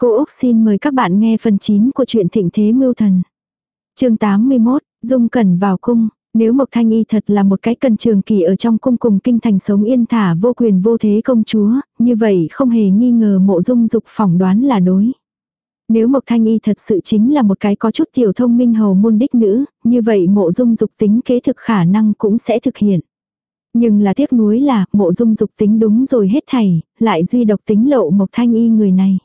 Cô Úc xin mời các bạn nghe phần 9 của truyện Thịnh Thế Mưu Thần. chương 81, Dung Cẩn vào cung. Nếu Mộc Thanh Y thật là một cái cần trường kỳ ở trong cung cùng kinh thành sống yên thả vô quyền vô thế công chúa, như vậy không hề nghi ngờ mộ dung dục phỏng đoán là đối. Nếu Mộc Thanh Y thật sự chính là một cái có chút tiểu thông minh hầu môn đích nữ, như vậy mộ dung dục tính kế thực khả năng cũng sẽ thực hiện. Nhưng là tiếc nuối là mộ dung dục tính đúng rồi hết thảy, lại duy độc tính lộ Mộc Thanh Y người này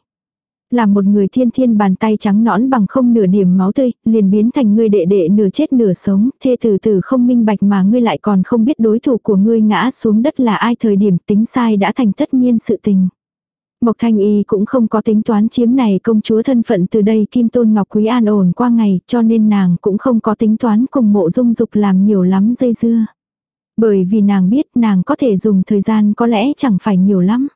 là một người thiên thiên bàn tay trắng nõn bằng không nửa điểm máu tươi, liền biến thành ngươi đệ đệ nửa chết nửa sống, thê tử tử không minh bạch mà ngươi lại còn không biết đối thủ của ngươi ngã xuống đất là ai thời điểm tính sai đã thành tất nhiên sự tình. Mộc Thanh Y cũng không có tính toán chiếm này công chúa thân phận từ đây Kim Tôn Ngọc Quý an ổn qua ngày cho nên nàng cũng không có tính toán cùng mộ dung dục làm nhiều lắm dây dưa. Bởi vì nàng biết nàng có thể dùng thời gian có lẽ chẳng phải nhiều lắm.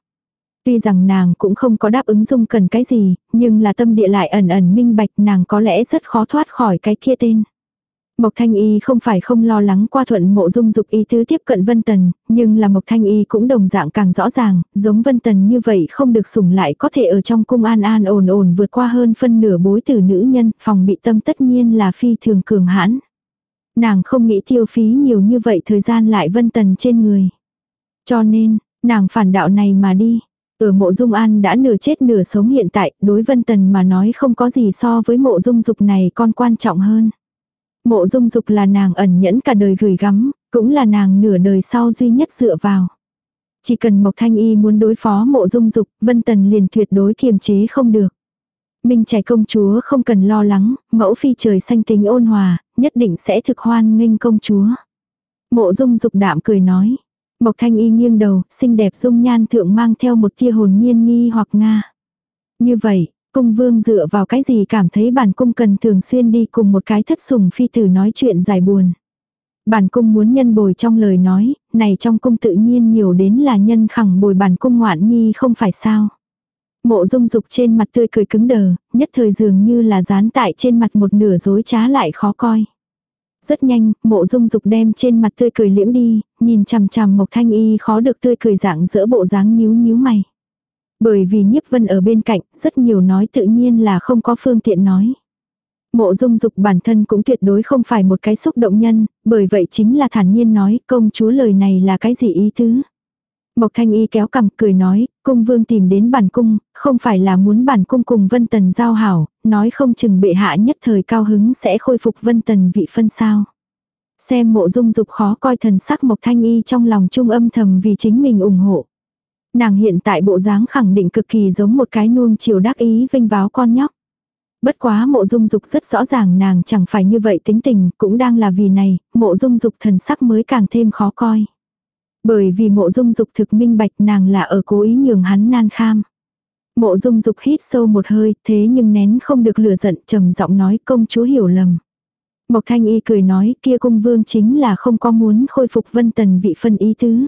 Tuy rằng nàng cũng không có đáp ứng dung cần cái gì, nhưng là tâm địa lại ẩn ẩn minh bạch nàng có lẽ rất khó thoát khỏi cái kia tên. Mộc Thanh Y không phải không lo lắng qua thuận mộ dung dục y tứ tiếp cận Vân Tần, nhưng là Mộc Thanh Y cũng đồng dạng càng rõ ràng, giống Vân Tần như vậy không được sủng lại có thể ở trong cung an an ổn ổn vượt qua hơn phân nửa bối tử nữ nhân, phòng bị tâm tất nhiên là phi thường cường hãn. Nàng không nghĩ tiêu phí nhiều như vậy thời gian lại Vân Tần trên người. Cho nên, nàng phản đạo này mà đi, ở mộ dung an đã nửa chết nửa sống hiện tại, đối vân tần mà nói không có gì so với mộ dung dục này còn quan trọng hơn. Mộ dung dục là nàng ẩn nhẫn cả đời gửi gắm, cũng là nàng nửa đời sau duy nhất dựa vào. Chỉ cần Mộc Thanh Y muốn đối phó mộ dung dục, Vân Tần liền tuyệt đối kiềm chế không được. Minh trẻ công chúa không cần lo lắng, mẫu phi trời xanh tính ôn hòa, nhất định sẽ thực hoan nghênh công chúa. Mộ dung dục đạm cười nói. Mộc thanh y nghiêng đầu, xinh đẹp dung nhan thượng mang theo một tia hồn nhiên nghi hoặc nga. Như vậy, cung vương dựa vào cái gì cảm thấy bản cung cần thường xuyên đi cùng một cái thất sùng phi tử nói chuyện giải buồn. Bản cung muốn nhân bồi trong lời nói, này trong cung tự nhiên nhiều đến là nhân khẳng bồi bản cung ngoạn nhi không phải sao. Mộ dung dục trên mặt tươi cười cứng đờ, nhất thời dường như là dán tại trên mặt một nửa dối trá lại khó coi. Rất nhanh, mộ dung dục đem trên mặt tươi cười liễm đi, nhìn chằm chằm Mộc Thanh Y khó được tươi cười dạng dỡ bộ dáng nhíu nhíu mày. Bởi vì nhiếp vân ở bên cạnh, rất nhiều nói tự nhiên là không có phương tiện nói. Mộ dung dục bản thân cũng tuyệt đối không phải một cái xúc động nhân, bởi vậy chính là thản nhiên nói công chúa lời này là cái gì ý tứ. Mộc thanh y kéo cằm cười nói, cung vương tìm đến bản cung, không phải là muốn bản cung cùng vân tần giao hảo, nói không chừng bệ hạ nhất thời cao hứng sẽ khôi phục vân tần vị phân sao. Xem mộ dung dục khó coi thần sắc mộc thanh y trong lòng trung âm thầm vì chính mình ủng hộ. Nàng hiện tại bộ dáng khẳng định cực kỳ giống một cái nuông chiều đắc ý vinh váo con nhóc. Bất quá mộ dung dục rất rõ ràng nàng chẳng phải như vậy tính tình, cũng đang là vì này, mộ dung dục thần sắc mới càng thêm khó coi. Bởi vì mộ dung dục thực minh bạch nàng là ở cố ý nhường hắn nan kham. Mộ dung dục hít sâu một hơi, thế nhưng nén không được lửa giận, trầm giọng nói công chúa hiểu lầm. Mộc thanh y cười nói kia cung vương chính là không có muốn khôi phục vân tần vị phân ý tứ.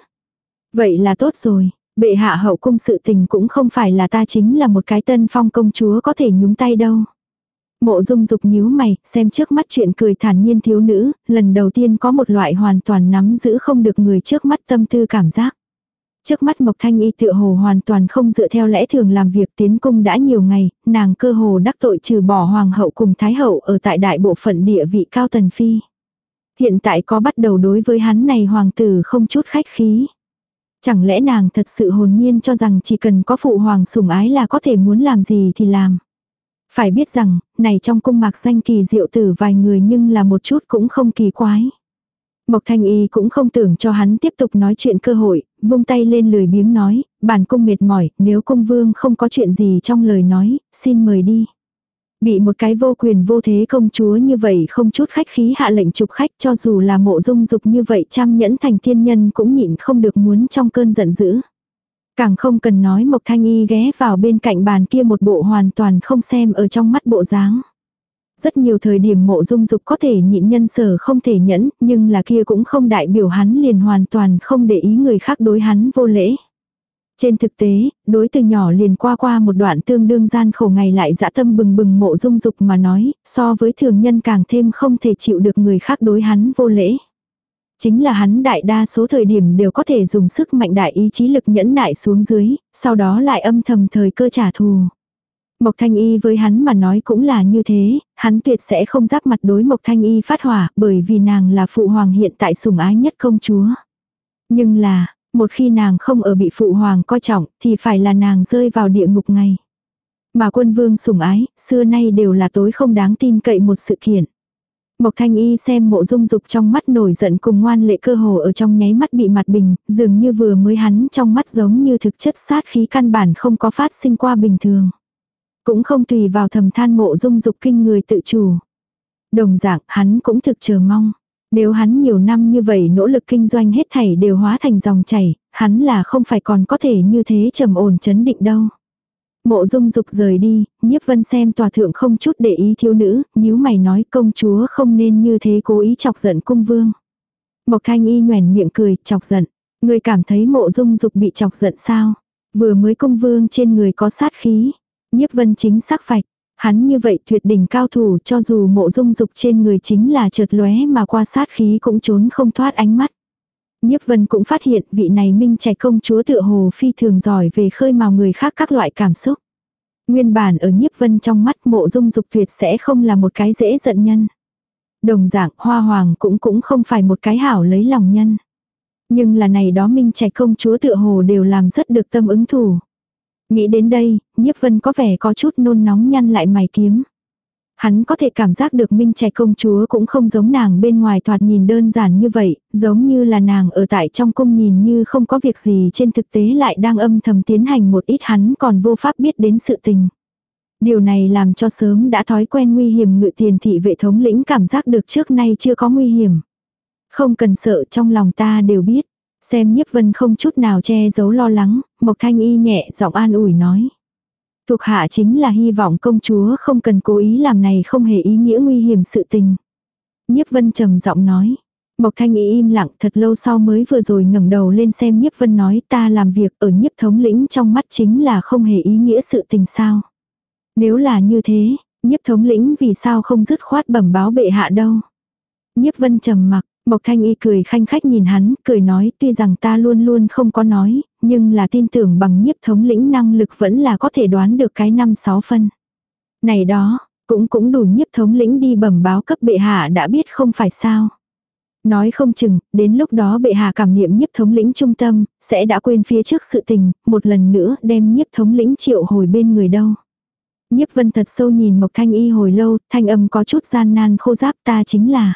Vậy là tốt rồi, bệ hạ hậu cung sự tình cũng không phải là ta chính là một cái tân phong công chúa có thể nhúng tay đâu. Mộ dung dục nhíu mày, xem trước mắt chuyện cười thản nhiên thiếu nữ, lần đầu tiên có một loại hoàn toàn nắm giữ không được người trước mắt tâm tư cảm giác. Trước mắt Mộc Thanh Y tựa hồ hoàn toàn không dựa theo lẽ thường làm việc tiến cung đã nhiều ngày, nàng cơ hồ đắc tội trừ bỏ hoàng hậu cùng thái hậu ở tại đại bộ phận địa vị cao tần phi. Hiện tại có bắt đầu đối với hắn này hoàng tử không chút khách khí. Chẳng lẽ nàng thật sự hồn nhiên cho rằng chỉ cần có phụ hoàng sủng ái là có thể muốn làm gì thì làm. Phải biết rằng, này trong cung mạc danh kỳ diệu tử vài người nhưng là một chút cũng không kỳ quái. Mộc Thanh Y cũng không tưởng cho hắn tiếp tục nói chuyện cơ hội, vung tay lên lười biếng nói, bản cung mệt mỏi, nếu cung vương không có chuyện gì trong lời nói, xin mời đi. Bị một cái vô quyền vô thế công chúa như vậy không chút khách khí hạ lệnh chụp khách cho dù là mộ dung dục như vậy trăm nhẫn thành thiên nhân cũng nhịn không được muốn trong cơn giận dữ. Càng không cần nói Mộc Thanh Y ghé vào bên cạnh bàn kia một bộ hoàn toàn không xem ở trong mắt bộ dáng. Rất nhiều thời điểm mộ dung dục có thể nhịn nhân sở không thể nhẫn, nhưng là kia cũng không đại biểu hắn liền hoàn toàn không để ý người khác đối hắn vô lễ. Trên thực tế, đối từ nhỏ liền qua qua một đoạn tương đương gian khổ ngày lại dã tâm bừng bừng mộ dung dục mà nói, so với thường nhân càng thêm không thể chịu được người khác đối hắn vô lễ. Chính là hắn đại đa số thời điểm đều có thể dùng sức mạnh đại ý chí lực nhẫn nại xuống dưới, sau đó lại âm thầm thời cơ trả thù. Mộc Thanh Y với hắn mà nói cũng là như thế, hắn tuyệt sẽ không giáp mặt đối Mộc Thanh Y phát hỏa bởi vì nàng là phụ hoàng hiện tại sủng ái nhất công chúa. Nhưng là, một khi nàng không ở bị phụ hoàng coi trọng thì phải là nàng rơi vào địa ngục ngay. Mà quân vương sủng ái, xưa nay đều là tối không đáng tin cậy một sự kiện. Mộc Thanh Y xem mộ dung dục trong mắt nổi giận cùng ngoan lệ cơ hồ ở trong nháy mắt bị mặt bình, dường như vừa mới hắn trong mắt giống như thực chất sát khí căn bản không có phát sinh qua bình thường. Cũng không tùy vào thầm than mộ dung dục kinh người tự chủ. Đồng dạng hắn cũng thực chờ mong. Nếu hắn nhiều năm như vậy nỗ lực kinh doanh hết thảy đều hóa thành dòng chảy, hắn là không phải còn có thể như thế trầm ổn chấn định đâu. Mộ dung dục rời đi, nhiếp vân xem tòa thượng không chút để ý thiếu nữ, nhíu mày nói công chúa không nên như thế cố ý chọc giận cung vương. Mộc thanh y nhoèn miệng cười, chọc giận. Người cảm thấy mộ dung dục bị chọc giận sao? Vừa mới cung vương trên người có sát khí. Nhiếp vân chính xác phạch, Hắn như vậy tuyệt đỉnh cao thủ cho dù mộ dung dục trên người chính là chợt lóe mà qua sát khí cũng trốn không thoát ánh mắt. Nhiếp vân cũng phát hiện vị này minh trẻ công chúa tựa hồ phi thường giỏi về khơi mào người khác các loại cảm xúc. Nguyên bản ở nhiếp vân trong mắt mộ dung dục tuyệt sẽ không là một cái dễ giận nhân. Đồng dạng hoa hoàng cũng cũng không phải một cái hảo lấy lòng nhân. Nhưng là này đó minh trẻ công chúa tựa hồ đều làm rất được tâm ứng thủ. Nghĩ đến đây, nhiếp vân có vẻ có chút nôn nóng nhăn lại mày kiếm. Hắn có thể cảm giác được minh trẻ công chúa cũng không giống nàng bên ngoài thoạt nhìn đơn giản như vậy, giống như là nàng ở tại trong cung nhìn như không có việc gì trên thực tế lại đang âm thầm tiến hành một ít hắn còn vô pháp biết đến sự tình. Điều này làm cho sớm đã thói quen nguy hiểm ngự tiền thị vệ thống lĩnh cảm giác được trước nay chưa có nguy hiểm. Không cần sợ trong lòng ta đều biết. Xem nhiếp vân không chút nào che giấu lo lắng, Mộc Thanh Y nhẹ giọng an ủi nói. Thuộc hạ chính là hy vọng công chúa không cần cố ý làm này không hề ý nghĩa nguy hiểm sự tình. Nhiếp vân trầm giọng nói. Mộc thanh y im lặng thật lâu sau mới vừa rồi ngẩng đầu lên xem nhiếp vân nói ta làm việc ở nhiếp thống lĩnh trong mắt chính là không hề ý nghĩa sự tình sao. Nếu là như thế, nhiếp thống lĩnh vì sao không dứt khoát bẩm báo bệ hạ đâu. Nhiếp vân trầm mặc, Mộc Thanh Y cười khanh khách nhìn hắn, cười nói tuy rằng ta luôn luôn không có nói, nhưng là tin tưởng bằng nhiếp thống lĩnh năng lực vẫn là có thể đoán được cái năm sáu phân. Này đó, cũng cũng đủ nhiếp thống lĩnh đi bẩm báo cấp bệ hạ đã biết không phải sao. Nói không chừng, đến lúc đó bệ hạ cảm niệm nhiếp thống lĩnh trung tâm, sẽ đã quên phía trước sự tình, một lần nữa đem nhiếp thống lĩnh triệu hồi bên người đâu. Nhiếp vân thật sâu nhìn Mộc Thanh Y hồi lâu, thanh âm có chút gian nan khô giáp ta chính là.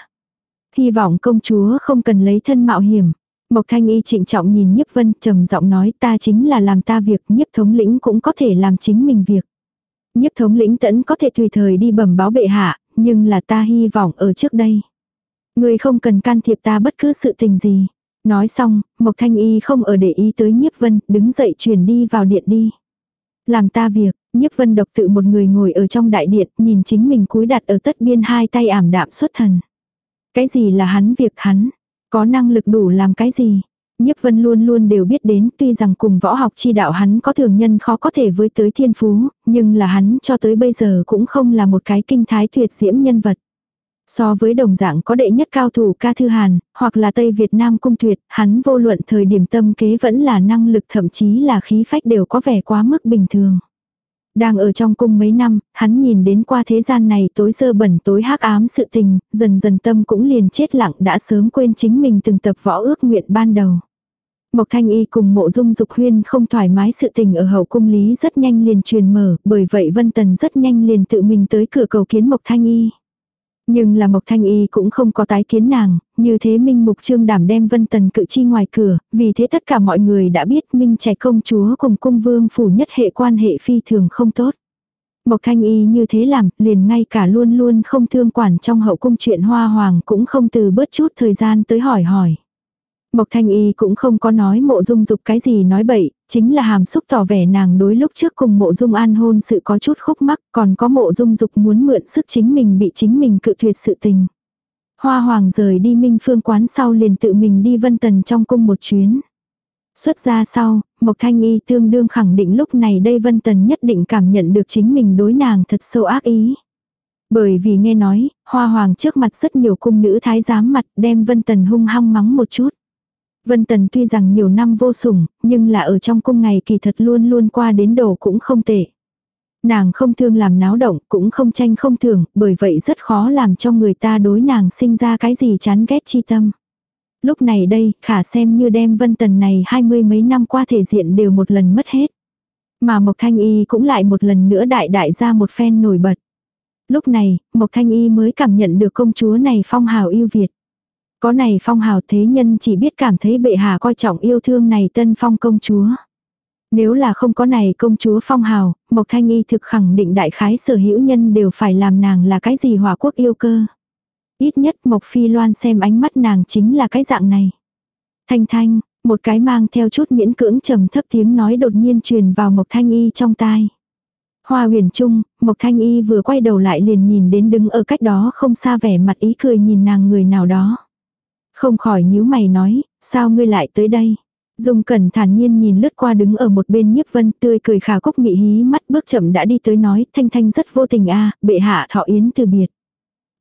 Hy vọng công chúa không cần lấy thân mạo hiểm. Mộc Thanh Y trịnh trọng nhìn Nhiếp Vân trầm giọng nói ta chính là làm ta việc, Nhiếp thống lĩnh cũng có thể làm chính mình việc. Nhiếp thống lĩnh tẫn có thể tùy thời đi bẩm báo bệ hạ, nhưng là ta hy vọng ở trước đây. Người không cần can thiệp ta bất cứ sự tình gì. Nói xong, Mộc Thanh Y không ở để ý tới Nhiếp Vân, đứng dậy chuyển đi vào điện đi. Làm ta việc, Nhiếp Vân độc tự một người ngồi ở trong đại điện, nhìn chính mình cúi đặt ở tất biên hai tay ảm đạm xuất thần. Cái gì là hắn việc hắn? Có năng lực đủ làm cái gì? Nhiếp vân luôn luôn đều biết đến tuy rằng cùng võ học chi đạo hắn có thường nhân khó có thể với tới thiên phú, nhưng là hắn cho tới bây giờ cũng không là một cái kinh thái tuyệt diễm nhân vật. So với đồng dạng có đệ nhất cao thủ ca thư hàn, hoặc là Tây Việt Nam cung tuyệt, hắn vô luận thời điểm tâm kế vẫn là năng lực thậm chí là khí phách đều có vẻ quá mức bình thường. Đang ở trong cung mấy năm, hắn nhìn đến qua thế gian này tối sơ bẩn tối hắc ám sự tình, dần dần tâm cũng liền chết lặng đã sớm quên chính mình từng tập võ ước nguyện ban đầu. Mộc Thanh Y cùng mộ dung dục huyên không thoải mái sự tình ở hậu cung lý rất nhanh liền truyền mở, bởi vậy Vân Tần rất nhanh liền tự mình tới cửa cầu kiến Mộc Thanh Y. Nhưng là Mộc Thanh Y cũng không có tái kiến nàng, như thế Minh Mục Trương đảm đem Vân Tần cự chi ngoài cửa, vì thế tất cả mọi người đã biết Minh trẻ công chúa cùng cung vương phủ nhất hệ quan hệ phi thường không tốt. Mộc Thanh Y như thế làm, liền ngay cả luôn luôn không thương quản trong hậu cung chuyện hoa hoàng cũng không từ bớt chút thời gian tới hỏi hỏi. Mộc Thanh Y cũng không có nói mộ dung dục cái gì nói bậy, chính là hàm xúc tỏ vẻ nàng đối lúc trước cùng mộ dung an hôn sự có chút khúc mắc, còn có mộ dung dục muốn mượn sức chính mình bị chính mình cự tuyệt sự tình. Hoa hoàng rời đi minh phương quán sau liền tự mình đi vân tần trong cung một chuyến. Xuất ra sau, Mộc Thanh Y tương đương khẳng định lúc này đây Vân Tần nhất định cảm nhận được chính mình đối nàng thật sâu ác ý. Bởi vì nghe nói, Hoa Hoàng trước mặt rất nhiều cung nữ thái giám mặt đem Vân Tần hung hăng mắng một chút. Vân Tần tuy rằng nhiều năm vô sủng, nhưng là ở trong cung ngày kỳ thật luôn luôn qua đến đồ cũng không tệ. Nàng không thương làm náo động, cũng không tranh không thường, bởi vậy rất khó làm cho người ta đối nàng sinh ra cái gì chán ghét chi tâm. Lúc này đây, khả xem như đem vân tần này hai mươi mấy năm qua thể diện đều một lần mất hết. Mà Mộc Thanh Y cũng lại một lần nữa đại đại ra một phen nổi bật. Lúc này, Mộc Thanh Y mới cảm nhận được công chúa này phong hào yêu Việt. Có này phong hào thế nhân chỉ biết cảm thấy bệ hạ coi trọng yêu thương này tân phong công chúa. Nếu là không có này công chúa phong hào, Mộc Thanh Y thực khẳng định đại khái sở hữu nhân đều phải làm nàng là cái gì hòa quốc yêu cơ. Ít nhất Mộc Phi Loan xem ánh mắt nàng chính là cái dạng này. Thanh Thanh, một cái mang theo chút miễn cưỡng trầm thấp tiếng nói đột nhiên truyền vào Mộc Thanh Y trong tai. Hoa huyền trung, Mộc Thanh Y vừa quay đầu lại liền nhìn đến đứng ở cách đó không xa vẻ mặt ý cười nhìn nàng người nào đó. Không khỏi nhíu mày nói, sao ngươi lại tới đây? Dung Cẩn thản nhiên nhìn lướt qua đứng ở một bên nhiếp vân tươi cười khả cúc mị hí mắt bước chậm đã đi tới nói thanh thanh rất vô tình a bệ hạ thọ yến từ biệt.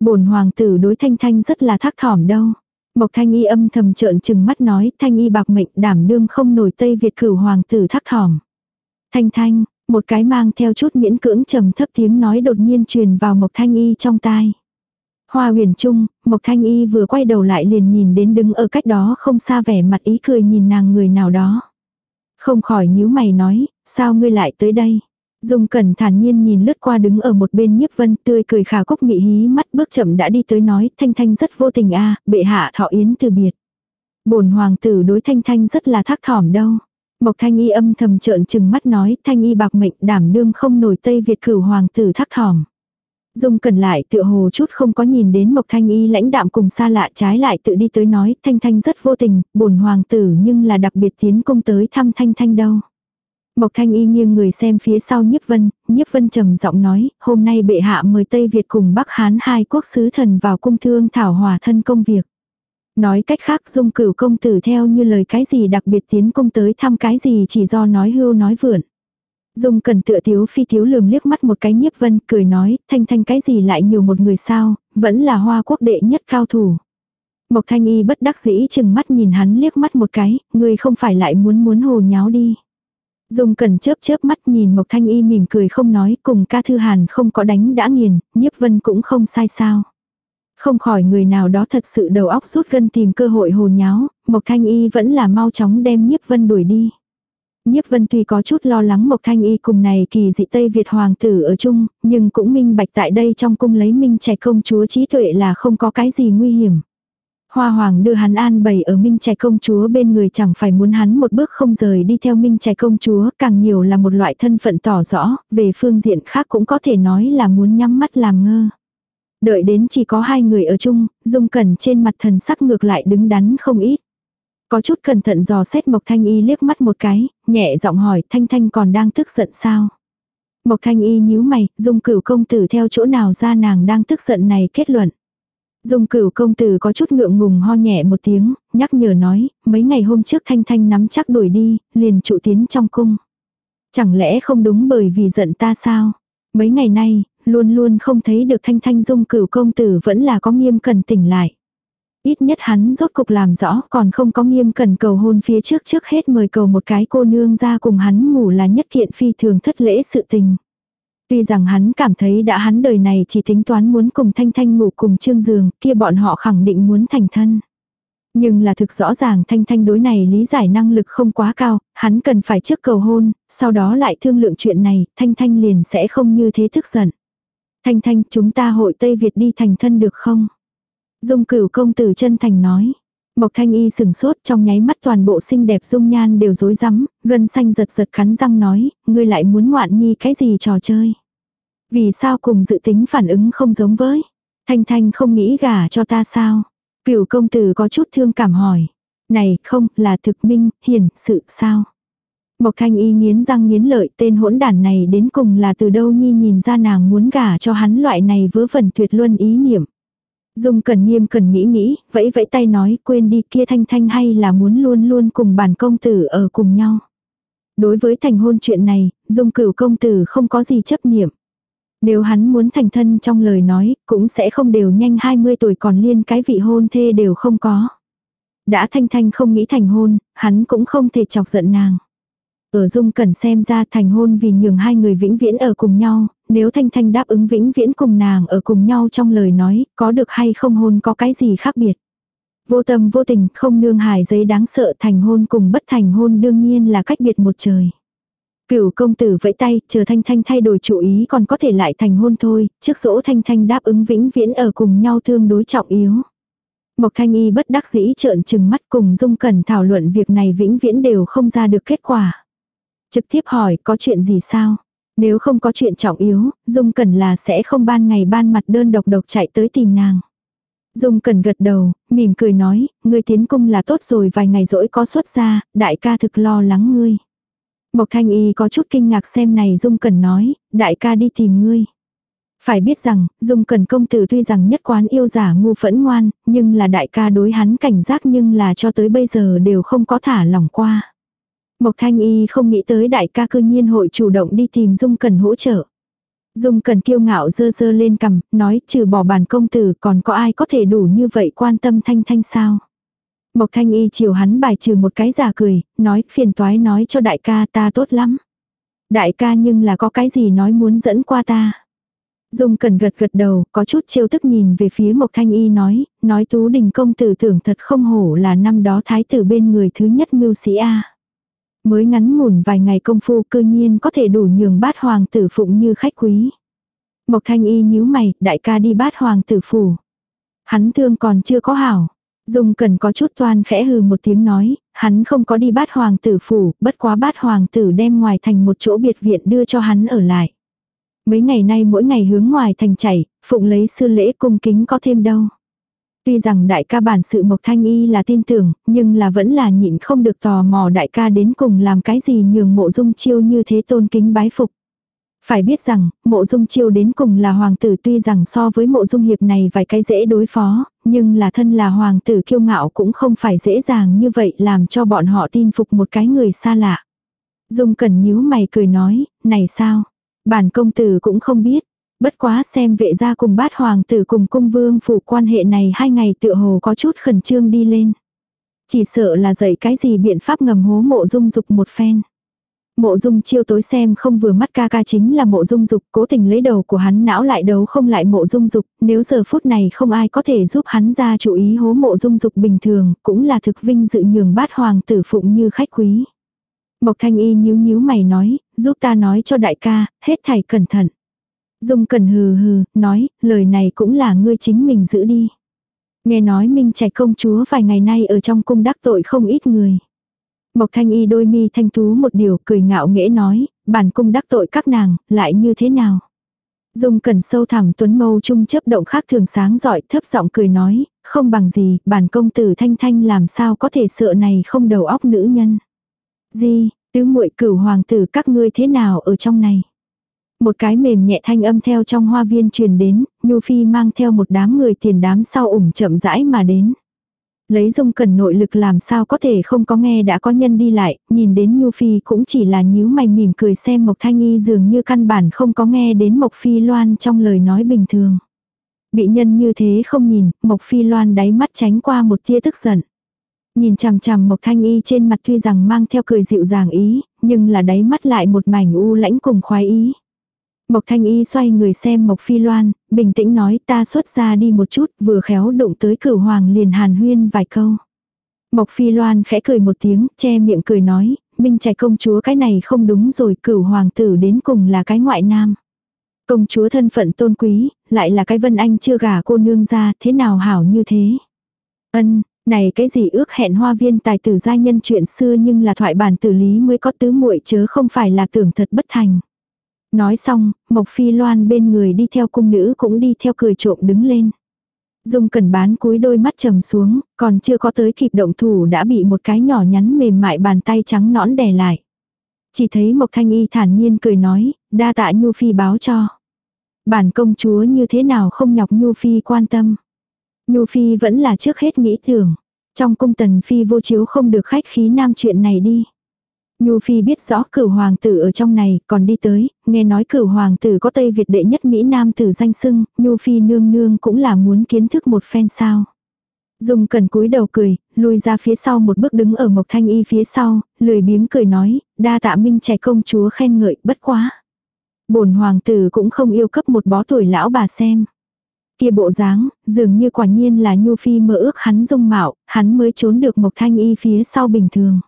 bổn hoàng tử đối thanh thanh rất là thác thỏm đâu. Mộc thanh y âm thầm trợn chừng mắt nói thanh y bạc mệnh đảm đương không nổi Tây Việt cửu hoàng tử thác thỏm. Thanh thanh, một cái mang theo chút miễn cưỡng trầm thấp tiếng nói đột nhiên truyền vào Mộc thanh y trong tai. Hoa huyền trung, Mộc Thanh Y vừa quay đầu lại liền nhìn đến đứng ở cách đó không xa vẻ mặt ý cười nhìn nàng người nào đó. Không khỏi nhíu mày nói, sao ngươi lại tới đây? Dung Cẩn thản nhiên nhìn lướt qua đứng ở một bên nhiếp vân tươi cười khả cốc mị hí mắt bước chậm đã đi tới nói Thanh Thanh rất vô tình a à, bệ hạ thọ yến từ biệt. bổn hoàng tử đối Thanh Thanh rất là thác thỏm đâu. Mộc Thanh Y âm thầm trợn chừng mắt nói Thanh Y bạc mệnh đảm đương không nổi Tây Việt cửu hoàng tử thác thỏm. Dung cần lại tựa hồ chút không có nhìn đến Mộc Thanh Y lãnh đạm cùng xa lạ trái lại tự đi tới nói Thanh Thanh rất vô tình, bổn hoàng tử nhưng là đặc biệt tiến công tới thăm Thanh Thanh đâu. Mộc Thanh Y nghiêng người xem phía sau Nhiếp Vân, Nhiếp Vân trầm giọng nói, hôm nay bệ hạ mời Tây Việt cùng Bắc Hán hai quốc sứ thần vào cung thương thảo hòa thân công việc. Nói cách khác dung cửu công tử theo như lời cái gì đặc biệt tiến công tới thăm cái gì chỉ do nói hưu nói vượn. Dung cần tựa thiếu phi thiếu lườm liếc mắt một cái nhiếp vân, cười nói, thanh thanh cái gì lại nhiều một người sao, vẫn là hoa quốc đệ nhất cao thủ. Mộc thanh y bất đắc dĩ chừng mắt nhìn hắn liếc mắt một cái, người không phải lại muốn muốn hồ nháo đi. Dung cần chớp chớp mắt nhìn Mộc Thanh Y mỉm cười không nói cùng ca thư hàn không có đánh đã nghiền, nhiếp vân cũng không sai sao. Không khỏi người nào đó thật sự đầu óc rút gân tìm cơ hội hồ nháo, Mộc Thanh Y vẫn là mau chóng đem nhiếp vân đuổi đi. Nhiếp vân tuy có chút lo lắng Mộc Thanh Y cùng này kỳ dị Tây Việt hoàng tử ở chung, nhưng cũng minh bạch tại đây trong cung lấy minh trẻ công chúa trí tuệ là không có cái gì nguy hiểm. Hoa hoàng đưa hắn an bày ở minh trẻ công chúa bên người chẳng phải muốn hắn một bước không rời đi theo minh trẻ công chúa, càng nhiều là một loại thân phận tỏ rõ, về phương diện khác cũng có thể nói là muốn nhắm mắt làm ngơ. Đợi đến chỉ có hai người ở chung, dung cẩn trên mặt thần sắc ngược lại đứng đắn không ít. Có chút cẩn thận dò xét Mộc Thanh Y liếc mắt một cái, nhẹ giọng hỏi Thanh Thanh còn đang tức giận sao? Mộc Thanh Y nhíu mày, dung cửu công tử theo chỗ nào ra nàng đang tức giận này kết luận. Dung cửu công tử có chút ngượng ngùng ho nhẹ một tiếng, nhắc nhở nói, mấy ngày hôm trước Thanh Thanh nắm chắc đuổi đi, liền trụ tiến trong cung. Chẳng lẽ không đúng bởi vì giận ta sao? Mấy ngày nay, luôn luôn không thấy được Thanh Thanh dung cửu công tử vẫn là có nghiêm cần tỉnh lại. Ít nhất hắn rốt cục làm rõ còn không có nghiêm cần cầu hôn phía trước trước hết mời cầu một cái cô nương ra cùng hắn ngủ là nhất kiện phi thường thất lễ sự tình. Tuy rằng hắn cảm thấy đã hắn đời này chỉ tính toán muốn cùng Thanh Thanh ngủ cùng trương giường, kia bọn họ khẳng định muốn thành thân. Nhưng là thực rõ ràng Thanh Thanh đối này lý giải năng lực không quá cao, hắn cần phải trước cầu hôn, sau đó lại thương lượng chuyện này, Thanh Thanh liền sẽ không như thế thức giận. Thanh Thanh chúng ta hội Tây Việt đi thành thân được không? Dung cửu công tử chân thành nói. Mộc thanh y sừng sốt trong nháy mắt toàn bộ xinh đẹp dung nhan đều rối rắm, gân xanh giật giật cắn răng nói, ngươi lại muốn ngoạn nhi cái gì trò chơi. Vì sao cùng dự tính phản ứng không giống với. Thanh thanh không nghĩ gả cho ta sao. Cửu công tử có chút thương cảm hỏi. Này không là thực minh, hiển, sự sao. Mộc thanh y nghiến răng nghiến lợi tên hỗn đản này đến cùng là từ đâu nhi nhìn ra nàng muốn gả cho hắn loại này vớ vẩn tuyệt luân ý niệm. Dung cần nghiêm cần nghĩ nghĩ, vẫy vẫy tay nói quên đi kia thanh thanh hay là muốn luôn luôn cùng bản công tử ở cùng nhau. Đối với thành hôn chuyện này, dung cửu công tử không có gì chấp niệm. Nếu hắn muốn thành thân trong lời nói, cũng sẽ không đều nhanh 20 tuổi còn liên cái vị hôn thê đều không có. Đã thanh thanh không nghĩ thành hôn, hắn cũng không thể chọc giận nàng. Ở Dung cần xem ra thành hôn vì nhường hai người vĩnh viễn ở cùng nhau, nếu Thanh Thanh đáp ứng vĩnh viễn cùng nàng ở cùng nhau trong lời nói, có được hay không hôn có cái gì khác biệt. Vô tâm vô tình, không nương hài giấy đáng sợ thành hôn cùng bất thành hôn đương nhiên là cách biệt một trời. Cửu công tử vẫy tay, chờ Thanh Thanh thay đổi chủ ý còn có thể lại thành hôn thôi, trước dỗ Thanh Thanh đáp ứng vĩnh viễn ở cùng nhau tương đối trọng yếu. Mộc Thanh Y bất đắc dĩ trợn trừng mắt cùng Dung Cẩn thảo luận việc này vĩnh viễn đều không ra được kết quả. Trực tiếp hỏi có chuyện gì sao? Nếu không có chuyện trọng yếu, Dung Cẩn là sẽ không ban ngày ban mặt đơn độc độc chạy tới tìm nàng. Dung Cẩn gật đầu, mỉm cười nói, ngươi tiến cung là tốt rồi vài ngày rỗi có xuất ra, đại ca thực lo lắng ngươi. Mộc Thanh Y có chút kinh ngạc xem này Dung Cẩn nói, đại ca đi tìm ngươi. Phải biết rằng, Dung Cẩn công tử tuy rằng nhất quán yêu giả ngu phẫn ngoan, nhưng là đại ca đối hắn cảnh giác nhưng là cho tới bây giờ đều không có thả lỏng qua. Mộc Thanh Y không nghĩ tới đại ca cư nhiên hội chủ động đi tìm Dung cần hỗ trợ. Dung cần kiêu ngạo dơ dơ lên cầm, nói trừ bỏ bản công tử còn có ai có thể đủ như vậy quan tâm Thanh Thanh sao. Mộc Thanh Y chiều hắn bài trừ một cái giả cười, nói phiền toái nói cho đại ca ta tốt lắm. Đại ca nhưng là có cái gì nói muốn dẫn qua ta. Dung cần gật gật đầu, có chút trêu tức nhìn về phía Mộc Thanh Y nói, nói Tú Đình công tử tưởng thật không hổ là năm đó thái tử bên người thứ nhất mưu sĩ A. Mới ngắn ngủn vài ngày công phu cư nhiên có thể đủ nhường bát hoàng tử phụng như khách quý. Mộc thanh y nhíu mày, đại ca đi bát hoàng tử phủ. Hắn thương còn chưa có hảo. Dung cần có chút toan khẽ hừ một tiếng nói, hắn không có đi bát hoàng tử phủ, bất quá bát hoàng tử đem ngoài thành một chỗ biệt viện đưa cho hắn ở lại. Mấy ngày nay mỗi ngày hướng ngoài thành chảy, phụng lấy sư lễ cung kính có thêm đâu. Tuy rằng đại ca bản sự Mộc Thanh Y là tin tưởng, nhưng là vẫn là nhịn không được tò mò đại ca đến cùng làm cái gì nhường mộ dung chiêu như thế tôn kính bái phục. Phải biết rằng, mộ dung chiêu đến cùng là hoàng tử tuy rằng so với mộ dung hiệp này vài cái dễ đối phó, nhưng là thân là hoàng tử kiêu ngạo cũng không phải dễ dàng như vậy làm cho bọn họ tin phục một cái người xa lạ. Dung cần nhíu mày cười nói, này sao? Bản công tử cũng không biết, Bất quá xem vệ gia cùng bát hoàng tử cùng cung vương phủ quan hệ này hai ngày tựa hồ có chút khẩn trương đi lên. Chỉ sợ là dạy cái gì biện pháp ngầm hố mộ dung dục một phen. Mộ dung chiêu tối xem không vừa mắt ca ca chính là mộ dung dục cố tình lấy đầu của hắn não lại đấu không lại mộ dung dục, nếu giờ phút này không ai có thể giúp hắn ra chủ ý hố mộ dung dục bình thường, cũng là thực vinh dự nhường bát hoàng tử phụng như khách quý. Mộc thanh y nhíu nhíu mày nói, giúp ta nói cho đại ca, hết thảy cẩn thận. Dung Cần hừ hừ, nói, lời này cũng là ngươi chính mình giữ đi. Nghe nói Minh Trạch công chúa vài ngày nay ở trong cung đắc tội không ít người. Mộc Thanh Y đôi mi thanh tú một điều cười ngạo nghễ nói, bản cung đắc tội các nàng, lại như thế nào? Dung Cẩn sâu thẳm tuấn mâu trung chấp động khác thường sáng giỏi thấp giọng cười nói, không bằng gì, bản công tử thanh thanh làm sao có thể sợ này không đầu óc nữ nhân. Gì, tứ muội cửu hoàng tử các ngươi thế nào ở trong này? Một cái mềm nhẹ thanh âm theo trong hoa viên truyền đến, Nhu Phi mang theo một đám người tiền đám sau ủng chậm rãi mà đến. Lấy dung cần nội lực làm sao có thể không có nghe đã có nhân đi lại, nhìn đến Nhu Phi cũng chỉ là nhíu mày mỉm cười xem Mộc Thanh Y dường như căn bản không có nghe đến Mộc Phi Loan trong lời nói bình thường. Bị nhân như thế không nhìn, Mộc Phi Loan đáy mắt tránh qua một tia tức giận. Nhìn chằm chằm Mộc Thanh Y trên mặt tuy rằng mang theo cười dịu dàng ý, nhưng là đáy mắt lại một mảnh u lãnh cùng khoái ý. Mộc Thanh Y xoay người xem Mộc Phi Loan, bình tĩnh nói ta xuất ra đi một chút, vừa khéo đụng tới cửu hoàng liền hàn huyên vài câu. Mộc Phi Loan khẽ cười một tiếng, che miệng cười nói, Minh Trạch công chúa cái này không đúng rồi, cửu hoàng tử đến cùng là cái ngoại nam. Công chúa thân phận tôn quý, lại là cái vân anh chưa gả cô nương ra, thế nào hảo như thế. Ân, này cái gì ước hẹn hoa viên tài tử gia nhân chuyện xưa nhưng là thoại bản tử lý mới có tứ muội chớ không phải là tưởng thật bất thành. Nói xong, Mộc Phi Loan bên người đi theo cung nữ cũng đi theo cười trộm đứng lên. Dung cẩn bán cúi đôi mắt trầm xuống, còn chưa có tới kịp động thủ đã bị một cái nhỏ nhắn mềm mại bàn tay trắng nõn đè lại. Chỉ thấy Mộc Thanh Y thản nhiên cười nói, đa tạ Nhu Phi báo cho. Bản công chúa như thế nào không nhọc Nhu Phi quan tâm. Nhu Phi vẫn là trước hết nghĩ thường, Trong cung tần Phi vô chiếu không được khách khí nam chuyện này đi. Nhu Phi biết rõ cửu hoàng tử ở trong này, còn đi tới, nghe nói cửu hoàng tử có Tây Việt đệ nhất Mỹ Nam tử danh sưng, Nhu Phi nương nương cũng là muốn kiến thức một phen sao. Dung cần cúi đầu cười, lui ra phía sau một bước đứng ở Mộc Thanh Y phía sau, lười biếng cười nói, đa tạ minh trẻ công chúa khen ngợi, bất quá. bổn hoàng tử cũng không yêu cấp một bó tuổi lão bà xem. Kia bộ dáng, dường như quả nhiên là Nhu Phi mơ ước hắn dung mạo, hắn mới trốn được Mộc Thanh Y phía sau bình thường.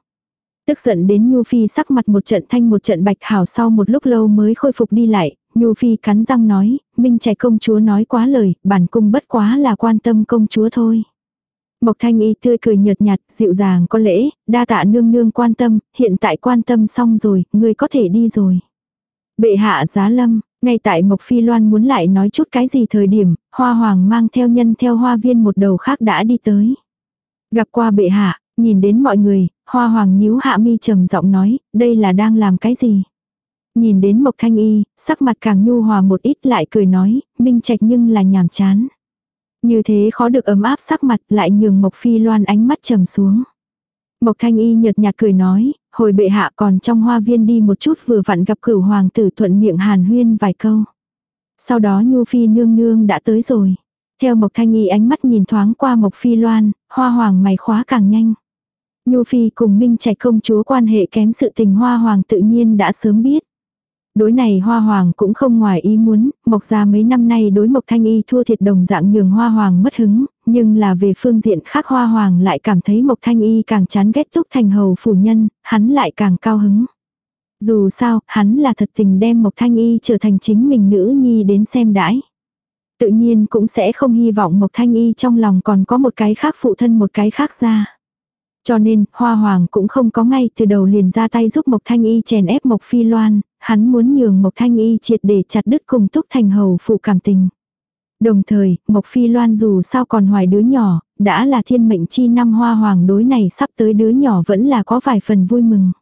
Tức giận đến Nhu Phi sắc mặt một trận thanh một trận bạch hảo sau một lúc lâu mới khôi phục đi lại, Nhu Phi cắn răng nói, Minh trẻ công chúa nói quá lời, bản cung bất quá là quan tâm công chúa thôi. Mộc Thanh Y tươi cười nhợt nhạt, dịu dàng có lễ, đa tạ nương nương quan tâm, hiện tại quan tâm xong rồi, người có thể đi rồi. Bệ hạ giá lâm, ngay tại Mộc Phi Loan muốn lại nói chút cái gì thời điểm, Hoa Hoàng mang theo nhân theo hoa viên một đầu khác đã đi tới. Gặp qua bệ hạ, nhìn đến mọi người, Hoa Hoàng nhíu hạ mi trầm giọng nói, đây là đang làm cái gì? Nhìn đến Mộc Thanh Y, sắc mặt càng nhu hòa một ít lại cười nói, minh trạch nhưng là nhàm chán. Như thế khó được ấm áp sắc mặt lại nhường Mộc Phi Loan ánh mắt trầm xuống. Mộc Thanh Y nhợt nhạt cười nói, hồi bệ hạ còn trong hoa viên đi một chút vừa vặn gặp cửu hoàng tử thuận miệng hàn huyên vài câu. Sau đó Nhu Phi nương nương đã tới rồi. Theo Mộc Thanh Y ánh mắt nhìn thoáng qua Mộc Phi Loan, hoa hoàng mày khóa càng nhanh. Nhu Phi cùng Minh Trạch công chúa quan hệ kém sự tình hoa hoàng tự nhiên đã sớm biết. Đối này hoa hoàng cũng không ngoài ý muốn, mộc gia mấy năm nay đối mộc thanh y thua thiệt đồng dạng nhường hoa hoàng mất hứng, nhưng là về phương diện khác hoa hoàng lại cảm thấy mộc thanh y càng chán ghét túc thành hầu phủ nhân, hắn lại càng cao hứng. Dù sao, hắn là thật tình đem mộc thanh y trở thành chính mình nữ nhi đến xem đãi. Tự nhiên cũng sẽ không hy vọng mộc thanh y trong lòng còn có một cái khác phụ thân một cái khác ra. Cho nên, Hoa Hoàng cũng không có ngay từ đầu liền ra tay giúp Mộc Thanh Y chèn ép Mộc Phi Loan, hắn muốn nhường Mộc Thanh Y triệt để chặt đứt cùng Túc Thành Hầu phụ cảm tình. Đồng thời, Mộc Phi Loan dù sao còn hoài đứa nhỏ, đã là thiên mệnh chi năm Hoa Hoàng đối này sắp tới đứa nhỏ vẫn là có vài phần vui mừng.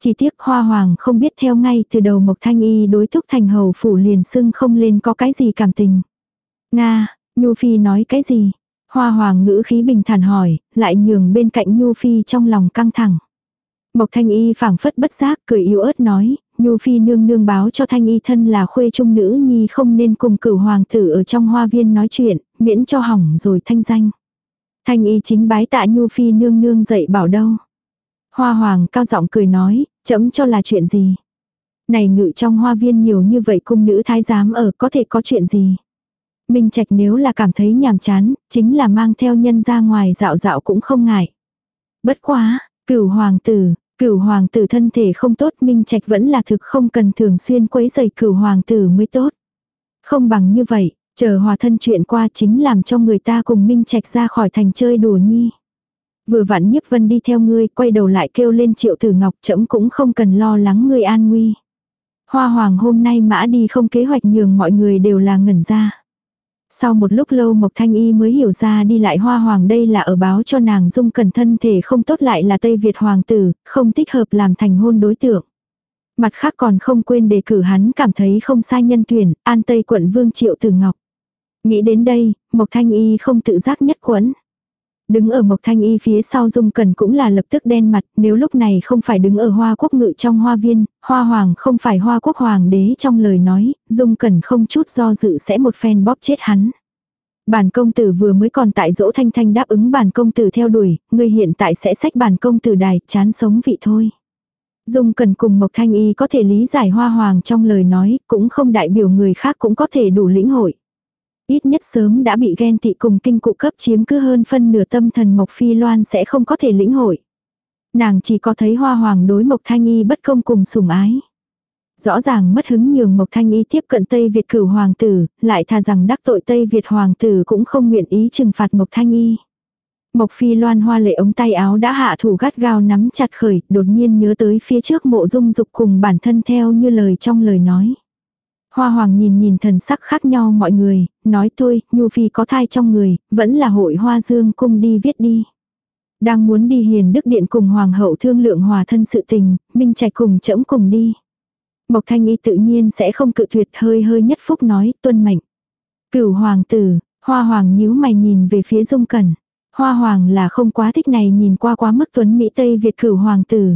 Chỉ tiếc Hoa Hoàng không biết theo ngay từ đầu Mộc Thanh Y đối Túc Thành Hầu phủ liền xưng không lên có cái gì cảm tình. Nga, Nhu Phi nói cái gì? Hoa hoàng ngữ khí bình thản hỏi, lại nhường bên cạnh Nhu Phi trong lòng căng thẳng. Mộc Thanh Y phảng phất bất giác cười yếu ớt nói, Nhu Phi nương nương báo cho Thanh Y thân là khuê trung nữ nhi không nên cùng cửu hoàng tử ở trong hoa viên nói chuyện, miễn cho hỏng rồi thanh danh. Thanh Y chính bái tạ Nhu Phi nương nương dậy bảo đâu. Hoa hoàng cao giọng cười nói, chấm cho là chuyện gì. Này ngự trong hoa viên nhiều như vậy cung nữ thái giám ở có thể có chuyện gì. Minh Trạch nếu là cảm thấy nhàm chán, chính là mang theo nhân ra ngoài dạo dạo cũng không ngại. Bất quá, cửu hoàng tử, cửu hoàng tử thân thể không tốt Minh Trạch vẫn là thực không cần thường xuyên quấy giày cửu hoàng tử mới tốt. Không bằng như vậy, chờ hòa thân chuyện qua chính làm cho người ta cùng Minh Trạch ra khỏi thành chơi đùa nhi. Vừa vặn nhiếp vân đi theo ngươi, quay đầu lại kêu lên triệu tử ngọc trẫm cũng không cần lo lắng ngươi an nguy. Hoa hoàng hôm nay mã đi không kế hoạch nhường mọi người đều là ngẩn ra. Sau một lúc lâu Mộc Thanh Y mới hiểu ra đi lại hoa hoàng đây là ở báo cho nàng dung cẩn thân thể không tốt lại là Tây Việt hoàng tử, không thích hợp làm thành hôn đối tượng. Mặt khác còn không quên đề cử hắn cảm thấy không sai nhân tuyển, an Tây quận Vương Triệu Tử Ngọc. Nghĩ đến đây, Mộc Thanh Y không tự giác nhất quẫn. Đứng ở Mộc Thanh Y phía sau Dung Cẩn cũng là lập tức đen mặt, nếu lúc này không phải đứng ở Hoa Quốc ngự trong hoa viên, Hoa Hoàng không phải Hoa Quốc Hoàng đế trong lời nói, Dung Cẩn không chút do dự sẽ một phen bóp chết hắn. Bản công tử vừa mới còn tại dỗ thanh thanh đáp ứng bản công tử theo đuổi, người hiện tại sẽ sách bản công tử đài, chán sống vị thôi. Dung Cẩn cùng Mộc Thanh Y có thể lý giải Hoa Hoàng trong lời nói, cũng không đại biểu người khác cũng có thể đủ lĩnh hội. Ít nhất sớm đã bị ghen tị cùng kinh cụ cấp chiếm cứ hơn phân nửa tâm thần Mộc Phi Loan sẽ không có thể lĩnh hội. Nàng chỉ có thấy hoa hoàng đối Mộc Thanh Y bất công cùng sủng ái. Rõ ràng mất hứng nhường Mộc Thanh Y tiếp cận Tây Việt cửu hoàng tử, lại thà rằng đắc tội Tây Việt hoàng tử cũng không nguyện ý trừng phạt Mộc Thanh Y. Mộc Phi Loan hoa lệ ống tay áo đã hạ thủ gắt gao nắm chặt khởi, đột nhiên nhớ tới phía trước mộ dung dục cùng bản thân theo như lời trong lời nói. Hoa hoàng nhìn nhìn thần sắc khác nhau mọi người, nói thôi, Nhu Phi có thai trong người, vẫn là hội hoa dương cung đi viết đi. Đang muốn đi hiền đức điện cùng hoàng hậu thương lượng hòa thân sự tình, minh trạch cùng chẫm cùng đi. Mộc thanh y tự nhiên sẽ không cự tuyệt hơi hơi nhất phúc nói, tuân mệnh. Cửu hoàng tử, hoa hoàng nhíu mày nhìn về phía dung cẩn. Hoa hoàng là không quá thích này nhìn qua quá mức tuấn Mỹ Tây Việt cửu hoàng tử.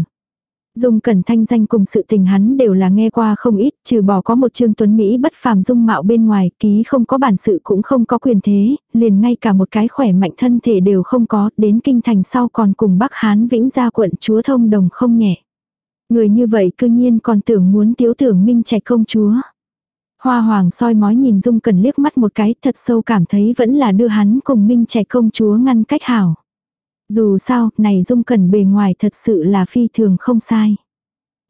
Dung Cẩn thanh danh cùng sự tình hắn đều là nghe qua không ít, trừ bỏ có một trương tuấn Mỹ bất phàm dung mạo bên ngoài, ký không có bản sự cũng không có quyền thế, liền ngay cả một cái khỏe mạnh thân thể đều không có, đến kinh thành sau còn cùng Bắc Hán Vĩnh gia quận chúa thông đồng không nhẹ. Người như vậy cư nhiên còn tưởng muốn tiếu tưởng minh trạch công chúa. Hoa hoàng soi mói nhìn Dung Cẩn liếc mắt một cái thật sâu cảm thấy vẫn là đưa hắn cùng minh trạch công chúa ngăn cách hảo. Dù sao, này Dung Cẩn bề ngoài thật sự là phi thường không sai.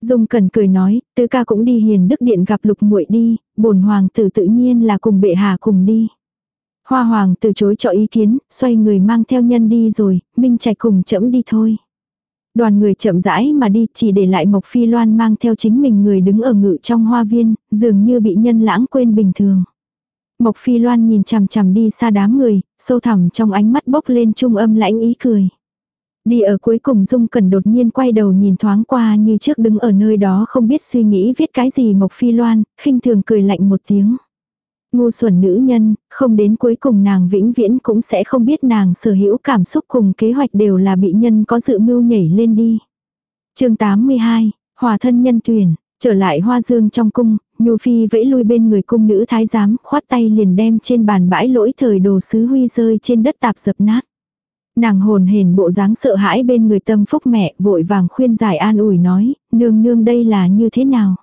Dung Cẩn cười nói, tứ ca cũng đi hiền đức điện gặp lục muội đi, bổn hoàng tử tự nhiên là cùng bệ hạ cùng đi. Hoa hoàng từ chối cho ý kiến, xoay người mang theo nhân đi rồi, minh trạch cùng chậm đi thôi. Đoàn người chậm rãi mà đi chỉ để lại Mộc Phi Loan mang theo chính mình người đứng ở ngự trong hoa viên, dường như bị nhân lãng quên bình thường. Mộc Phi Loan nhìn chằm chằm đi xa đám người, sâu thẳm trong ánh mắt bốc lên trung âm lãnh ý cười. Đi ở cuối cùng Dung Cẩn đột nhiên quay đầu nhìn thoáng qua như trước đứng ở nơi đó không biết suy nghĩ viết cái gì Mộc Phi Loan, khinh thường cười lạnh một tiếng. Ngu xuẩn nữ nhân, không đến cuối cùng nàng vĩnh viễn cũng sẽ không biết nàng sở hữu cảm xúc cùng kế hoạch đều là bị nhân có dự mưu nhảy lên đi. chương 82, Hòa thân nhân tuyển, trở lại hoa dương trong cung, Nhu Phi vẫy lui bên người cung nữ thái giám, khoát tay liền đem trên bàn bãi lỗi thời đồ sứ huy rơi trên đất tạp dập nát. Nàng hồn hển bộ dáng sợ hãi bên người tâm phúc mẹ, vội vàng khuyên giải an ủi nói, nương nương đây là như thế nào.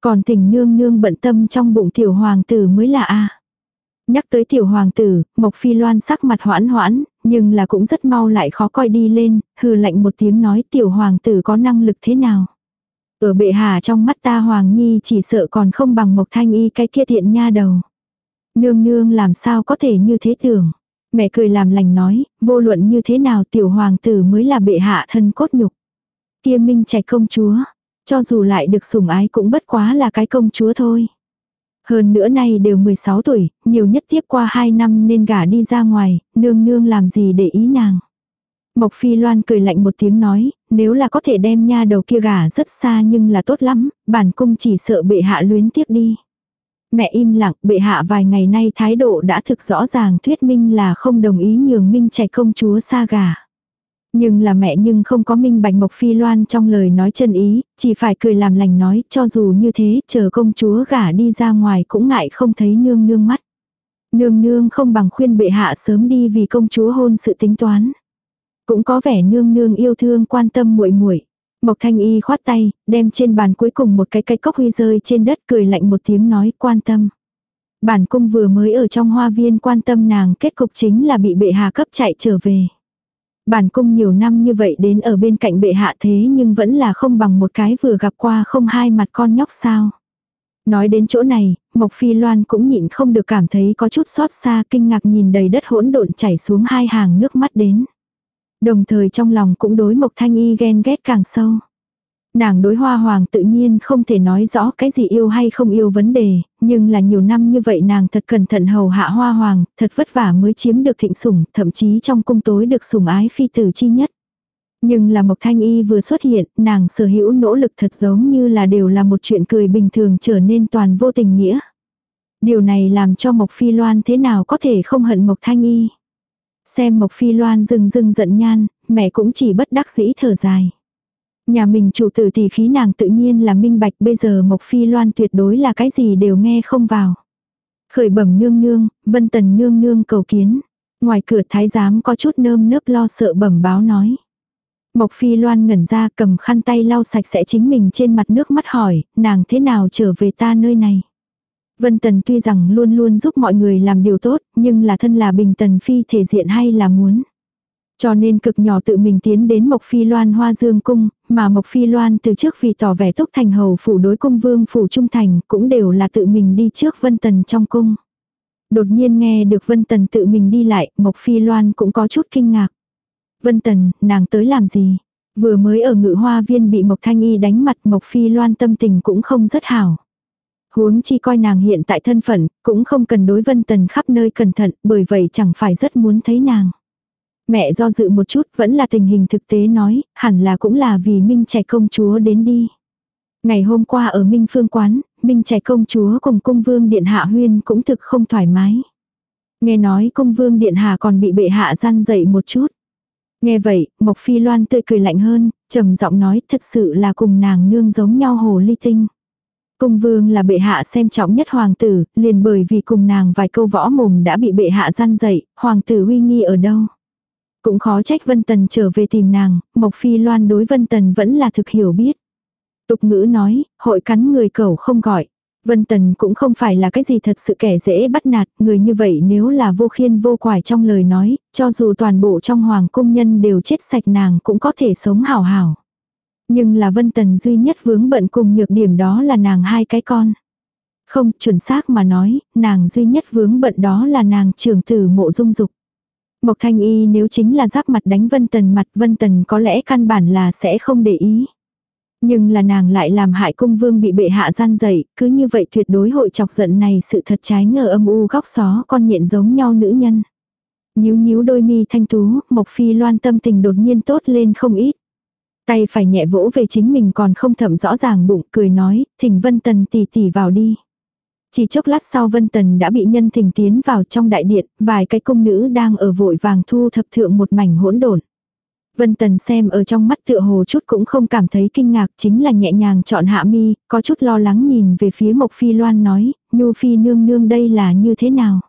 Còn tình nương nương bận tâm trong bụng tiểu hoàng tử mới là a Nhắc tới tiểu hoàng tử, Mộc Phi Loan sắc mặt hoãn hoãn, nhưng là cũng rất mau lại khó coi đi lên, hừ lạnh một tiếng nói tiểu hoàng tử có năng lực thế nào. Ở bệ hạ trong mắt ta Hoàng Nhi chỉ sợ còn không bằng Mộc Thanh Y cái kia tiện nha đầu. Nương nương làm sao có thể như thế tưởng. Mẹ cười làm lành nói, vô luận như thế nào tiểu hoàng tử mới là bệ hạ thân cốt nhục. Kia minh trạch công chúa, cho dù lại được sủng ái cũng bất quá là cái công chúa thôi. Hơn nữa nay đều 16 tuổi, nhiều nhất tiếp qua 2 năm nên gả đi ra ngoài, nương nương làm gì để ý nàng. Mộc Phi Loan cười lạnh một tiếng nói, nếu là có thể đem nha đầu kia gả rất xa nhưng là tốt lắm, bản cung chỉ sợ bệ hạ luyến tiếc đi. Mẹ im lặng, bệ hạ vài ngày nay thái độ đã thực rõ ràng thuyết minh là không đồng ý nhường minh trạch công chúa xa gả. Nhưng là mẹ nhưng không có minh bạch Mộc Phi Loan trong lời nói chân ý, chỉ phải cười làm lành nói cho dù như thế chờ công chúa gả đi ra ngoài cũng ngại không thấy nương nương mắt. Nương nương không bằng khuyên bệ hạ sớm đi vì công chúa hôn sự tính toán. Cũng có vẻ nương nương yêu thương quan tâm muội muội. Mộc Thanh Y khoát tay, đem trên bàn cuối cùng một cái cây cốc huy rơi trên đất cười lạnh một tiếng nói quan tâm. Bản cung vừa mới ở trong hoa viên quan tâm nàng kết cục chính là bị bệ hạ cấp chạy trở về. Bản cung nhiều năm như vậy đến ở bên cạnh bệ hạ thế nhưng vẫn là không bằng một cái vừa gặp qua không hai mặt con nhóc sao. Nói đến chỗ này, Mộc Phi Loan cũng nhịn không được cảm thấy có chút xót xa kinh ngạc nhìn đầy đất hỗn độn chảy xuống hai hàng nước mắt đến. Đồng thời trong lòng cũng đối Mộc Thanh Y ghen ghét càng sâu. Nàng đối hoa hoàng tự nhiên không thể nói rõ cái gì yêu hay không yêu vấn đề, nhưng là nhiều năm như vậy nàng thật cẩn thận hầu hạ hoa hoàng, thật vất vả mới chiếm được thịnh sủng, thậm chí trong cung tối được sủng ái phi tử chi nhất. Nhưng là Mộc Thanh Y vừa xuất hiện, nàng sở hữu nỗ lực thật giống như là đều là một chuyện cười bình thường trở nên toàn vô tình nghĩa. Điều này làm cho Mộc Phi Loan thế nào có thể không hận Mộc Thanh Y. Xem Mộc Phi Loan rừng rừng giận nhan, mẹ cũng chỉ bất đắc dĩ thở dài. Nhà mình chủ tử thì khí nàng tự nhiên là minh bạch bây giờ Mộc Phi Loan tuyệt đối là cái gì đều nghe không vào. Khởi bẩm nương nương, vân tần nương nương cầu kiến. Ngoài cửa thái giám có chút nơm nớp lo sợ bẩm báo nói. Mộc Phi Loan ngẩn ra cầm khăn tay lau sạch sẽ chính mình trên mặt nước mắt hỏi, nàng thế nào trở về ta nơi này. Vân Tần tuy rằng luôn luôn giúp mọi người làm điều tốt, nhưng là thân là bình tần phi thể diện hay là muốn. Cho nên cực nhỏ tự mình tiến đến Mộc Phi Loan Hoa Dương Cung, mà Mộc Phi Loan từ trước vì tỏ vẻ tốc thành hầu phủ đối cung vương phủ trung thành cũng đều là tự mình đi trước Vân Tần trong cung. Đột nhiên nghe được Vân Tần tự mình đi lại, Mộc Phi Loan cũng có chút kinh ngạc. Vân Tần, nàng tới làm gì? Vừa mới ở ngự hoa viên bị Mộc Thanh Y đánh mặt Mộc Phi Loan tâm tình cũng không rất hảo. Huống chi coi nàng hiện tại thân phận, cũng không cần đối Vân Tần khắp nơi cẩn thận, bởi vậy chẳng phải rất muốn thấy nàng. Mẹ do dự một chút vẫn là tình hình thực tế nói, hẳn là cũng là vì Minh trẻ công chúa đến đi. Ngày hôm qua ở Minh Phương Quán, Minh trẻ công chúa cùng cung vương điện hạ huyên cũng thực không thoải mái. Nghe nói cung vương điện hạ còn bị bệ hạ gian dậy một chút. Nghe vậy, Mộc Phi Loan tươi cười lạnh hơn, trầm giọng nói thật sự là cùng nàng nương giống nhau hồ ly tinh. Cung vương là bệ hạ xem trọng nhất hoàng tử, liền bởi vì cùng nàng vài câu võ mồm đã bị bệ hạ gian dậy, hoàng tử uy nghi ở đâu. Cũng khó trách Vân Tần trở về tìm nàng, Mộc Phi Loan đối Vân Tần vẫn là thực hiểu biết. Tục ngữ nói, hội cắn người cầu không gọi. Vân Tần cũng không phải là cái gì thật sự kẻ dễ bắt nạt, người như vậy nếu là vô khiên vô quải trong lời nói, cho dù toàn bộ trong hoàng cung nhân đều chết sạch nàng cũng có thể sống hảo hảo. Nhưng là Vân Tần duy nhất vướng bận cùng nhược điểm đó là nàng hai cái con. Không, chuẩn xác mà nói, nàng duy nhất vướng bận đó là nàng trưởng tử mộ dung dục. Mộc Thanh Y nếu chính là giáp mặt đánh Vân Tần mặt Vân Tần có lẽ căn bản là sẽ không để ý. Nhưng là nàng lại làm hại cung vương bị bệ hạ gian dậy, cứ như vậy tuyệt đối hội chọc giận này sự thật trái ngờ âm u góc xó con nhện giống nhau nữ nhân. Nhíu nhíu đôi mi thanh tú, Mộc Phi loan tâm tình đột nhiên tốt lên không ít. Tay phải nhẹ vỗ về chính mình còn không thẩm rõ ràng bụng cười nói, thỉnh Vân Tần tỉ tỉ vào đi. Chỉ chốc lát sau Vân Tần đã bị nhân thỉnh tiến vào trong đại điện, vài cái cung nữ đang ở vội vàng thu thập thượng một mảnh hỗn độn. Vân Tần xem ở trong mắt tựa hồ chút cũng không cảm thấy kinh ngạc chính là nhẹ nhàng chọn hạ mi, có chút lo lắng nhìn về phía Mộc Phi Loan nói, Nhu Phi nương nương đây là như thế nào.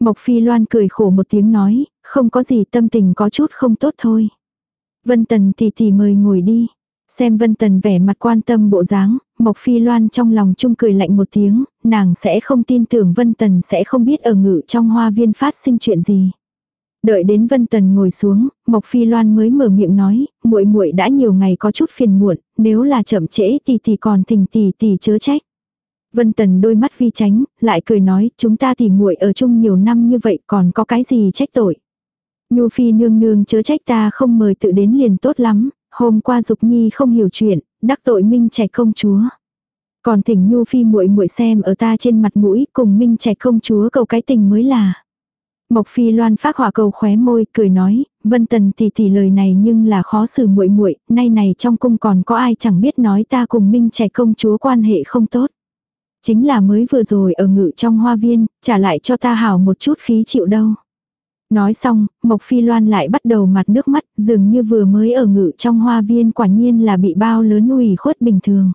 Mộc Phi Loan cười khổ một tiếng nói, không có gì tâm tình có chút không tốt thôi. Vân Tần thì thì mời ngồi đi. Xem Vân Tần vẻ mặt quan tâm bộ dáng, Mộc Phi Loan trong lòng chung cười lạnh một tiếng, nàng sẽ không tin tưởng Vân Tần sẽ không biết ở ngự trong hoa viên phát sinh chuyện gì. Đợi đến Vân Tần ngồi xuống, Mộc Phi Loan mới mở miệng nói, muội muội đã nhiều ngày có chút phiền muộn, nếu là chậm trễ thì thì còn thình tỷ tỷ chớ trách. Vân Tần đôi mắt vi tránh, lại cười nói, chúng ta thì muội ở chung nhiều năm như vậy còn có cái gì trách tội. Nhu Phi nương nương chớ trách ta không mời tự đến liền tốt lắm, hôm qua Dục Nhi không hiểu chuyện, đắc tội Minh Trạch công chúa. Còn thỉnh Nhu Phi muội muội xem ở ta trên mặt mũi cùng Minh Trạch công chúa cầu cái tình mới là. Mộc Phi Loan phát hỏa cầu khóe môi, cười nói, Vân Tần tỷ tỷ lời này nhưng là khó xử muội muội, nay này trong cung còn có ai chẳng biết nói ta cùng Minh Trạch công chúa quan hệ không tốt. Chính là mới vừa rồi ở ngự trong hoa viên, trả lại cho ta hảo một chút khí chịu đâu. Nói xong, Mộc Phi Loan lại bắt đầu mặt nước mắt, dường như vừa mới ở ngự trong hoa viên quả nhiên là bị bao lớn ủy khuất bình thường.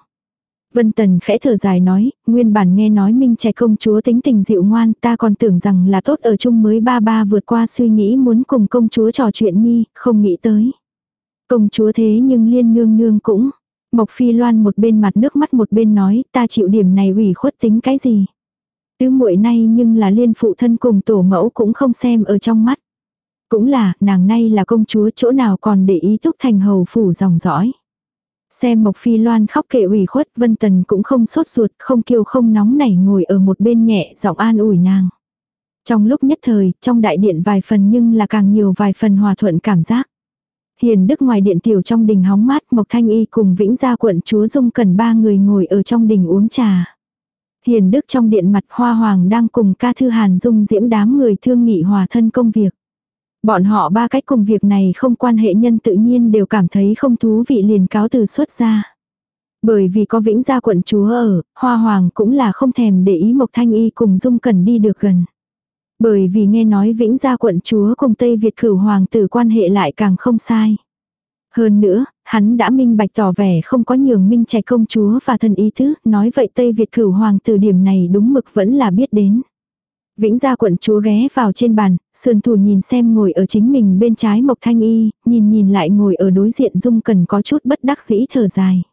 Vân Tần khẽ thở dài nói, nguyên bản nghe nói Minh trẻ công chúa tính tình dịu ngoan, ta còn tưởng rằng là tốt ở chung mới ba ba vượt qua suy nghĩ muốn cùng công chúa trò chuyện nhi, không nghĩ tới. Công chúa thế nhưng liên nương nương cũng. Mộc Phi Loan một bên mặt nước mắt một bên nói, ta chịu điểm này ủy khuất tính cái gì. Tứ muội nay nhưng là liên phụ thân cùng tổ mẫu cũng không xem ở trong mắt. Cũng là, nàng nay là công chúa chỗ nào còn để ý túc thành hầu phủ dòng dõi. Xem Mộc Phi Loan khóc kệ ủy khuất, Vân Tần cũng không sốt ruột, không kiêu không nóng nảy ngồi ở một bên nhẹ giọng an ủi nàng. Trong lúc nhất thời, trong đại điện vài phần nhưng là càng nhiều vài phần hòa thuận cảm giác. Hiền Đức ngoài điện tiểu trong đình hóng mát, Mộc Thanh Y cùng Vĩnh Gia quận chúa Dung cần ba người ngồi ở trong đình uống trà. Hiền Đức trong điện mặt Hoa Hoàng đang cùng ca thư Hàn Dung diễm đám người thương nghị hòa thân công việc. Bọn họ ba cách cùng việc này không quan hệ nhân tự nhiên đều cảm thấy không thú vị liền cáo từ xuất ra. Bởi vì có vĩnh gia quận chúa ở, Hoa Hoàng cũng là không thèm để ý Mộc Thanh Y cùng Dung Cần đi được gần. Bởi vì nghe nói vĩnh gia quận chúa cùng Tây Việt cửu hoàng tử quan hệ lại càng không sai. Hơn nữa, hắn đã minh bạch tỏ vẻ không có nhường minh trạch công chúa và thân ý thứ, nói vậy Tây Việt cửu hoàng từ điểm này đúng mực vẫn là biết đến. Vĩnh gia quận chúa ghé vào trên bàn, sườn thủ nhìn xem ngồi ở chính mình bên trái Mộc Thanh Y, nhìn nhìn lại ngồi ở đối diện Dung Cần có chút bất đắc dĩ thở dài.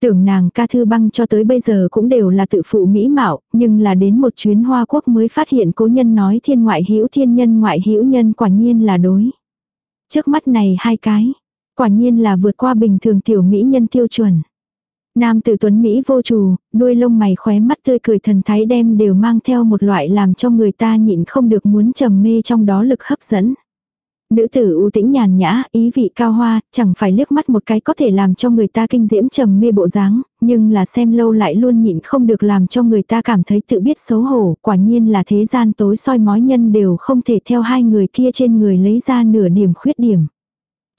Tưởng nàng ca thư băng cho tới bây giờ cũng đều là tự phụ mỹ mạo, nhưng là đến một chuyến Hoa Quốc mới phát hiện cố nhân nói thiên ngoại hữu thiên nhân ngoại hữu nhân quả nhiên là đối. Trước mắt này hai cái, quả nhiên là vượt qua bình thường tiểu mỹ nhân tiêu chuẩn. Nam tử tuấn Mỹ vô trù, đuôi lông mày khóe mắt tươi cười thần thái đem đều mang theo một loại làm cho người ta nhịn không được muốn trầm mê trong đó lực hấp dẫn. Nữ tử ưu tĩnh nhàn nhã, ý vị cao hoa, chẳng phải liếc mắt một cái có thể làm cho người ta kinh diễm trầm mê bộ dáng, nhưng là xem lâu lại luôn nhịn không được làm cho người ta cảm thấy tự biết xấu hổ, quả nhiên là thế gian tối soi mói nhân đều không thể theo hai người kia trên người lấy ra nửa điểm khuyết điểm.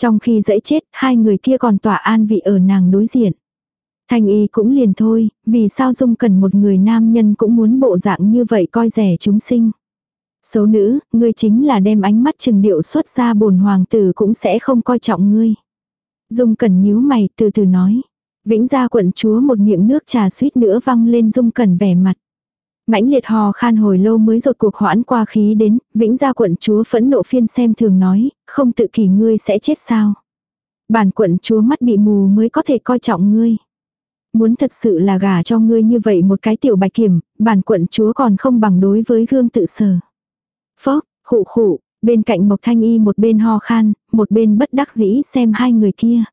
Trong khi dẫy chết, hai người kia còn tỏa an vị ở nàng đối diện. Thanh y cũng liền thôi, vì sao dung cần một người nam nhân cũng muốn bộ dạng như vậy coi rẻ chúng sinh. Xấu nữ, ngươi chính là đem ánh mắt trừng điệu xuất ra bồn hoàng tử cũng sẽ không coi trọng ngươi. Dung Cẩn nhíu mày từ từ nói. Vĩnh gia quận chúa một miệng nước trà suýt nữa văng lên Dung Cẩn vẻ mặt. Mãnh liệt hò khan hồi lâu mới rột cuộc hoãn qua khí đến, vĩnh gia quận chúa phẫn nộ phiên xem thường nói, không tự kỷ ngươi sẽ chết sao. Bản quận chúa mắt bị mù mới có thể coi trọng ngươi. Muốn thật sự là gả cho ngươi như vậy một cái tiểu bạch kiểm, bản quận chúa còn không bằng đối với gương tự sở. Phốc, khụ khụ, bên cạnh Mộc Thanh Y một bên ho khan, một bên bất đắc dĩ xem hai người kia.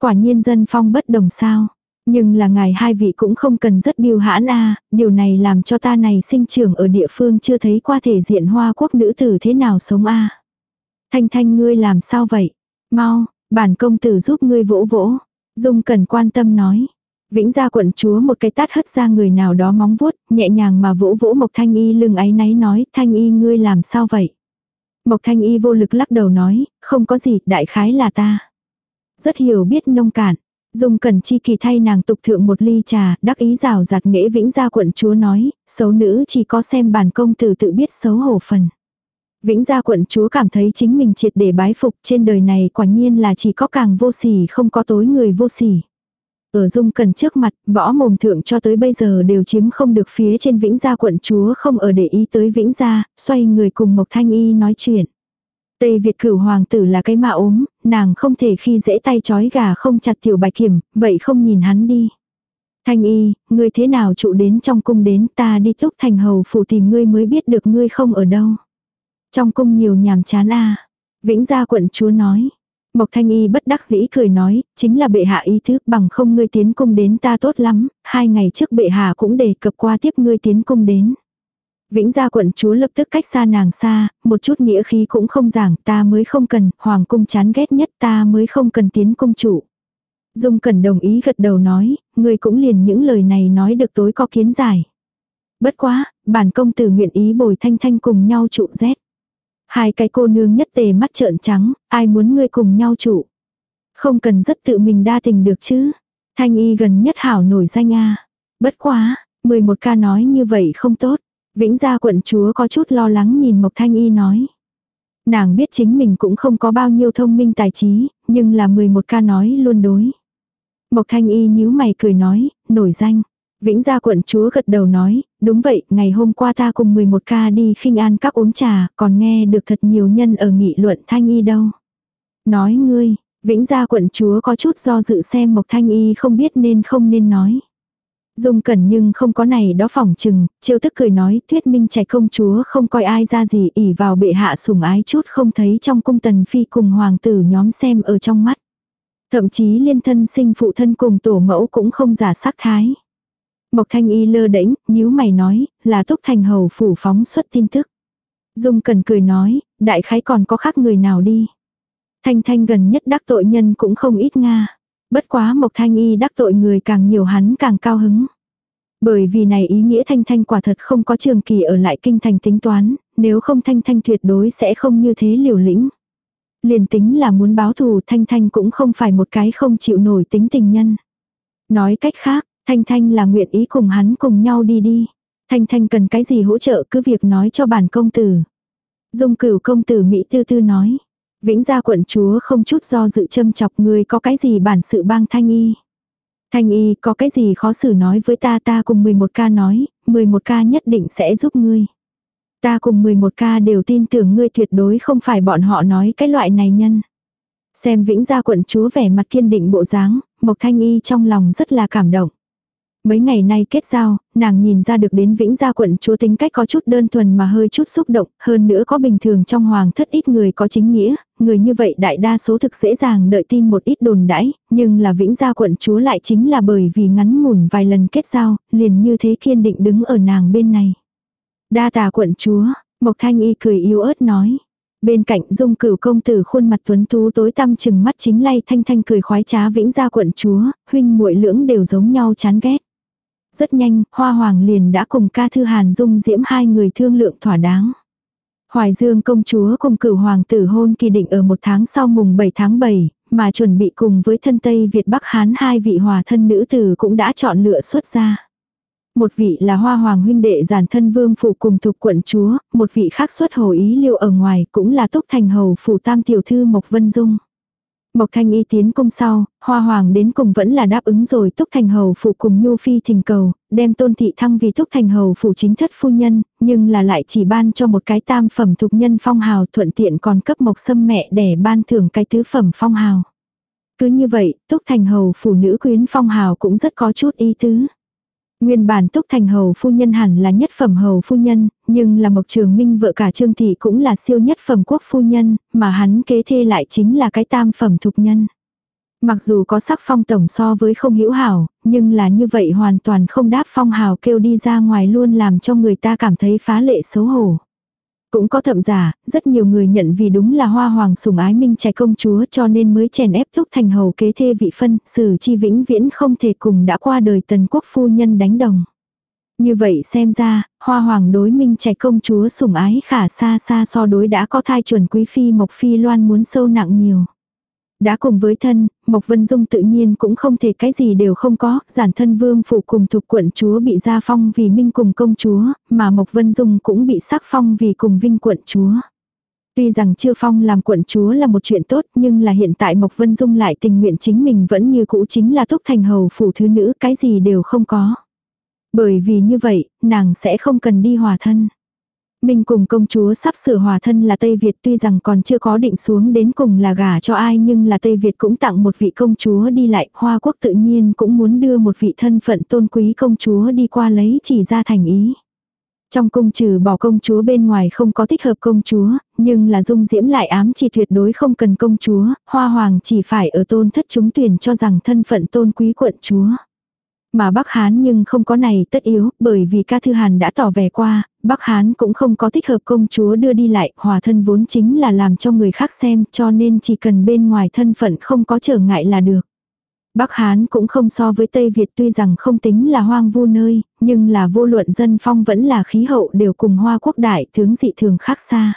Quả nhiên dân phong bất đồng sao. Nhưng là ngài hai vị cũng không cần rất biêu hãn a điều này làm cho ta này sinh trưởng ở địa phương chưa thấy qua thể diện hoa quốc nữ tử thế nào sống a Thanh thanh ngươi làm sao vậy? Mau, bản công tử giúp ngươi vỗ vỗ. Dung cần quan tâm nói. Vĩnh gia quận chúa một cái tát hất ra người nào đó móng vuốt, nhẹ nhàng mà vỗ vỗ Mộc Thanh Y lưng ấy náy nói, Thanh Y ngươi làm sao vậy? Mộc Thanh Y vô lực lắc đầu nói, không có gì, đại khái là ta. Rất hiểu biết nông cạn. Dung Cẩn Chi kỳ thay nàng tục thượng một ly trà, đắc ý rào rạt nghệ vĩnh gia quận chúa nói, xấu nữ chỉ có xem bản công tử tự biết xấu hổ phần. Vĩnh gia quận chúa cảm thấy chính mình triệt để bái phục trên đời này quả nhiên là chỉ có càng vô sỉ không có tối người vô sỉ. Ở dung cần trước mặt, võ mồm thượng cho tới bây giờ đều chiếm không được phía trên vĩnh gia quận chúa không ở để ý tới vĩnh gia, xoay người cùng Mộc Thanh Y nói chuyện. Tây Việt cửu hoàng tử là cái ma ốm, nàng không thể khi dễ tay chói gà không chặt tiểu bạch kiểm, vậy không nhìn hắn đi. Thanh y, ngươi thế nào trụ đến trong cung đến ta đi túc thành hầu phủ tìm ngươi mới biết được ngươi không ở đâu. Trong cung nhiều nhàm chán a Vĩnh gia quận chúa nói. Mộc thanh y bất đắc dĩ cười nói, chính là bệ hạ ý thức bằng không ngươi tiến cung đến ta tốt lắm, hai ngày trước bệ hạ cũng đề cập qua tiếp ngươi tiến cung đến. Vĩnh gia quận chúa lập tức cách xa nàng xa, một chút nghĩa khí cũng không giảng, ta mới không cần, hoàng cung chán ghét nhất ta mới không cần tiến cung chủ. Dung Cẩn đồng ý gật đầu nói, người cũng liền những lời này nói được tối có kiến giải. Bất quá, bản công tử nguyện ý bồi thanh thanh cùng nhau trụ rét. Hai cái cô nương nhất tề mắt trợn trắng, ai muốn ngươi cùng nhau trụ. Không cần rất tự mình đa tình được chứ. Thanh y gần nhất hảo nổi danh a Bất quá, 11 ca nói như vậy không tốt. Vĩnh gia quận chúa có chút lo lắng nhìn Mộc Thanh Y nói. Nàng biết chính mình cũng không có bao nhiêu thông minh tài trí, nhưng là 11 ca nói luôn đối. Mộc Thanh Y nhíu mày cười nói, nổi danh. Vĩnh gia quận chúa gật đầu nói, đúng vậy, ngày hôm qua ta cùng 11 ca đi khinh an các uống trà, còn nghe được thật nhiều nhân ở nghị luận Thanh Y đâu. Nói ngươi, Vĩnh gia quận chúa có chút do dự xem Mộc Thanh Y không biết nên không nên nói. Dung cẩn nhưng không có này đó phỏng chừng, chiêu tức cười nói thuyết minh trẻ công chúa không coi ai ra gì ỉ vào bệ hạ sủng ái chút không thấy trong cung tần phi cùng hoàng tử nhóm xem ở trong mắt. Thậm chí liên thân sinh phụ thân cùng tổ mẫu cũng không giả sắc thái. Mộc thanh y lơ đễnh, nhíu mày nói, là túc thành hầu phủ phóng xuất tin tức. Dung cần cười nói, đại khái còn có khác người nào đi. Thanh thanh gần nhất đắc tội nhân cũng không ít nga. Bất quá Mộc Thanh Y đắc tội người càng nhiều hắn càng cao hứng. Bởi vì này ý nghĩa Thanh Thanh quả thật không có trường kỳ ở lại kinh thành tính toán, nếu không Thanh Thanh tuyệt đối sẽ không như thế liều lĩnh. Liền tính là muốn báo thù Thanh Thanh cũng không phải một cái không chịu nổi tính tình nhân. Nói cách khác, Thanh Thanh là nguyện ý cùng hắn cùng nhau đi đi. Thanh Thanh cần cái gì hỗ trợ cứ việc nói cho bản công tử. Dung cửu công tử Mỹ tư tư nói. Vĩnh gia quận chúa không chút do dự châm chọc ngươi có cái gì bản sự bang thanh y. Thanh y có cái gì khó xử nói với ta ta cùng 11 ca nói, 11 ca nhất định sẽ giúp ngươi. Ta cùng 11 ca đều tin tưởng ngươi tuyệt đối không phải bọn họ nói cái loại này nhân. Xem vĩnh gia quận chúa vẻ mặt kiên định bộ dáng, Mộc Thanh Y trong lòng rất là cảm động. Mấy ngày nay kết giao, nàng nhìn ra được đến vĩnh gia quận chúa tính cách có chút đơn thuần mà hơi chút xúc động, hơn nữa có bình thường trong hoàng thất ít người có chính nghĩa, người như vậy đại đa số thực dễ dàng đợi tin một ít đồn đãi, nhưng là vĩnh gia quận chúa lại chính là bởi vì ngắn ngủn vài lần kết giao, liền như thế kiên định đứng ở nàng bên này. Đa tà quận chúa, Mộc Thanh Y cười yếu ớt nói. Bên cạnh dung cửu công tử khuôn mặt tuấn tú tối tăm chừng mắt chính lay thanh thanh cười khoái trá vĩnh gia quận chúa, huynh muội lưỡng đều giống nhau chán ghét. Rất nhanh, Hoa Hoàng liền đã cùng ca thư Hàn Dung Diễm hai người thương lượng thỏa đáng. Hoài Dương công chúa cùng cửu hoàng tử hôn kỳ định ở một tháng sau mùng 7 tháng 7, mà chuẩn bị cùng với thân Tây Việt Bắc Hán hai vị hòa thân nữ tử cũng đã chọn lựa xuất ra. Một vị là hoa hoàng huynh đệ giản thân vương phủ cùng thuộc quận chúa, một vị khác xuất hồ ý liêu ở ngoài cũng là túc thành hầu phủ tam tiểu thư Mộc Vân Dung. Mộc Thanh Y tiến cung sau, Hoa Hoàng đến cùng vẫn là đáp ứng rồi Túc Thành Hầu phụ cùng Nhu Phi thỉnh cầu, đem tôn thị thăng vì Túc Thành Hầu phụ chính thất phu nhân, nhưng là lại chỉ ban cho một cái tam phẩm thục nhân phong hào thuận tiện còn cấp Mộc Sâm mẹ để ban thưởng cái tứ phẩm phong hào. Cứ như vậy, Túc Thành Hầu phụ nữ quyến phong hào cũng rất có chút ý tứ. Nguyên bản Túc Thành Hầu phu nhân hẳn là nhất phẩm hầu phu nhân, nhưng là Mộc Trường Minh vợ cả Trương Thị cũng là siêu nhất phẩm quốc phu nhân, mà hắn kế thê lại chính là cái tam phẩm thục nhân. Mặc dù có sắc phong tổng so với không hữu hảo, nhưng là như vậy hoàn toàn không đáp phong hào kêu đi ra ngoài luôn làm cho người ta cảm thấy phá lệ xấu hổ. Cũng có thậm giả, rất nhiều người nhận vì đúng là hoa hoàng sủng ái minh trẻ công chúa cho nên mới chèn ép thúc thành hầu kế thê vị phân, sử chi vĩnh viễn không thể cùng đã qua đời tần quốc phu nhân đánh đồng. Như vậy xem ra, hoa hoàng đối minh trẻ công chúa sủng ái khả xa xa so đối đã có thai chuẩn quý phi mộc phi loan muốn sâu nặng nhiều. Đã cùng với thân, Mộc Vân Dung tự nhiên cũng không thể cái gì đều không có, giản thân vương phụ cùng thuộc quận chúa bị gia phong vì minh cùng công chúa, mà Mộc Vân Dung cũng bị sắc phong vì cùng vinh quận chúa. Tuy rằng chưa phong làm quận chúa là một chuyện tốt nhưng là hiện tại Mộc Vân Dung lại tình nguyện chính mình vẫn như cũ chính là túc thành hầu phủ thứ nữ cái gì đều không có. Bởi vì như vậy, nàng sẽ không cần đi hòa thân mình cùng công chúa sắp sửa hòa thân là Tây Việt tuy rằng còn chưa có định xuống đến cùng là gả cho ai nhưng là Tây Việt cũng tặng một vị công chúa đi lại, Hoa Quốc tự nhiên cũng muốn đưa một vị thân phận tôn quý công chúa đi qua lấy chỉ ra thành ý. Trong cung trừ bỏ công chúa bên ngoài không có thích hợp công chúa, nhưng là dung diễm lại ám chỉ tuyệt đối không cần công chúa, hoa hoàng chỉ phải ở tôn thất chúng tuyển cho rằng thân phận tôn quý quận chúa. Mà Bắc Hán nhưng không có này tất yếu, bởi vì ca thư hàn đã tỏ vẻ qua, Bắc Hán cũng không có thích hợp công chúa đưa đi lại, hòa thân vốn chính là làm cho người khác xem, cho nên chỉ cần bên ngoài thân phận không có trở ngại là được. Bắc Hán cũng không so với Tây Việt tuy rằng không tính là hoang vu nơi, nhưng là vô luận dân phong vẫn là khí hậu đều cùng hoa quốc đại tướng dị thường khác xa.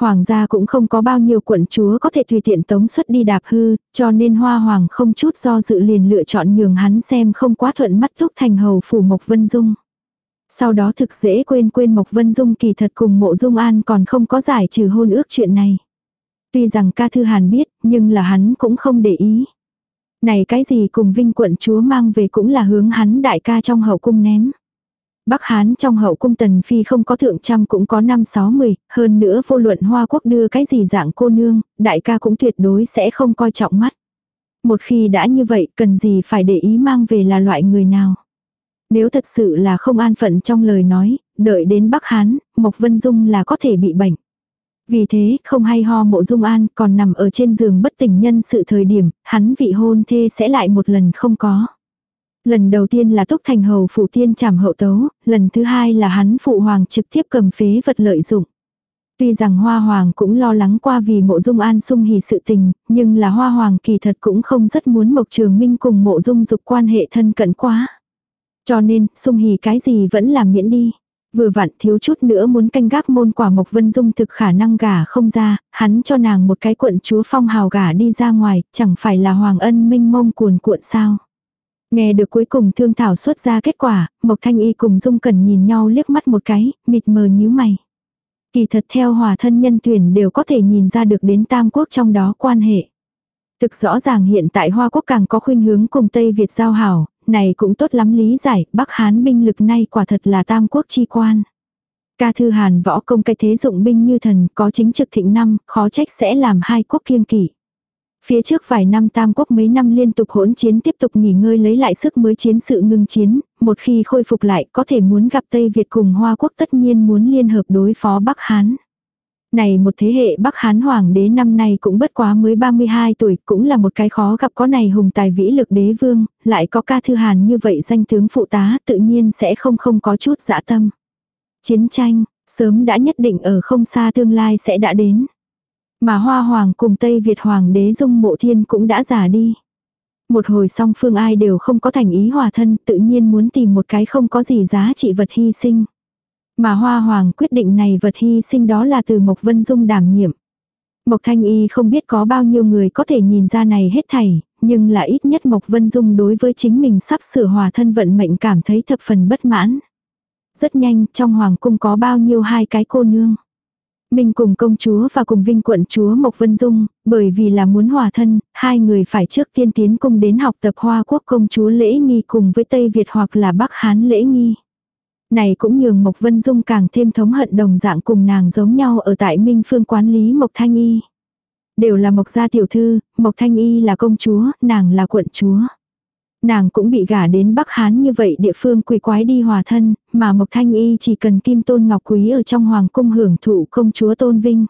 Hoàng gia cũng không có bao nhiêu quận chúa có thể tùy tiện tống xuất đi đạp hư, cho nên hoa hoàng không chút do dự liền lựa chọn nhường hắn xem không quá thuận mắt thúc thành hầu phủ Mộc Vân Dung. Sau đó thực dễ quên quên Mộc Vân Dung kỳ thật cùng mộ Dung An còn không có giải trừ hôn ước chuyện này. Tuy rằng ca thư hàn biết, nhưng là hắn cũng không để ý. Này cái gì cùng vinh quận chúa mang về cũng là hướng hắn đại ca trong hậu cung ném. Bắc Hán trong hậu cung tần phi không có thượng trăm cũng có năm sáu mười, hơn nữa vô luận hoa quốc đưa cái gì dạng cô nương, đại ca cũng tuyệt đối sẽ không coi trọng mắt. Một khi đã như vậy cần gì phải để ý mang về là loại người nào. Nếu thật sự là không an phận trong lời nói, đợi đến Bắc Hán, Mộc Vân Dung là có thể bị bệnh. Vì thế, không hay ho mộ dung an còn nằm ở trên giường bất tỉnh nhân sự thời điểm, hắn vị hôn thê sẽ lại một lần không có. Lần đầu tiên là Túc Thành Hầu phụ tiên trảm hậu tấu, lần thứ hai là hắn phụ hoàng trực tiếp cầm phế vật lợi dụng. Tuy rằng Hoa Hoàng cũng lo lắng qua vì mộ dung an sung hỉ sự tình, nhưng là Hoa Hoàng kỳ thật cũng không rất muốn Mộc Trường Minh cùng mộ dung dục quan hệ thân cận quá. Cho nên, sung hỉ cái gì vẫn làm miễn đi. Vừa vặn thiếu chút nữa muốn canh gác môn quả Mộc Vân Dung thực khả năng gả không ra, hắn cho nàng một cái quận chúa phong hào gả đi ra ngoài, chẳng phải là Hoàng ân minh mông cuồn cuộn sao. Nghe được cuối cùng thương thảo xuất ra kết quả, Mộc Thanh Y cùng Dung Cẩn nhìn nhau liếc mắt một cái, mịt mờ nhíu mày. Kỳ thật theo hòa thân nhân tuyển đều có thể nhìn ra được đến Tam Quốc trong đó quan hệ. Thực rõ ràng hiện tại Hoa Quốc càng có khuynh hướng cùng Tây Việt giao hảo, này cũng tốt lắm lý giải, Bắc Hán binh lực nay quả thật là Tam Quốc chi quan. Ca thư Hàn võ công cái thế dụng binh như thần, có chính trực thịnh năm, khó trách sẽ làm hai quốc kiêng kỵ. Phía trước vài năm Tam Quốc mấy năm liên tục hỗn chiến tiếp tục nghỉ ngơi lấy lại sức mới chiến sự ngưng chiến, một khi khôi phục lại có thể muốn gặp Tây Việt cùng Hoa Quốc tất nhiên muốn liên hợp đối phó Bắc Hán. Này một thế hệ Bắc Hán Hoàng đế năm nay cũng bất quá mới 32 tuổi, cũng là một cái khó gặp có này hùng tài vĩ lực đế vương, lại có ca thư hàn như vậy danh tướng phụ tá tự nhiên sẽ không không có chút dã tâm. Chiến tranh, sớm đã nhất định ở không xa tương lai sẽ đã đến. Mà Hoa Hoàng cùng Tây Việt Hoàng đế Dung Mộ Thiên cũng đã già đi. Một hồi song phương ai đều không có thành ý hòa thân tự nhiên muốn tìm một cái không có gì giá trị vật hy sinh. Mà Hoa Hoàng quyết định này vật hy sinh đó là từ Mộc Vân Dung đảm nhiệm. Mộc Thanh Y không biết có bao nhiêu người có thể nhìn ra này hết thảy, nhưng là ít nhất Mộc Vân Dung đối với chính mình sắp sửa hòa thân vận mệnh cảm thấy thập phần bất mãn. Rất nhanh, trong hoàng cung có bao nhiêu hai cái cô nương. Minh cùng công chúa và cùng vinh quận chúa Mộc Vân Dung, bởi vì là muốn hòa thân, hai người phải trước tiên tiến cung đến học tập Hoa Quốc công chúa lễ nghi cùng với Tây Việt hoặc là Bắc Hán lễ nghi. Này cũng nhường Mộc Vân Dung càng thêm thống hận đồng dạng cùng nàng giống nhau ở tại Minh Phương quán lý Mộc Thanh Y. Đều là Mộc gia tiểu thư, Mộc Thanh Y là công chúa, nàng là quận chúa. Nàng cũng bị gả đến Bắc Hán như vậy địa phương quỷ quái đi hòa thân, mà Mộc Thanh Y chỉ cần kim tôn ngọc quý ở trong hoàng cung hưởng thụ công chúa tôn vinh.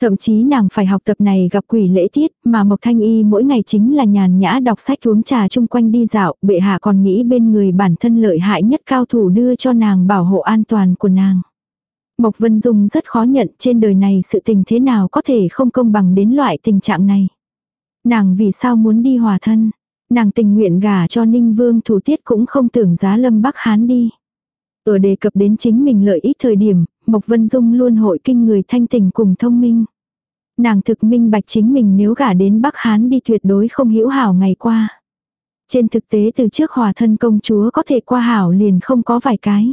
Thậm chí nàng phải học tập này gặp quỷ lễ tiết, mà Mộc Thanh Y mỗi ngày chính là nhàn nhã đọc sách uống trà chung quanh đi dạo, bệ hạ còn nghĩ bên người bản thân lợi hại nhất cao thủ đưa cho nàng bảo hộ an toàn của nàng. Mộc Vân Dung rất khó nhận trên đời này sự tình thế nào có thể không công bằng đến loại tình trạng này. Nàng vì sao muốn đi hòa thân, nàng tình nguyện gả cho Ninh Vương thủ tiết cũng không tưởng giá lâm Bắc Hán đi. Ở đề cập đến chính mình lợi ích thời điểm, Mộc Vân Dung luôn hội kinh người thanh tỉnh cùng thông minh. Nàng thực minh bạch chính mình nếu gả đến Bắc Hán đi tuyệt đối không hiểu hảo ngày qua. Trên thực tế từ trước hòa thân công chúa có thể qua hảo liền không có vài cái.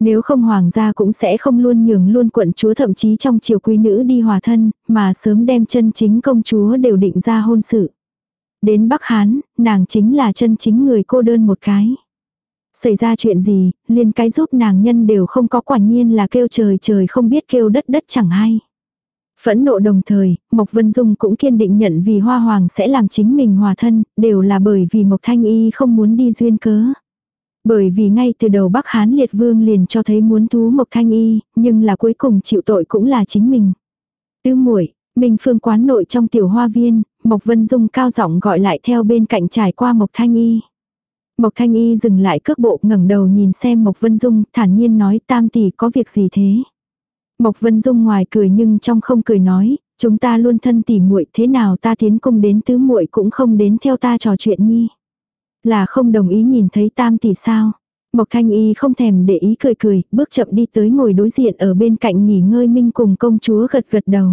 Nếu không hoàng gia cũng sẽ không luôn nhường luôn quận chúa thậm chí trong triều quý nữ đi hòa thân, mà sớm đem chân chính công chúa đều định ra hôn sự. Đến Bắc Hán, nàng chính là chân chính người cô đơn một cái. Xảy ra chuyện gì, liên cái giúp nàng nhân đều không có quả nhiên là kêu trời trời không biết kêu đất đất chẳng hay. Phẫn nộ đồng thời, Mộc Vân Dung cũng kiên định nhận vì Hoa Hoàng sẽ làm chính mình hòa thân, đều là bởi vì Mộc Thanh Y không muốn đi duyên cớ. Bởi vì ngay từ đầu Bắc Hán Liệt Vương liền cho thấy muốn thú Mộc Thanh Y, nhưng là cuối cùng chịu tội cũng là chính mình. Tứ muội Minh Phương quán nội trong tiểu hoa viên, Mộc Vân Dung cao giọng gọi lại theo bên cạnh trải qua Mộc Thanh Y. Mộc Thanh Y dừng lại cước bộ ngẩng đầu nhìn xem Mộc Vân Dung, thản nhiên nói tam tỷ có việc gì thế. Mộc Vân Dung ngoài cười nhưng trong không cười nói, chúng ta luôn thân tỉ muội thế nào ta tiến cung đến tứ muội cũng không đến theo ta trò chuyện nhi. Là không đồng ý nhìn thấy tam tỷ sao. Mộc Thanh Y không thèm để ý cười cười, bước chậm đi tới ngồi đối diện ở bên cạnh nghỉ ngơi Minh cùng công chúa gật gật đầu.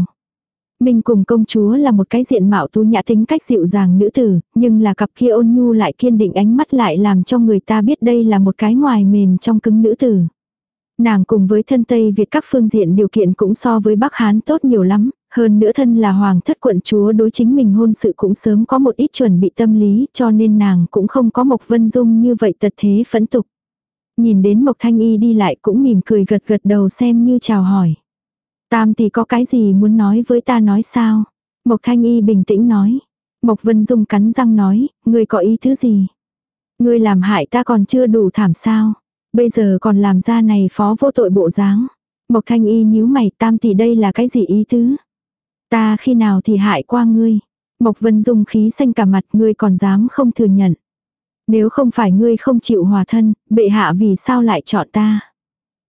Minh cùng công chúa là một cái diện mạo tú nhã tính cách dịu dàng nữ tử, nhưng là cặp kia ôn nhu lại kiên định ánh mắt lại làm cho người ta biết đây là một cái ngoài mềm trong cứng nữ tử. Nàng cùng với thân Tây Việt các phương diện điều kiện cũng so với Bắc Hán tốt nhiều lắm, hơn nữa thân là hoàng thất quận chúa đối chính mình hôn sự cũng sớm có một ít chuẩn bị tâm lý cho nên nàng cũng không có Mộc Vân Dung như vậy tật thế phẫn tục. Nhìn đến Mộc Thanh Y đi lại cũng mỉm cười gật gật đầu xem như chào hỏi. Tam thì có cái gì muốn nói với ta nói sao? Mộc Thanh Y bình tĩnh nói. Mộc Vân Dung cắn răng nói, ngươi có ý thứ gì? Ngươi làm hại ta còn chưa đủ thảm sao? Bây giờ còn làm ra này phó vô tội bộ dáng. Mộc Thanh Y nhíu mày tam tỷ đây là cái gì ý tứ? Ta khi nào thì hại qua ngươi? Mộc Vân Dung khí xanh cả mặt ngươi còn dám không thừa nhận. Nếu không phải ngươi không chịu hòa thân, bệ hạ vì sao lại chọn ta?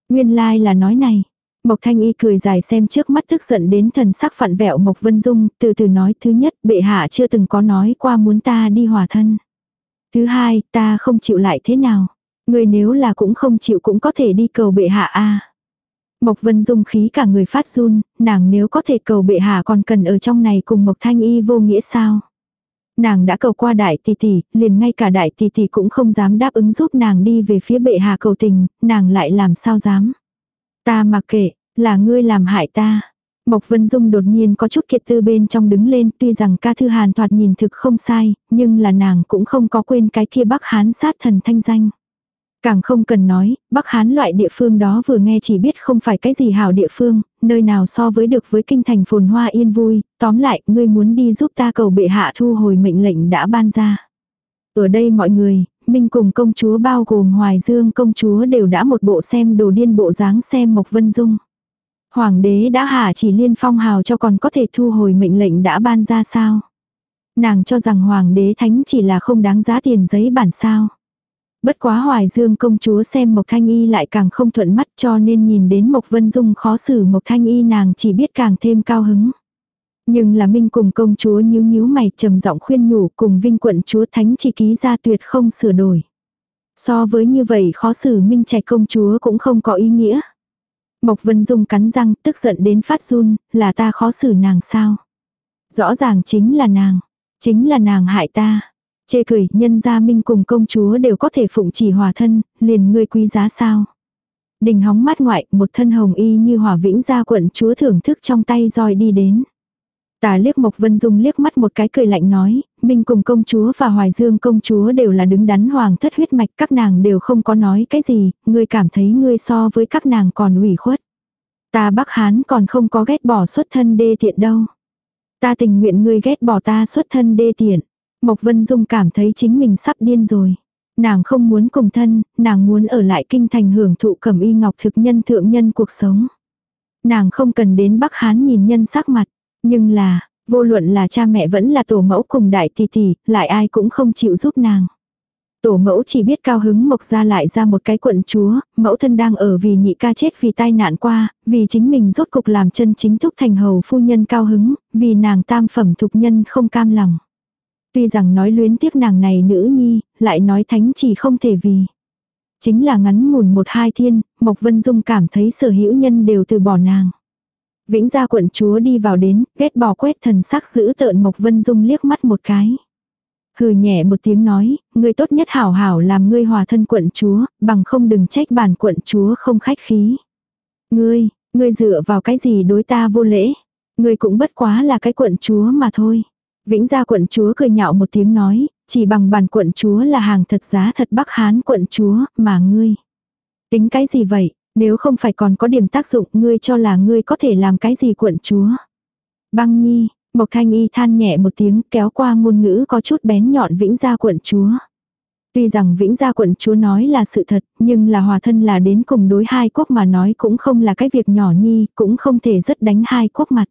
Nguyên lai là nói này. Mộc Thanh Y cười dài xem trước mắt tức giận đến thần sắc phản vẹo Mộc Vân Dung, từ từ nói thứ nhất, bệ hạ chưa từng có nói qua muốn ta đi hòa thân. Thứ hai, ta không chịu lại thế nào. Người nếu là cũng không chịu cũng có thể đi cầu bệ hạ a. Mộc Vân Dung khí cả người phát run, nàng nếu có thể cầu bệ hạ còn cần ở trong này cùng Mộc Thanh Y vô nghĩa sao? Nàng đã cầu qua đại tỷ tỷ, liền ngay cả đại tỷ tỷ cũng không dám đáp ứng giúp nàng đi về phía bệ hạ cầu tình, nàng lại làm sao dám? Ta mặc kệ, là ngươi làm hại ta. Mộc Vân Dung đột nhiên có chút kiệt tư bên trong đứng lên tuy rằng ca thư hàn thoạt nhìn thực không sai, nhưng là nàng cũng không có quên cái kia bắc hán sát thần thanh danh. Càng không cần nói, Bắc Hán loại địa phương đó vừa nghe chỉ biết không phải cái gì hảo địa phương, nơi nào so với được với kinh thành phồn hoa yên vui, tóm lại, ngươi muốn đi giúp ta cầu bệ hạ thu hồi mệnh lệnh đã ban ra. Ở đây mọi người, Minh cùng công chúa bao gồm Hoài Dương công chúa đều đã một bộ xem đồ điên bộ dáng xem Mộc Vân Dung. Hoàng đế đã hạ chỉ liên phong hào cho còn có thể thu hồi mệnh lệnh đã ban ra sao. Nàng cho rằng hoàng đế thánh chỉ là không đáng giá tiền giấy bản sao. Bất quá Hoài Dương công chúa xem Mộc Thanh Y lại càng không thuận mắt cho nên nhìn đến Mộc Vân Dung khó xử Mộc Thanh Y nàng chỉ biết càng thêm cao hứng. Nhưng là Minh cùng công chúa nhíu nhíu mày trầm giọng khuyên nhủ cùng Vinh quận chúa Thánh chỉ ký ra tuyệt không sửa đổi. So với như vậy khó xử Minh Trạch công chúa cũng không có ý nghĩa. Mộc Vân Dung cắn răng tức giận đến phát run, là ta khó xử nàng sao? Rõ ràng chính là nàng, chính là nàng hại ta. Chê cười, nhân gia minh cùng công chúa đều có thể phụng chỉ hòa thân, liền ngươi quý giá sao. Đình hóng mắt ngoại, một thân hồng y như hỏa vĩnh gia quận chúa thưởng thức trong tay roi đi đến. Tà liếc Mộc Vân Dung liếc mắt một cái cười lạnh nói, Minh cùng công chúa và Hoài Dương công chúa đều là đứng đắn hoàng thất huyết mạch, các nàng đều không có nói cái gì, ngươi cảm thấy ngươi so với các nàng còn ủy khuất. Ta Bắc Hán còn không có ghét bỏ xuất thân đê tiện đâu. Ta tình nguyện ngươi ghét bỏ ta xuất thân đê tiện. Mộc Vân Dung cảm thấy chính mình sắp điên rồi. Nàng không muốn cùng thân, nàng muốn ở lại kinh thành hưởng thụ cẩm y ngọc thực nhân thượng nhân cuộc sống. Nàng không cần đến Bắc Hán nhìn nhân sắc mặt, nhưng là, vô luận là cha mẹ vẫn là tổ mẫu cùng đại tỷ tỷ, lại ai cũng không chịu giúp nàng. Tổ mẫu chỉ biết cao hứng mộc ra lại ra một cái quận chúa, mẫu thân đang ở vì nhị ca chết vì tai nạn qua, vì chính mình rốt cục làm chân chính thúc thành hầu phu nhân cao hứng, vì nàng tam phẩm thục nhân không cam lòng. Tuy rằng nói luyến tiếc nàng này nữ nhi, lại nói thánh chỉ không thể vì. Chính là ngắn ngủn một hai thiên, Mộc Vân Dung cảm thấy sở hữu nhân đều từ bỏ nàng. Vĩnh gia quận chúa đi vào đến, ghét bỏ quét thần sắc giữ tợn Mộc Vân Dung liếc mắt một cái. Hừ nhẹ một tiếng nói, ngươi tốt nhất hảo hảo làm ngươi hòa thân quận chúa, bằng không đừng trách bản quận chúa không khách khí. Ngươi, ngươi dựa vào cái gì đối ta vô lễ? Ngươi cũng bất quá là cái quận chúa mà thôi. Vĩnh gia quận chúa cười nhạo một tiếng nói, chỉ bằng bản quận chúa là hàng thật giá thật Bắc Hán quận chúa, mà ngươi. Tính cái gì vậy, nếu không phải còn có điểm tác dụng ngươi cho là ngươi có thể làm cái gì quận chúa. Băng nhi, Mộc Thanh Y than nhẹ một tiếng kéo qua ngôn ngữ có chút bén nhọn vĩnh gia quận chúa. Tuy rằng vĩnh gia quận chúa nói là sự thật, nhưng là hòa thân là đến cùng đối hai quốc mà nói cũng không là cái việc nhỏ nhi, cũng không thể rất đánh hai quốc mặt.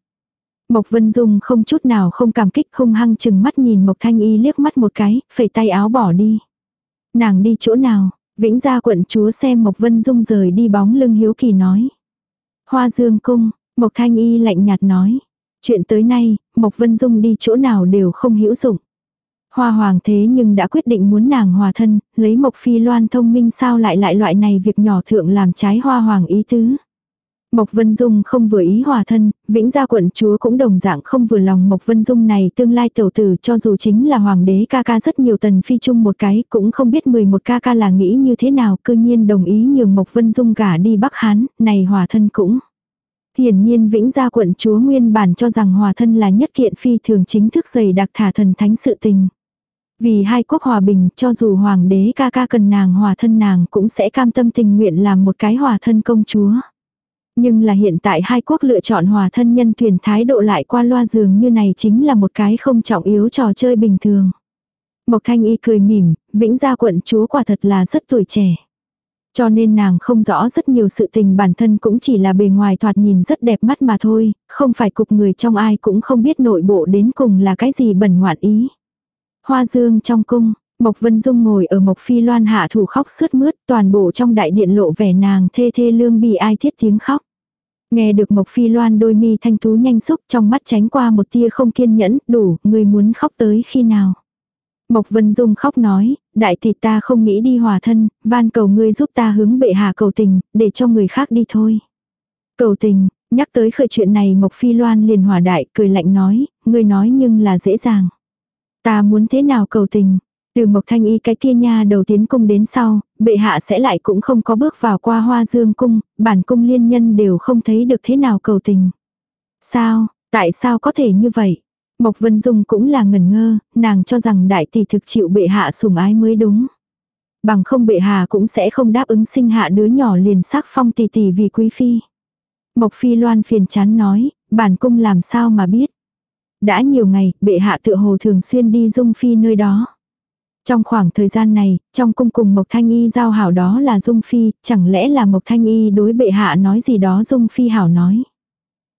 Mộc Vân Dung không chút nào không cảm kích hung hăng chừng mắt nhìn Mộc Thanh Y liếc mắt một cái, phẩy tay áo bỏ đi. Nàng đi chỗ nào, vĩnh gia quận chúa xem Mộc Vân Dung rời đi bóng lưng hiếu kỳ nói. Hoa dương cung, Mộc Thanh Y lạnh nhạt nói. Chuyện tới nay, Mộc Vân Dung đi chỗ nào đều không hữu dụng. Hoa hoàng thế nhưng đã quyết định muốn nàng hòa thân, lấy Mộc Phi Loan thông minh sao lại lại loại này việc nhỏ thượng làm trái hoa hoàng ý tứ. Mộc Vân Dung không vừa ý hòa thân, Vĩnh Gia quận chúa cũng đồng dạng không vừa lòng Mộc Vân Dung này tương lai tiểu tử cho dù chính là hoàng đế ca ca rất nhiều tần phi chung một cái cũng không biết 11 ca ca là nghĩ như thế nào cư nhiên đồng ý nhường Mộc Vân Dung gả đi Bắc Hán, này hòa thân cũng. Hiển nhiên Vĩnh Gia quận chúa nguyên bản cho rằng hòa thân là nhất kiện phi thường chính thức dày đặc thả thần thánh sự tình. Vì hai quốc hòa bình cho dù hoàng đế ca ca cần nàng hòa thân nàng cũng sẽ cam tâm tình nguyện làm một cái hòa thân công chúa. Nhưng là hiện tại hai quốc lựa chọn hòa thân nhân thuyền thái độ lại qua loa giường như này chính là một cái không trọng yếu trò chơi bình thường. Mộc Thanh Y cười mỉm, Vĩnh Gia quận chúa quả thật là rất tuổi trẻ. Cho nên nàng không rõ rất nhiều sự tình bản thân cũng chỉ là bề ngoài thoạt nhìn rất đẹp mắt mà thôi, không phải cục người trong ai cũng không biết nội bộ đến cùng là cái gì bẩn ngoạn ý. Hoa dương trong cung, Mộc Vân Dung ngồi ở Mộc Phi Loan hạ thủ khóc sướt mướt, toàn bộ trong đại điện lộ vẻ nàng thê thê lương bị ai thiết tiếng khóc. Nghe được Mộc Phi Loan đôi mi thanh tú nhanh xúc trong mắt tránh qua một tia không kiên nhẫn, đủ, người muốn khóc tới khi nào. Mộc Vân Dung khóc nói, đại tỷ ta không nghĩ đi hòa thân, van cầu ngươi giúp ta hướng bệ hạ cầu tình, để cho người khác đi thôi. Cầu tình, nhắc tới khởi chuyện này Mộc Phi Loan liền hòa đại, cười lạnh nói, ngươi nói nhưng là dễ dàng. Ta muốn thế nào cầu tình, từ Mộc Thanh Y cái kia nha đầu tiến cung đến sau, bệ hạ sẽ lại cũng không có bước vào qua hoa dương cung, bản cung liên nhân đều không thấy được thế nào cầu tình. Sao, tại sao có thể như vậy? Mộc Vân Dung cũng là ngần ngơ, nàng cho rằng đại tỷ thực chịu bệ hạ sủng ái mới đúng. Bằng không bệ hạ cũng sẽ không đáp ứng sinh hạ đứa nhỏ liền sắc phong tỷ tỷ vì quý phi. Mộc Phi Loan phiền chán nói, bản cung làm sao mà biết. Đã nhiều ngày, bệ hạ tựa hồ thường xuyên đi dung phi nơi đó. Trong khoảng thời gian này, trong cung cùng Mộc Thanh Y giao hảo đó là Dung Phi, chẳng lẽ là Mộc Thanh Y đối bệ hạ nói gì đó Dung Phi hảo nói.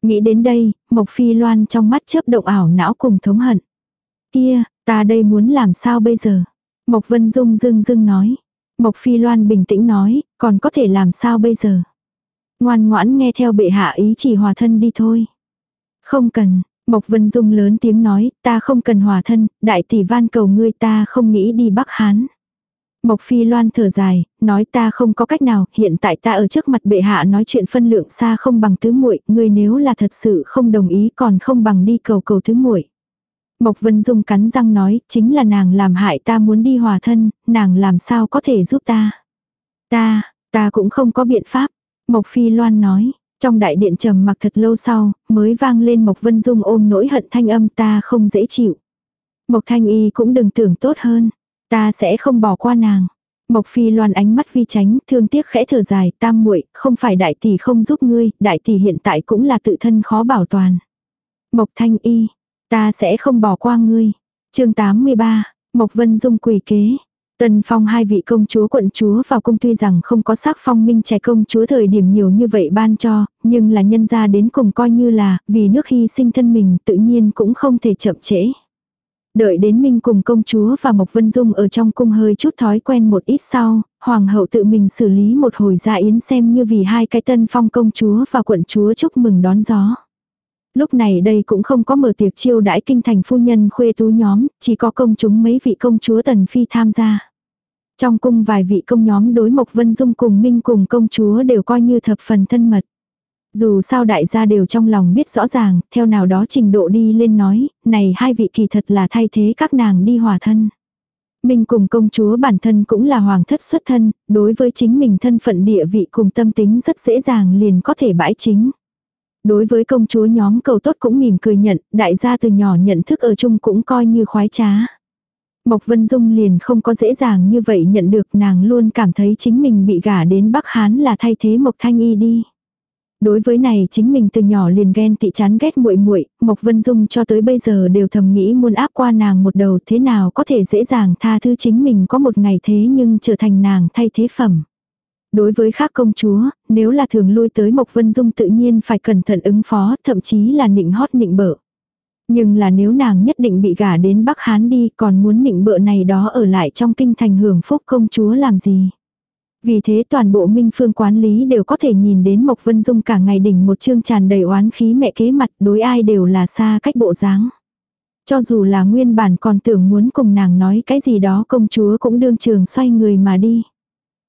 Nghĩ đến đây, Mộc Phi Loan trong mắt chớp động ảo não cùng thống hận. Kia, ta đây muốn làm sao bây giờ? Mộc Vân Dung dưng dưng nói. Mộc Phi Loan bình tĩnh nói, còn có thể làm sao bây giờ? Ngoan ngoãn nghe theo bệ hạ ý chỉ hòa thân đi thôi. Không cần, Mộc Vân Dung lớn tiếng nói, ta không cần hòa thân, đại tỷ van cầu ngươi ta không nghĩ đi Bắc Hán. Mộc Phi Loan thở dài, nói ta không có cách nào, hiện tại ta ở trước mặt bệ hạ nói chuyện phân lượng xa không bằng tứ muội, ngươi nếu là thật sự không đồng ý còn không bằng đi cầu cầu tứ muội. Mộc Vân Dung cắn răng nói, chính là nàng làm hại ta muốn đi hòa thân, nàng làm sao có thể giúp ta. Ta, ta cũng không có biện pháp, Mộc Phi Loan nói, trong đại điện trầm mặc thật lâu sau, mới vang lên Mộc Vân Dung ôm nỗi hận thanh âm ta không dễ chịu. Mộc Thanh Y cũng đừng tưởng tốt hơn, ta sẽ không bỏ qua nàng. Mộc Phi Loan ánh mắt vi tránh, thương tiếc khẽ thở dài, tam muội, không phải đại tỷ không giúp ngươi, đại tỷ hiện tại cũng là tự thân khó bảo toàn. Mộc Thanh Y, ta sẽ không bỏ qua ngươi. Chương 83, Mộc Vân Dung quỷ kế. Tần phong hai vị công chúa quận chúa vào cung tuy rằng không có sắc phong minh trẻ công chúa thời điểm nhiều như vậy ban cho, nhưng là nhân ra đến cùng coi như là, vì nước hy sinh thân mình tự nhiên cũng không thể chậm trễ. Đợi đến Minh cùng công chúa và Mộc Vân Dung ở trong cung hơi chút thói quen một ít sau, hoàng hậu tự mình xử lý một hồi dạ yến xem như vì hai cái tân phong công chúa và quận chúa chúc mừng đón gió. Lúc này đây cũng không có mở tiệc chiêu đãi kinh thành phu nhân khuê tú nhóm, chỉ có công chúng mấy vị công chúa tần phi tham gia. Trong cung vài vị công nhóm đối Mộc Vân Dung cùng Minh cùng công chúa đều coi như thập phần thân mật. Dù sao đại gia đều trong lòng biết rõ ràng, theo nào đó trình độ đi lên nói, này hai vị kỳ thật là thay thế các nàng đi hòa thân. Minh cùng công chúa bản thân cũng là hoàng thất xuất thân, đối với chính mình thân phận địa vị cùng tâm tính rất dễ dàng liền có thể bãi chính. Đối với công chúa nhóm cầu tốt cũng mỉm cười nhận, đại gia từ nhỏ nhận thức ở chung cũng coi như khoái trá. Mộc Vân Dung liền không có dễ dàng như vậy nhận được nàng luôn cảm thấy chính mình bị gả đến Bắc Hán là thay thế Mộc Thanh Y đi. Đối với này chính mình từ nhỏ liền ghen tị chán ghét muội muội, Mộc Vân Dung cho tới bây giờ đều thầm nghĩ muốn áp qua nàng một đầu thế nào có thể dễ dàng tha thứ chính mình có một ngày thế nhưng trở thành nàng thay thế phẩm. Đối với khác công chúa, nếu là thường lui tới Mộc Vân Dung tự nhiên phải cẩn thận ứng phó, thậm chí là nịnh hót nịnh bợ. Nhưng là nếu nàng nhất định bị gả đến Bắc Hán đi còn muốn nịnh bợ này đó ở lại trong kinh thành hưởng phúc công chúa làm gì. Vì thế toàn bộ minh phương quán lý đều có thể nhìn đến Mộc Vân Dung cả ngày đỉnh một chương tràn đầy oán khí mẹ kế mặt đối ai đều là xa cách bộ dáng. Cho dù là nguyên bản còn tưởng muốn cùng nàng nói cái gì đó công chúa cũng đương trường xoay người mà đi.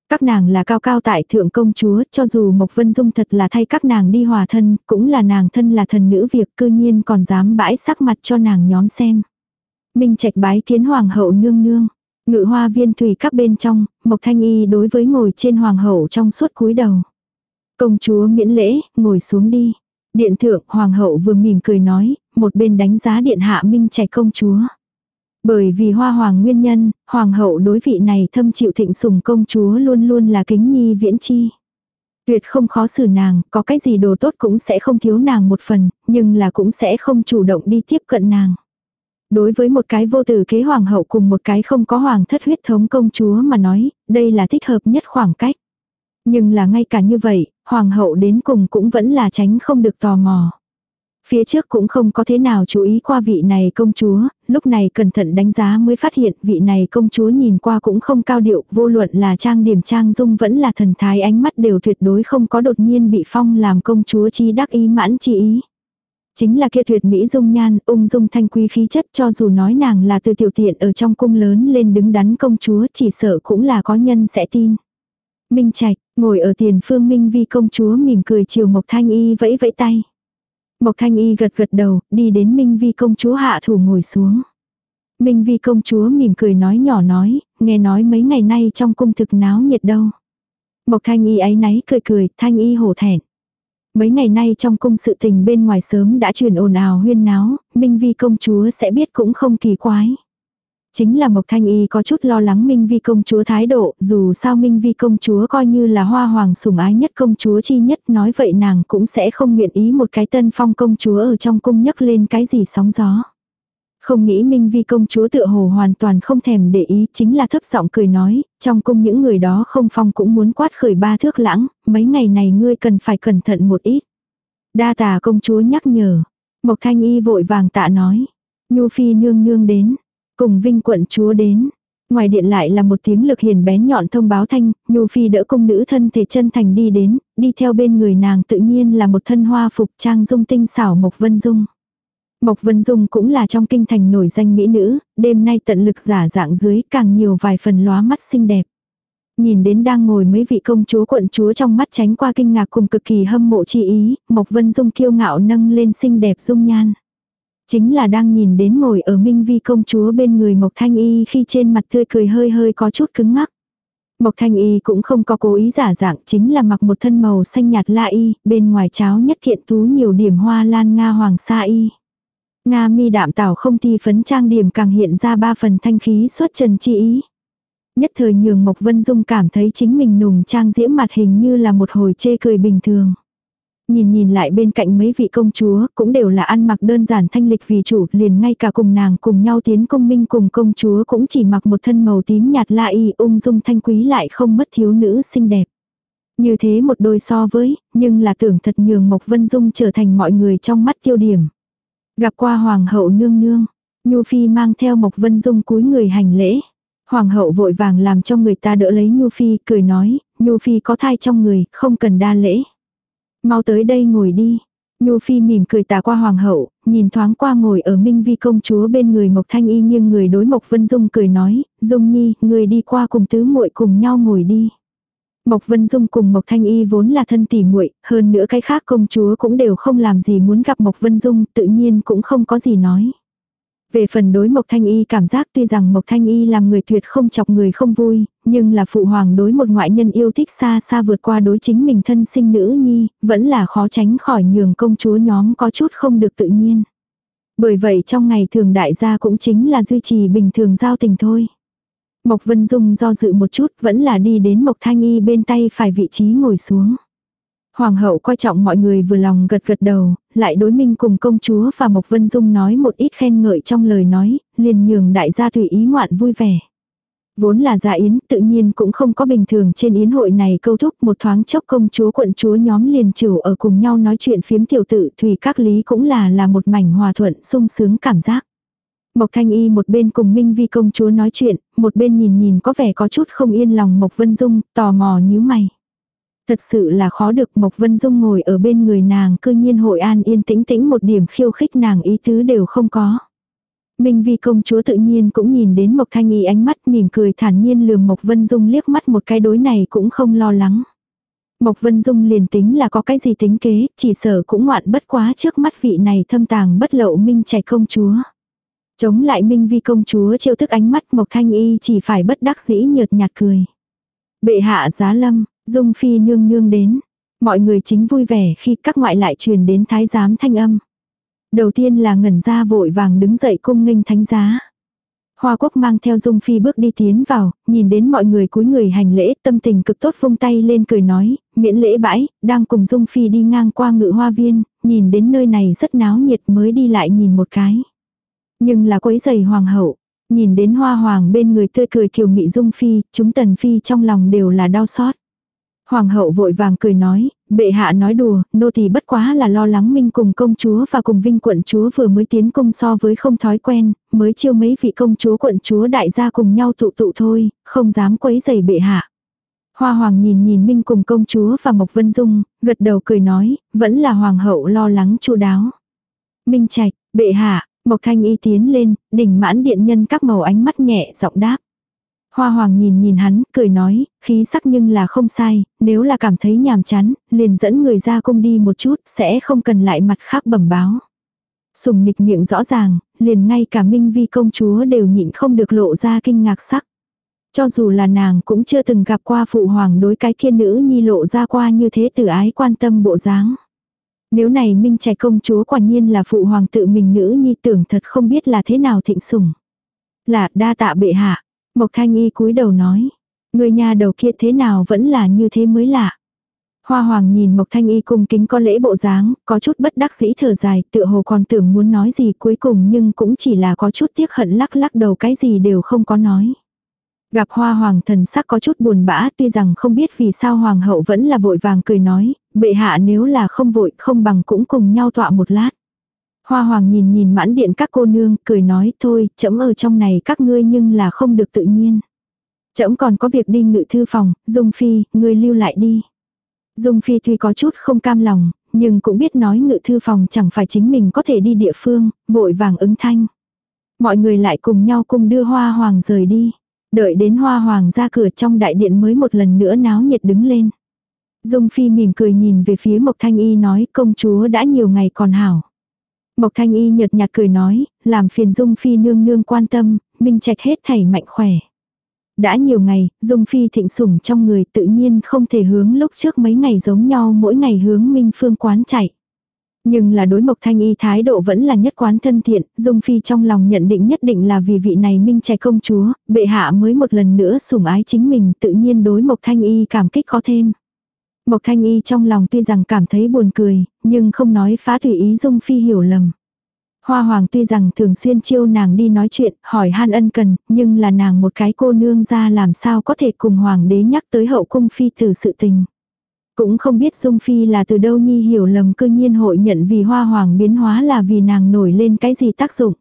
Các nàng là cao cao tại thượng công chúa, cho dù Mộc Vân Dung thật là thay các nàng đi hòa thân, cũng là nàng thân là thần nữ việc cư nhiên còn dám bãi sắc mặt cho nàng nhóm xem. Minh trạch bái kiến hoàng hậu nương nương. Ngự hoa viên thủy các bên trong, Mộc Thanh Y đối với ngồi trên hoàng hậu trong suốt cúi đầu. Công chúa miễn lễ, ngồi xuống đi. Điện thượng hoàng hậu vừa mỉm cười nói, một bên đánh giá điện hạ minh trạch công chúa. Bởi vì hoa hoàng nguyên nhân, hoàng hậu đối vị này thâm chịu thịnh sùng công chúa luôn luôn là kính nhi viễn chi. Tuyệt không khó xử nàng, có cái gì đồ tốt cũng sẽ không thiếu nàng một phần, nhưng là cũng sẽ không chủ động đi tiếp cận nàng. Đối với một cái vô tử kế hoàng hậu cùng một cái không có hoàng thất huyết thống công chúa mà nói, đây là thích hợp nhất khoảng cách. Nhưng là ngay cả như vậy, hoàng hậu đến cùng cũng vẫn là tránh không được tò mò. Phía trước cũng không có thế nào chú ý qua vị này công chúa, lúc này cẩn thận đánh giá mới phát hiện vị này công chúa nhìn qua cũng không cao điệu, vô luận là trang điểm trang dung vẫn là thần thái ánh mắt đều tuyệt đối không có đột nhiên bị phong làm công chúa chi đắc ý mãn chi ý. Chính là kia tuyệt mỹ dung nhan, ung dung thanh quý khí chất cho dù nói nàng là từ tiểu tiện ở trong cung lớn lên đứng đắn công chúa chỉ sợ cũng là có nhân sẽ tin. Minh Trạch, ngồi ở tiền phương Minh Vi công chúa mỉm cười chiều Mộc Thanh Y vẫy vẫy tay. Mộc Thanh Y gật gật đầu, đi đến Minh Vi công chúa hạ thủ ngồi xuống. Minh Vi công chúa mỉm cười nói nhỏ nói, nghe nói mấy ngày nay trong cung thực náo nhiệt đâu. Mộc Thanh Y ấy náy cười cười, Thanh Y hổ thẹn. Mấy ngày nay trong cung sự tình bên ngoài sớm đã truyền ồn ào huyên náo, Minh Vi công chúa sẽ biết cũng không kỳ quái. Chính là Mộc Thanh Y có chút lo lắng Minh Vi công chúa thái độ, dù sao Minh Vi công chúa coi như là hoa hoàng sủng ái nhất công chúa chi nhất, nói vậy nàng cũng sẽ không nguyện ý một cái tân phong công chúa ở trong cung nhấc lên cái gì sóng gió. Không nghĩ Minh Vi công chúa tựa hồ hoàn toàn không thèm để ý, chính là thấp giọng cười nói, trong cung những người đó không phong cũng muốn quát khởi ba thước lãng, mấy ngày này ngươi cần phải cẩn thận một ít. Đa tà công chúa nhắc nhở. Mộc Thanh Y vội vàng tạ nói. Nhu Phi nương nương đến. Cùng Vinh quận chúa đến. Ngoài điện lại là một tiếng lực hiền bén nhọn thông báo thanh, Nhu Phi đỡ công nữ thân thể chân thành đi đến, đi theo bên người nàng tự nhiên là một thân hoa phục trang dung tinh xảo Mộc Vân Dung. Mộc Vân Dung cũng là trong kinh thành nổi danh mỹ nữ, đêm nay tận lực giả dạng dưới càng nhiều vài phần lóa mắt xinh đẹp. Nhìn đến đang ngồi mấy vị công chúa quận chúa trong mắt tránh qua kinh ngạc cùng cực kỳ hâm mộ chi ý, Mộc Vân Dung kiêu ngạo nâng lên xinh đẹp dung nhan. Chính là đang nhìn đến ngồi ở Minh Vi công chúa bên người Mộc Thanh Y khi trên mặt tươi cười hơi hơi có chút cứng ngắc. Mộc Thanh Y cũng không có cố ý giả dạng, chính là mặc một thân màu xanh nhạt la y, bên ngoài cháo nhất kiện tú nhiều điểm hoa lan Nga hoàng sa y. Nga mi đạm tảo không thi phấn trang điểm càng hiện ra ba phần thanh khí xuất trần chi ý. Nhất thời nhường Mộc Vân Dung cảm thấy chính mình nùng trang diễm mặt hình như là một hồi chê cười bình thường. Nhìn nhìn lại bên cạnh mấy vị công chúa cũng đều là ăn mặc đơn giản thanh lịch vì chủ liền ngay cả cùng nàng cùng nhau tiến công minh cùng công chúa cũng chỉ mặc một thân màu tím nhạt la y ung dung thanh quý lại không mất thiếu nữ xinh đẹp. Như thế một đôi so với, nhưng là tưởng thật nhường Mộc Vân Dung trở thành mọi người trong mắt tiêu điểm. Gặp qua Hoàng hậu nương nương, Nhu Phi mang theo Mộc Vân Dung cúi người hành lễ. Hoàng hậu vội vàng làm cho người ta đỡ lấy Nhu Phi, cười nói, Nhu Phi có thai trong người, không cần đa lễ. Mau tới đây ngồi đi. Nhu Phi mỉm cười tà qua hoàng hậu, nhìn thoáng qua ngồi ở Minh Vi công chúa bên người Mộc Thanh Y nhưng người đối Mộc Vân Dung cười nói, Dung Nhi, người đi qua cùng tứ muội cùng nhau ngồi đi. Mộc Vân Dung cùng Mộc Thanh Y vốn là thân tỉ muội, hơn nữa cái khác công chúa cũng đều không làm gì muốn gặp Mộc Vân Dung, tự nhiên cũng không có gì nói. Về phần đối Mộc Thanh Y cảm giác tuy rằng Mộc Thanh Y làm người tuyệt không chọc người không vui, nhưng là phụ hoàng đối một ngoại nhân yêu thích xa xa vượt qua đối chính mình thân sinh nữ nhi, vẫn là khó tránh khỏi nhường công chúa nhóm có chút không được tự nhiên. Bởi vậy trong ngày thường đại gia cũng chính là duy trì bình thường giao tình thôi. Mộc Vân Dung do dự một chút vẫn là đi đến Mộc Thanh Y bên tay phải vị trí ngồi xuống. Hoàng hậu coi trọng mọi người vừa lòng gật gật đầu, lại đối minh cùng công chúa và Mộc Vân Dung nói một ít khen ngợi trong lời nói, liền nhường đại gia tùy ý ngoạn vui vẻ. Vốn là dạ yến, tự nhiên cũng không có bình thường trên yến hội này câu thúc một thoáng chốc công chúa quận chúa nhóm liền chủ ở cùng nhau nói chuyện phiếm tiểu tự thủy các lý cũng là là một mảnh hòa thuận sung sướng cảm giác. Mộc Thanh Y một bên cùng Minh Vi công chúa nói chuyện, một bên nhìn nhìn có vẻ có chút không yên lòng Mộc Vân Dung, tò mò nhíu mày. Thật sự là khó được Mộc Vân Dung ngồi ở bên người nàng cư nhiên hội an yên tĩnh tĩnh một điểm khiêu khích nàng ý tứ đều không có. Minh Vi công chúa tự nhiên cũng nhìn đến Mộc Thanh Y ánh mắt mỉm cười thản nhiên lườm Mộc Vân Dung liếc mắt một cái đối này cũng không lo lắng. Mộc Vân Dung liền tính là có cái gì tính kế, chỉ sợ cũng ngoạn bất quá trước mắt vị này thâm tàng bất lậu Minh Trạch công chúa. Chống lại Minh Vi công chúa trêu thức ánh mắt Mộc Thanh Y chỉ phải bất đắc dĩ nhợt nhạt cười. Bệ hạ giá lâm, Dung Phi nương nương đến. Mọi người chính vui vẻ khi các ngoại lại truyền đến thái giám thanh âm. Đầu tiên là ngẩn ra vội vàng đứng dậy cung nghênh thánh giá. Hoa quốc mang theo Dung Phi bước đi tiến vào, nhìn đến mọi người cúi người hành lễ, tâm tình cực tốt vung tay lên cười nói, miễn lễ bãi, đang cùng Dung Phi đi ngang qua ngự hoa viên, nhìn đến nơi này rất náo nhiệt mới đi lại nhìn một cái. Nhưng là quấy giày hoàng hậu, nhìn đến hoa hoàng bên người tươi cười kiều mị Dung Phi, chúng tần phi trong lòng đều là đau xót. Hoàng hậu vội vàng cười nói, bệ hạ nói đùa, nô tỳ bất quá là lo lắng minh cùng công chúa và cùng vinh quận chúa vừa mới tiến công so với không thói quen, mới chiêu mấy vị công chúa quận chúa đại gia cùng nhau tụ tụ thôi, không dám quấy giày bệ hạ. Hoa hoàng nhìn nhìn minh cùng công chúa và Mộc Vân Dung, gật đầu cười nói, vẫn là hoàng hậu lo lắng chu đáo. Minh trạch, bệ hạ, Mộc Thanh Y tiến lên, đỉnh mãn điện nhân các màu ánh mắt nhẹ giọng đáp. Hoa hoàng nhìn nhìn hắn, cười nói, khí sắc nhưng là không sai, nếu là cảm thấy nhàm chán, liền dẫn người ra cung đi một chút, sẽ không cần lại mặt khác bẩm báo. Sùng nịch miệng rõ ràng, liền ngay cả Minh Vi công chúa đều nhịn không được lộ ra kinh ngạc sắc. Cho dù là nàng cũng chưa từng gặp qua phụ hoàng đối cái kia nữ nhi lộ ra qua như thế từ ái quan tâm bộ dáng. Nếu này Minh trẻ công chúa quả nhiên là phụ hoàng tự mình nữ nhi tưởng thật không biết là thế nào thịnh sủng. Là đa tạ bệ hạ, Mộc Thanh Y cúi đầu nói. Người nhà đầu kia thế nào vẫn là như thế mới lạ. Hoa Hoàng nhìn Mộc Thanh Y cung kính có lễ bộ dáng, có chút bất đắc dĩ thở dài, tựa hồ còn tưởng muốn nói gì cuối cùng nhưng cũng chỉ là có chút tiếc hận lắc lắc đầu cái gì đều không có nói. Gặp Hoa Hoàng thần sắc có chút buồn bã tuy rằng không biết vì sao Hoàng hậu vẫn là vội vàng cười nói, bệ hạ nếu là không vội không bằng cũng cùng nhau tọa một lát. Hoa hoàng nhìn nhìn mãn điện các cô nương, cười nói thôi, chấm ở trong này các ngươi nhưng là không được tự nhiên. Chấm còn có việc đi ngự thư phòng, Dung Phi, ngươi lưu lại đi. Dung Phi tuy có chút không cam lòng, nhưng cũng biết nói ngự thư phòng chẳng phải chính mình có thể đi địa phương, vội vàng ứng thanh. Mọi người lại cùng nhau cùng đưa hoa hoàng rời đi. Đợi đến hoa hoàng ra cửa trong đại điện mới một lần nữa náo nhiệt đứng lên. Dung Phi mỉm cười nhìn về phía Mộc Thanh Y nói công chúa đã nhiều ngày còn hảo. Mộc Thanh Y nhợt nhạt cười nói, làm phiền Dung Phi nương nương quan tâm, minh trạch hết thảy mạnh khỏe. Đã nhiều ngày, Dung Phi thịnh sủng trong người tự nhiên không thể hướng lúc trước mấy ngày giống nhau mỗi ngày hướng Minh Phương quán chạy. Nhưng là đối Mộc Thanh Y thái độ vẫn là nhất quán thân thiện, Dung Phi trong lòng nhận định nhất định là vì vị này minh Trạch công chúa, bệ hạ mới một lần nữa sủng ái chính mình tự nhiên đối Mộc Thanh Y cảm kích có thêm. Mộc Thanh Y trong lòng tuy rằng cảm thấy buồn cười, nhưng không nói phá tùy ý Dung Phi hiểu lầm. Hoa Hoàng tuy rằng thường xuyên chiêu nàng đi nói chuyện, hỏi han ân cần, nhưng là nàng một cái cô nương ra làm sao có thể cùng Hoàng đế nhắc tới hậu cung phi từ sự tình. Cũng không biết Dung Phi là từ đâu nhi hiểu lầm cư nhiên hội nhận vì Hoa Hoàng biến hóa là vì nàng nổi lên cái gì tác dụng.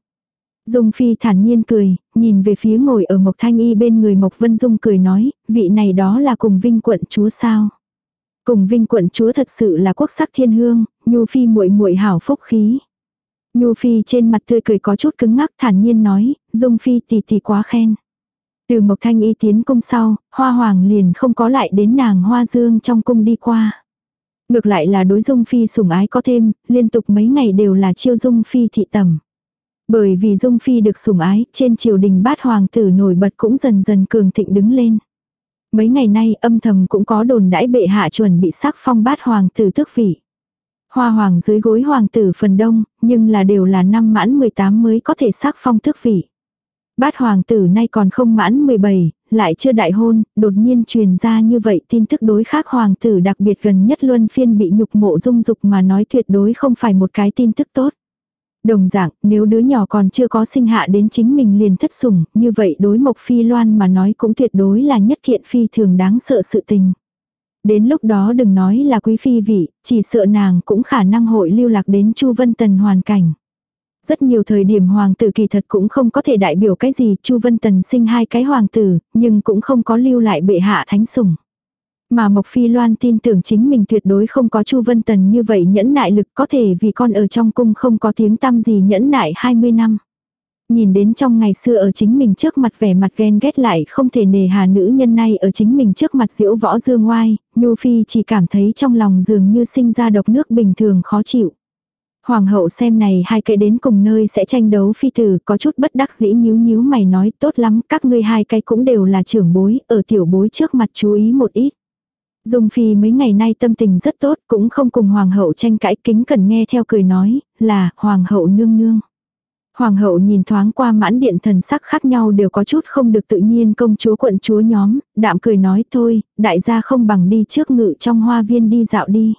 Dung Phi thản nhiên cười, nhìn về phía ngồi ở Mộc Thanh Y bên người Mộc Vân Dung cười nói, vị này đó là cùng vinh quận chúa sao. Cùng vinh quận chúa thật sự là quốc sắc thiên hương, nhu phi muội muội hảo phúc khí. Nhu phi trên mặt tươi cười có chút cứng ngắc thản nhiên nói, dung phi tỷ tỷ quá khen. Từ Mộc Thanh Y tiến cung sau, Hoa Hoàng liền không có lại đến nàng Hoa Dương trong cung đi qua. Ngược lại là đối Dung Phi sủng ái có thêm, liên tục mấy ngày đều là chiêu Dung Phi thị tầm. Bởi vì Dung Phi được sủng ái, trên triều đình bát hoàng tử nổi bật cũng dần dần cường thịnh đứng lên. Mấy ngày nay âm thầm cũng có đồn đãi bệ hạ chuẩn bị sắc phong bát hoàng tử tước vị. Hoa hoàng dưới gối hoàng tử phần đông, nhưng là đều là năm mãn 18 mới có thể sắc phong tước vị. Bát hoàng tử nay còn không mãn 17, lại chưa đại hôn, đột nhiên truyền ra như vậy tin tức đối khác hoàng tử đặc biệt gần nhất luân phiên bị nhục mộ dung dục mà nói tuyệt đối không phải một cái tin tức tốt. Đồng dạng, nếu đứa nhỏ còn chưa có sinh hạ đến chính mình liền thất sủng, như vậy đối mộc phi loan mà nói cũng tuyệt đối là nhất kiện phi thường đáng sợ sự tình. Đến lúc đó đừng nói là quý phi vị, chỉ sợ nàng cũng khả năng hội lưu lạc đến Chu Vân Tần hoàn cảnh. Rất nhiều thời điểm hoàng tử kỳ thật cũng không có thể đại biểu cái gì, Chu Vân Tần sinh hai cái hoàng tử, nhưng cũng không có lưu lại bệ hạ thánh sủng. Mà Mộc Phi Loan tin tưởng chính mình tuyệt đối không có Chu Vân Tần như vậy nhẫn nại lực có thể vì con ở trong cung không có tiếng tăm gì nhẫn nại 20 năm. Nhìn đến trong ngày xưa ở chính mình trước mặt vẻ mặt ghen ghét lại không thể nề hà nữ nhân này ở chính mình trước mặt diễu võ dương ngoai, Nhu Phi chỉ cảm thấy trong lòng dường như sinh ra độc nước bình thường khó chịu. Hoàng hậu xem này hai cái đến cùng nơi sẽ tranh đấu phi tử có chút bất đắc dĩ nhíu nhíu mày nói tốt lắm các ngươi hai cái cũng đều là trưởng bối ở tiểu bối trước mặt chú ý một ít. Dung Phi mấy ngày nay tâm tình rất tốt cũng không cùng hoàng hậu tranh cãi kính cần nghe theo cười nói là hoàng hậu nương nương. Hoàng hậu nhìn thoáng qua mãn điện thần sắc khác nhau đều có chút không được tự nhiên công chúa quận chúa nhóm, đạm cười nói thôi, đại gia không bằng đi trước ngự trong hoa viên đi dạo đi.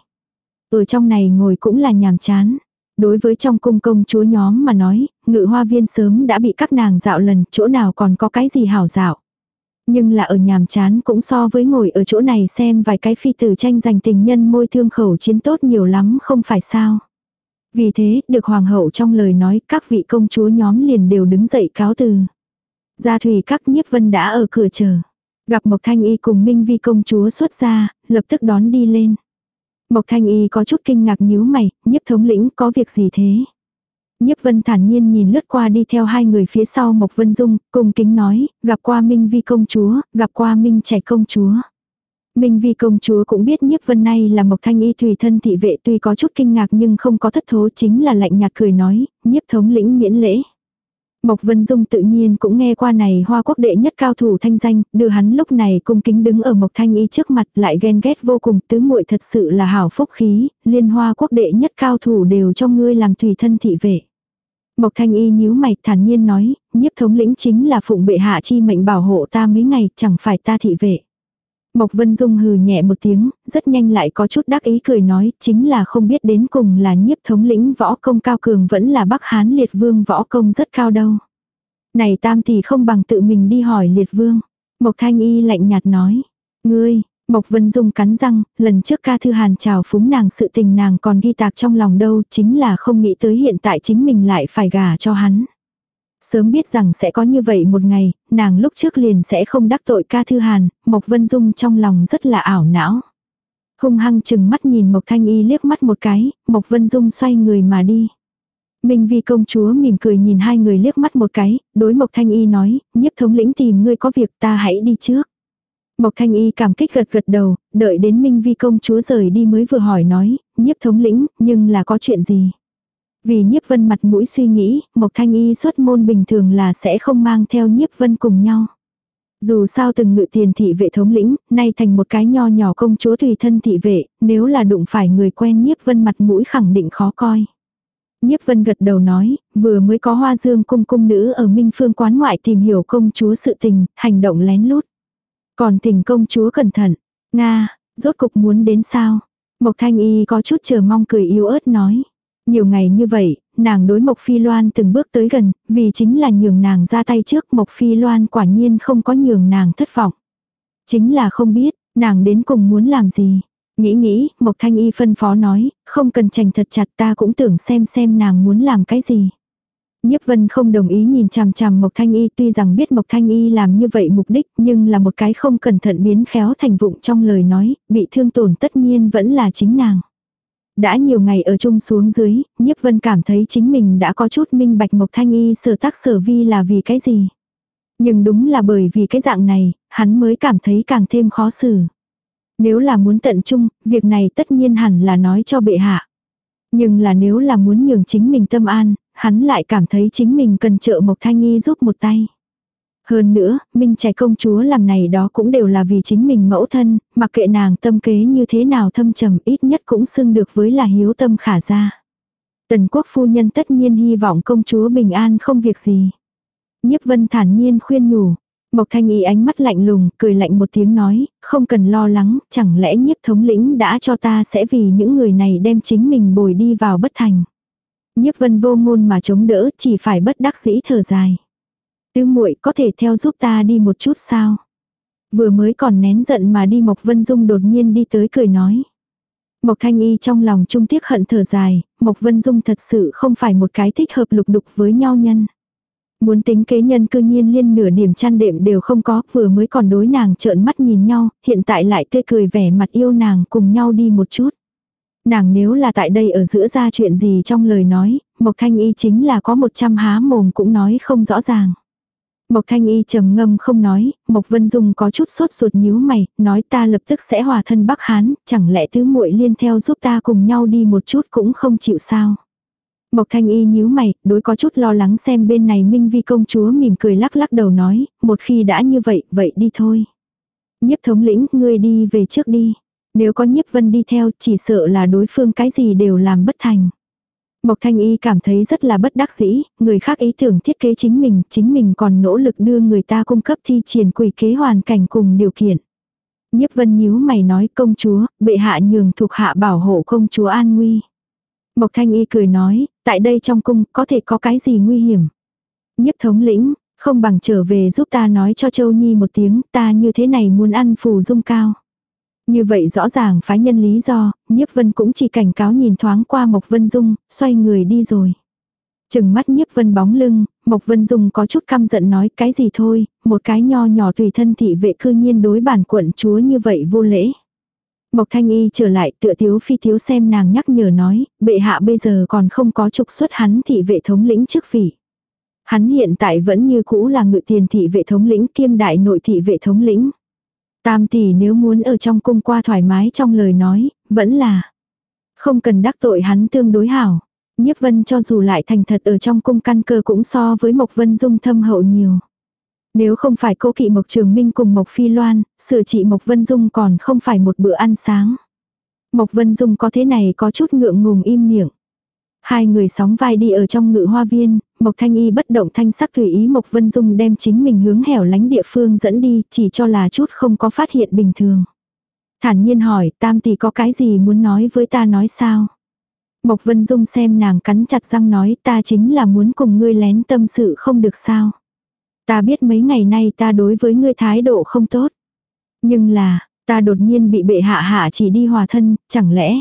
Ở trong này ngồi cũng là nhàm chán. Đối với trong cung công chúa nhóm mà nói, ngự hoa viên sớm đã bị các nàng dạo lần, chỗ nào còn có cái gì hảo dạo. Nhưng là ở nhàm chán cũng so với ngồi ở chỗ này xem vài cái phi tử tranh giành tình nhân môi thương khẩu chiến tốt nhiều lắm không phải sao. Vì thế, được hoàng hậu trong lời nói các vị công chúa nhóm liền đều đứng dậy cáo từ. Gia thủy các nhiếp vân đã ở cửa chờ. Gặp Mộc Thanh Y cùng Minh Vi công chúa xuất ra, lập tức đón đi lên. Mộc Thanh Y có chút kinh ngạc nhíu mày, nhiếp thống lĩnh có việc gì thế? Nhiếp Vân thản nhiên nhìn lướt qua đi theo hai người phía sau Mộc Vân Dung, cùng kính nói, gặp qua Minh Vi công chúa, gặp qua Minh trẻ công chúa. Minh Vi công chúa cũng biết Nhiếp Vân này là Mộc Thanh Y tùy thân thị vệ tuy có chút kinh ngạc nhưng không có thất thố chính là lạnh nhạt cười nói, Nhiếp thống lĩnh miễn lễ. Mộc Vân Dung tự nhiên cũng nghe qua này hoa quốc đệ nhất cao thủ thanh danh, đưa hắn lúc này cung kính đứng ở Mộc Thanh Y trước mặt lại ghen ghét vô cùng tứ muội thật sự là hảo phúc khí, liên hoa quốc đệ nhất cao thủ đều cho ngươi làm tùy thân thị vệ. Mộc Thanh Y nhíu mày thản nhiên nói, nhiếp thống lĩnh chính là phụng bệ hạ chi mệnh bảo hộ ta mấy ngày chẳng phải ta thị vệ. Mộc Vân Dung hừ nhẹ một tiếng, rất nhanh lại có chút đắc ý cười nói, chính là không biết đến cùng là nhiếp thống lĩnh võ công cao cường vẫn là Bắc Hán liệt vương võ công rất cao đâu. Này tam thì không bằng tự mình đi hỏi liệt vương. Mộc Thanh Y lạnh nhạt nói, ngươi, Mộc Vân Dung cắn răng, lần trước ca thư hàn chào phúng nàng sự tình nàng còn ghi tạc trong lòng đâu, chính là không nghĩ tới hiện tại chính mình lại phải gả cho hắn. Sớm biết rằng sẽ có như vậy một ngày, nàng lúc trước liền sẽ không đắc tội ca thư hàn, Mộc Vân Dung trong lòng rất là ảo não. Hung hăng chừng mắt nhìn Mộc Thanh Y liếc mắt một cái, Mộc Vân Dung xoay người mà đi. Minh Vi công chúa mỉm cười nhìn hai người liếc mắt một cái, đối Mộc Thanh Y nói, nhiếp thống lĩnh tìm ngươi có việc ta hãy đi trước. Mộc Thanh Y cảm kích gật gật đầu, đợi đến Minh Vi công chúa rời đi mới vừa hỏi nói, nhiếp thống lĩnh, nhưng là có chuyện gì? Vì nhiếp vân mặt mũi suy nghĩ, Mộc Thanh Y xuất môn bình thường là sẽ không mang theo nhiếp vân cùng nhau. Dù sao từng ngự tiền thị vệ thống lĩnh, nay thành một cái nho nhỏ công chúa tùy thân thị vệ, nếu là đụng phải người quen nhiếp vân mặt mũi khẳng định khó coi. Nhiếp vân gật đầu nói, vừa mới có hoa dương cung cung nữ ở Minh Phương quán ngoại tìm hiểu công chúa sự tình, hành động lén lút. Còn tình công chúa cẩn thận, Nga, rốt cục muốn đến sao? Mộc Thanh Y có chút chờ mong cười yếu ớt nói. Nhiều ngày như vậy, nàng đối Mộc Phi Loan từng bước tới gần, vì chính là nhường nàng ra tay trước Mộc Phi Loan quả nhiên không có nhường nàng thất vọng. Chính là không biết, nàng đến cùng muốn làm gì. Nghĩ nghĩ, Mộc Thanh Y phân phó nói, không cần chành thật chặt ta cũng tưởng xem xem nàng muốn làm cái gì. Nhiếp Vân không đồng ý nhìn chằm chằm Mộc Thanh Y tuy rằng biết Mộc Thanh Y làm như vậy mục đích nhưng là một cái không cẩn thận biến khéo thành vụng trong lời nói, bị thương tổn tất nhiên vẫn là chính nàng. Đã nhiều ngày ở chung xuống dưới, Nhiếp Vân cảm thấy chính mình đã có chút minh bạch Mộc Thanh Y sở tác sở vi là vì cái gì. Nhưng đúng là bởi vì cái dạng này, hắn mới cảm thấy càng thêm khó xử. Nếu là muốn tận chung, việc này tất nhiên hẳn là nói cho bệ hạ. Nhưng là nếu là muốn nhường chính mình tâm an, hắn lại cảm thấy chính mình cần trợ Mộc Thanh Y giúp một tay. Hơn nữa, Minh trạch công chúa làm này đó cũng đều là vì chính mình mẫu thân, mặc kệ nàng tâm kế như thế nào thâm trầm ít nhất cũng xưng được với là hiếu tâm khả ra. Tần quốc phu nhân tất nhiên hy vọng công chúa bình an không việc gì. Nhiếp vân thản nhiên khuyên nhủ. Mộc thanh y ánh mắt lạnh lùng, cười lạnh một tiếng nói, không cần lo lắng, chẳng lẽ nhiếp thống lĩnh đã cho ta sẽ vì những người này đem chính mình bồi đi vào bất thành. Nhiếp vân vô ngôn mà chống đỡ, chỉ phải bất đắc dĩ thở dài. Tứ muội có thể theo giúp ta đi một chút sao? Vừa mới còn nén giận mà đi Mộc Vân Dung đột nhiên đi tới cười nói. Mộc Thanh Y trong lòng trung tiếc hận thở dài, Mộc Vân Dung thật sự không phải một cái thích hợp lục đục với nhau nhân. Muốn tính kế nhân cư nhiên liên nửa điểm chăn đệm đều không có, vừa mới còn đối nàng trợn mắt nhìn nhau, hiện tại lại tươi cười vẻ mặt yêu nàng cùng nhau đi một chút. Nàng nếu là tại đây ở giữa ra chuyện gì trong lời nói, Mộc Thanh Y chính là có một trăm há mồm cũng nói không rõ ràng. Mộc Thanh Y trầm ngâm không nói, Mộc Vân Dung có chút sốt ruột nhíu mày, nói ta lập tức sẽ hòa thân Bắc Hán, chẳng lẽ tứ muội liên theo giúp ta cùng nhau đi một chút cũng không chịu sao. Mộc Thanh Y nhíu mày, đối có chút lo lắng xem bên này Minh Vi công chúa mỉm cười lắc lắc đầu nói, một khi đã như vậy, vậy đi thôi. Nhiếp thống lĩnh, ngươi đi về trước đi. Nếu có nhiếp vân đi theo, chỉ sợ là đối phương cái gì đều làm bất thành. Mộc Thanh Y cảm thấy rất là bất đắc dĩ, người khác ý tưởng thiết kế chính mình, chính mình còn nỗ lực đưa người ta cung cấp thi triển quỷ kế hoàn cảnh cùng điều kiện. Nhiếp vân nhíu mày nói công chúa, bệ hạ nhường thuộc hạ bảo hộ công chúa an nguy. Mộc Thanh Y cười nói, tại đây trong cung có thể có cái gì nguy hiểm. Nhiếp thống lĩnh, không bằng trở về giúp ta nói cho Châu Nhi một tiếng, ta như thế này muốn ăn phù dung cao. Như vậy rõ ràng phái nhân lý do, nhiếp vân cũng chỉ cảnh cáo nhìn thoáng qua Mộc Vân Dung, xoay người đi rồi. Chừng mắt nhiếp vân bóng lưng, Mộc Vân Dung có chút căm giận nói cái gì thôi, một cái nho nhỏ tùy thân thị vệ cư nhiên đối bản quận chúa như vậy vô lễ. Mộc Thanh Y trở lại tựa thiếu phi thiếu xem nàng nhắc nhở nói, bệ hạ bây giờ còn không có trục xuất hắn thị vệ thống lĩnh trước vị. Hắn hiện tại vẫn như cũ là ngự tiền thị vệ thống lĩnh kiêm đại nội thị vệ thống lĩnh. Tam tỷ nếu muốn ở trong cung qua thoải mái trong lời nói, vẫn là không cần đắc tội hắn tương đối hảo. Nhiếp vân cho dù lại thành thật ở trong cung căn cơ cũng so với Mộc Vân Dung thâm hậu nhiều. Nếu không phải cố kỵ Mộc Trường Minh cùng Mộc Phi Loan, sự trị Mộc Vân Dung còn không phải một bữa ăn sáng. Mộc Vân Dung có thế này có chút ngượng ngùng im miệng. Hai người sóng vai đi ở trong ngự hoa viên, Mộc Thanh Y bất động thanh sắc tùy ý Mộc Vân Dung đem chính mình hướng hẻo lánh địa phương dẫn đi, chỉ cho là chút không có phát hiện bình thường. Thản nhiên hỏi, tam tỷ có cái gì muốn nói với ta nói sao? Mộc Vân Dung xem nàng cắn chặt răng nói ta chính là muốn cùng ngươi lén tâm sự không được sao. Ta biết mấy ngày nay ta đối với ngươi thái độ không tốt. Nhưng là, ta đột nhiên bị bệ hạ hạ chỉ đi hòa thân, chẳng lẽ...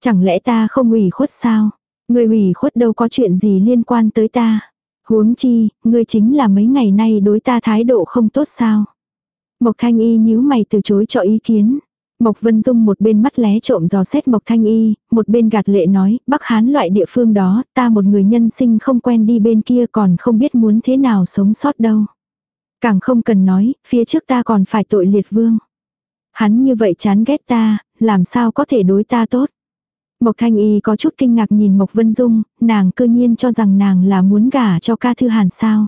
Chẳng lẽ ta không ủy khuất sao? Người ủy khuất đâu có chuyện gì liên quan tới ta. Huống chi, ngươi chính là mấy ngày nay đối ta thái độ không tốt sao. Mộc Thanh Y nhíu mày từ chối cho ý kiến. Mộc Vân Dung một bên mắt lé trộm dò xét Mộc Thanh Y, một bên gạt lệ nói, Bắc Hán loại địa phương đó, ta một người nhân sinh không quen đi bên kia còn không biết muốn thế nào sống sót đâu. Càng không cần nói, phía trước ta còn phải tội liệt vương. Hắn như vậy chán ghét ta, làm sao có thể đối ta tốt. Mộc Thanh Y có chút kinh ngạc nhìn Mộc Vân Dung, nàng cơ nhiên cho rằng nàng là muốn gả cho ca thư hàn sao.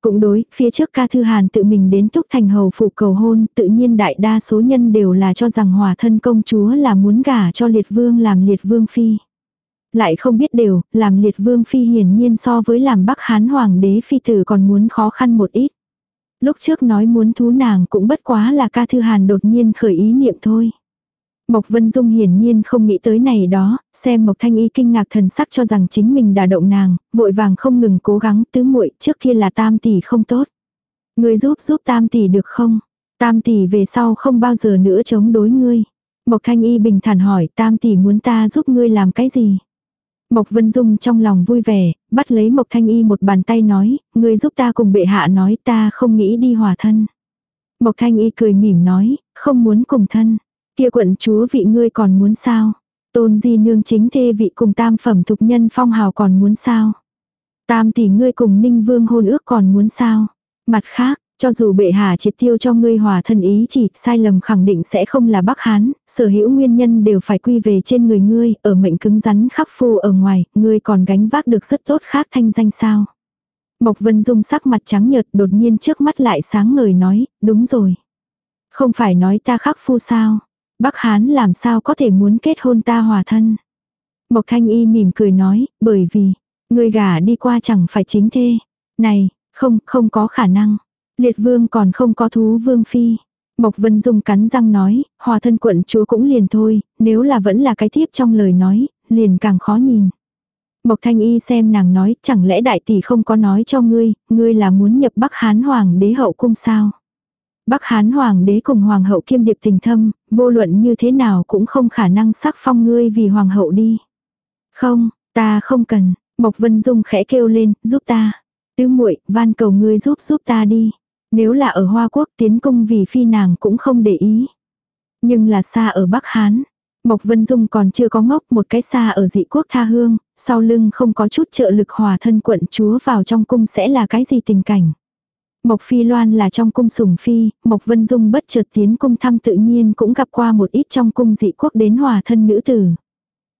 Cũng đối, phía trước ca thư hàn tự mình đến túc thành hầu phụ cầu hôn, tự nhiên đại đa số nhân đều là cho rằng hòa thân công chúa là muốn gả cho liệt vương làm liệt vương phi. Lại không biết đều, làm liệt vương phi hiển nhiên so với làm bắc hán hoàng đế phi tử còn muốn khó khăn một ít. Lúc trước nói muốn thú nàng cũng bất quá là ca thư hàn đột nhiên khởi ý niệm thôi. Mộc Vân Dung hiển nhiên không nghĩ tới này đó, xem Mộc Thanh Y kinh ngạc thần sắc cho rằng chính mình đã động nàng, vội vàng không ngừng cố gắng tứ muội trước kia là tam tỷ không tốt. Người giúp giúp tam tỷ được không? Tam tỷ về sau không bao giờ nữa chống đối ngươi. Mộc Thanh Y bình thản hỏi tam tỷ muốn ta giúp ngươi làm cái gì? Mộc Vân Dung trong lòng vui vẻ, bắt lấy Mộc Thanh Y một bàn tay nói, ngươi giúp ta cùng bệ hạ nói ta không nghĩ đi hòa thân. Mộc Thanh Y cười mỉm nói, không muốn cùng thân. Kia quận chúa vị ngươi còn muốn sao? Tôn di nương chính thê vị cùng tam phẩm thục nhân phong hào còn muốn sao? Tam tỷ ngươi cùng ninh vương hôn ước còn muốn sao? Mặt khác, cho dù bệ hạ triệt tiêu cho ngươi hòa thân ý chỉ sai lầm khẳng định sẽ không là Bắc Hán, sở hữu nguyên nhân đều phải quy về trên người ngươi, ở mệnh cứng rắn khắc phu ở ngoài, ngươi còn gánh vác được rất tốt khác thanh danh sao. Mộc Vân Dung sắc mặt trắng nhợt đột nhiên trước mắt lại sáng ngời nói, đúng rồi. Không phải nói ta khắc phu sao, Bắc Hán làm sao có thể muốn kết hôn ta hòa thân. Mộc Thanh Y mỉm cười nói, bởi vì, ngươi gả đi qua chẳng phải chính thê. Này, không, không có khả năng. Liệt vương còn không có thú vương phi. Mộc Vân Dung cắn răng nói, hòa thân quận chúa cũng liền thôi, nếu là vẫn là cái tiếp trong lời nói, liền càng khó nhìn. Mộc Thanh Y xem nàng nói, chẳng lẽ đại tỷ không có nói cho ngươi, ngươi là muốn nhập Bắc Hán Hoàng đế hậu cung sao? Bắc Hán Hoàng đế cùng Hoàng hậu kiêm điệp tình thâm, vô luận như thế nào cũng không khả năng sắc phong ngươi vì Hoàng hậu đi. Không, ta không cần, Mộc Vân Dung khẽ kêu lên, giúp ta. Tứ muội van cầu ngươi giúp giúp ta đi. Nếu là ở Hoa Quốc tiến cung vì phi nàng cũng không để ý. Nhưng là xa ở Bắc Hán. Mộc Vân Dung còn chưa có ngốc một cái xa ở dị quốc tha hương, sau lưng không có chút trợ lực hòa thân quận chúa vào trong cung sẽ là cái gì tình cảnh. Mộc Phi Loan là trong cung sủng phi, Mộc Vân Dung bất chợt tiến cung thăm tự nhiên cũng gặp qua một ít trong cung dị quốc đến hòa thân nữ tử.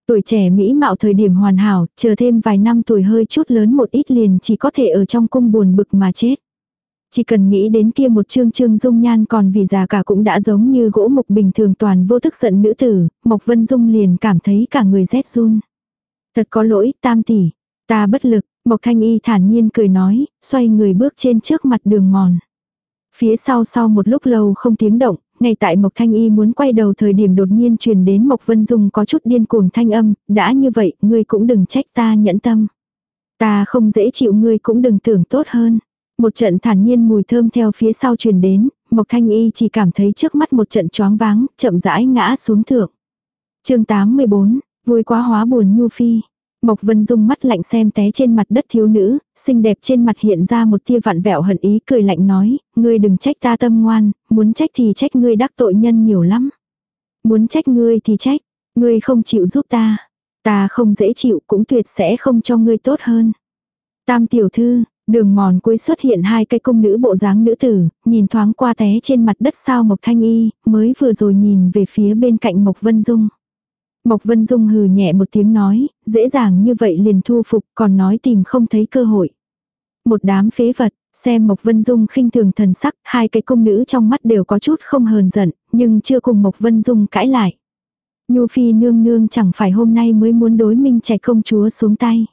Tuổi trẻ mỹ mạo thời điểm hoàn hảo, chờ thêm vài năm tuổi hơi chút lớn một ít liền chỉ có thể ở trong cung buồn bực mà chết. Chỉ cần nghĩ đến kia một chương chương dung nhan còn vì già cả cũng đã giống như gỗ mục bình thường toàn vô thức giận nữ tử, Mộc Vân Dung liền cảm thấy cả người rét run. Thật có lỗi, tam tỷ, ta bất lực, Mộc Thanh Y thản nhiên cười nói, xoay người bước trên trước mặt đường mòn. Phía sau sau một lúc lâu không tiếng động, ngay tại Mộc Thanh Y muốn quay đầu thời điểm đột nhiên truyền đến Mộc Vân Dung có chút điên cuồng thanh âm, đã như vậy, ngươi cũng đừng trách ta nhẫn tâm. Ta không dễ chịu ngươi cũng đừng tưởng tốt hơn. Một trận thản nhiên mùi thơm theo phía sau truyền đến, Mộc Thanh Y chỉ cảm thấy trước mắt một trận choáng váng, chậm rãi ngã xuống thượng. chương 84, vui quá hóa buồn nhu phi. Mộc Vân Dung mắt lạnh xem té trên mặt đất thiếu nữ, xinh đẹp trên mặt hiện ra một tia vặn vẹo hận ý cười lạnh nói, ngươi đừng trách ta tâm ngoan, muốn trách thì trách ngươi đắc tội nhân nhiều lắm. Muốn trách ngươi thì trách, ngươi không chịu giúp ta. Ta không dễ chịu cũng tuyệt sẽ không cho ngươi tốt hơn. Tam tiểu thư, đường mòn cuối xuất hiện hai cái công nữ bộ dáng nữ tử, nhìn thoáng qua té trên mặt đất sao Mộc Thanh Y, mới vừa rồi nhìn về phía bên cạnh Mộc Vân Dung. Mộc Vân Dung hừ nhẹ một tiếng nói, dễ dàng như vậy liền thu phục còn nói tìm không thấy cơ hội. Một đám phế vật, xem Mộc Vân Dung khinh thường thần sắc, hai cái công nữ trong mắt đều có chút không hờn giận, nhưng chưa cùng Mộc Vân Dung cãi lại. Nhu Phi nương nương chẳng phải hôm nay mới muốn đối minh trẻ công chúa xuống tay.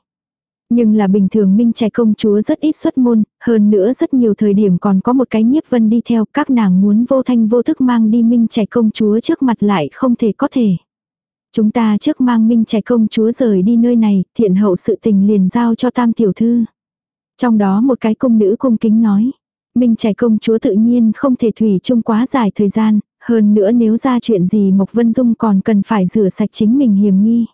Nhưng là bình thường minh trẻ công chúa rất ít xuất môn, hơn nữa rất nhiều thời điểm còn có một cái nhiếp vân đi theo các nàng muốn vô thanh vô thức mang đi minh trẻ công chúa trước mặt lại không thể có thể. Chúng ta trước mang minh trẻ công chúa rời đi nơi này, thiện hậu sự tình liền giao cho tam tiểu thư. Trong đó một cái cung nữ cung kính nói. Minh trẻ công chúa tự nhiên không thể thủy chung quá dài thời gian, hơn nữa nếu ra chuyện gì Mộc Vân Dung còn cần phải rửa sạch chính mình hiểm nghi.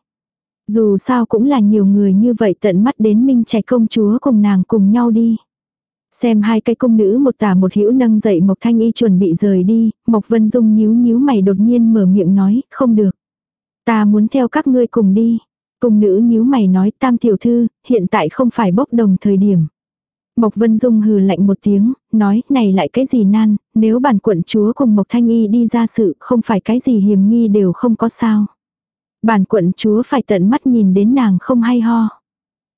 Dù sao cũng là nhiều người như vậy tận mắt đến Minh trẻ công chúa cùng nàng cùng nhau đi. Xem hai cái cung nữ một tả một hữu nâng dậy Mộc Thanh Y chuẩn bị rời đi, Mộc Vân Dung nhíu nhíu mày đột nhiên mở miệng nói, không được. Ta muốn theo các ngươi cùng đi. Cùng nữ nhíu mày nói tam tiểu thư, hiện tại không phải bốc đồng thời điểm. Mộc Vân Dung hừ lạnh một tiếng, nói này lại cái gì nan, nếu bản quận chúa cùng Mộc Thanh Y đi ra sự không phải cái gì hiểm nghi đều không có sao. Bản quận chúa phải tận mắt nhìn đến nàng không hay ho.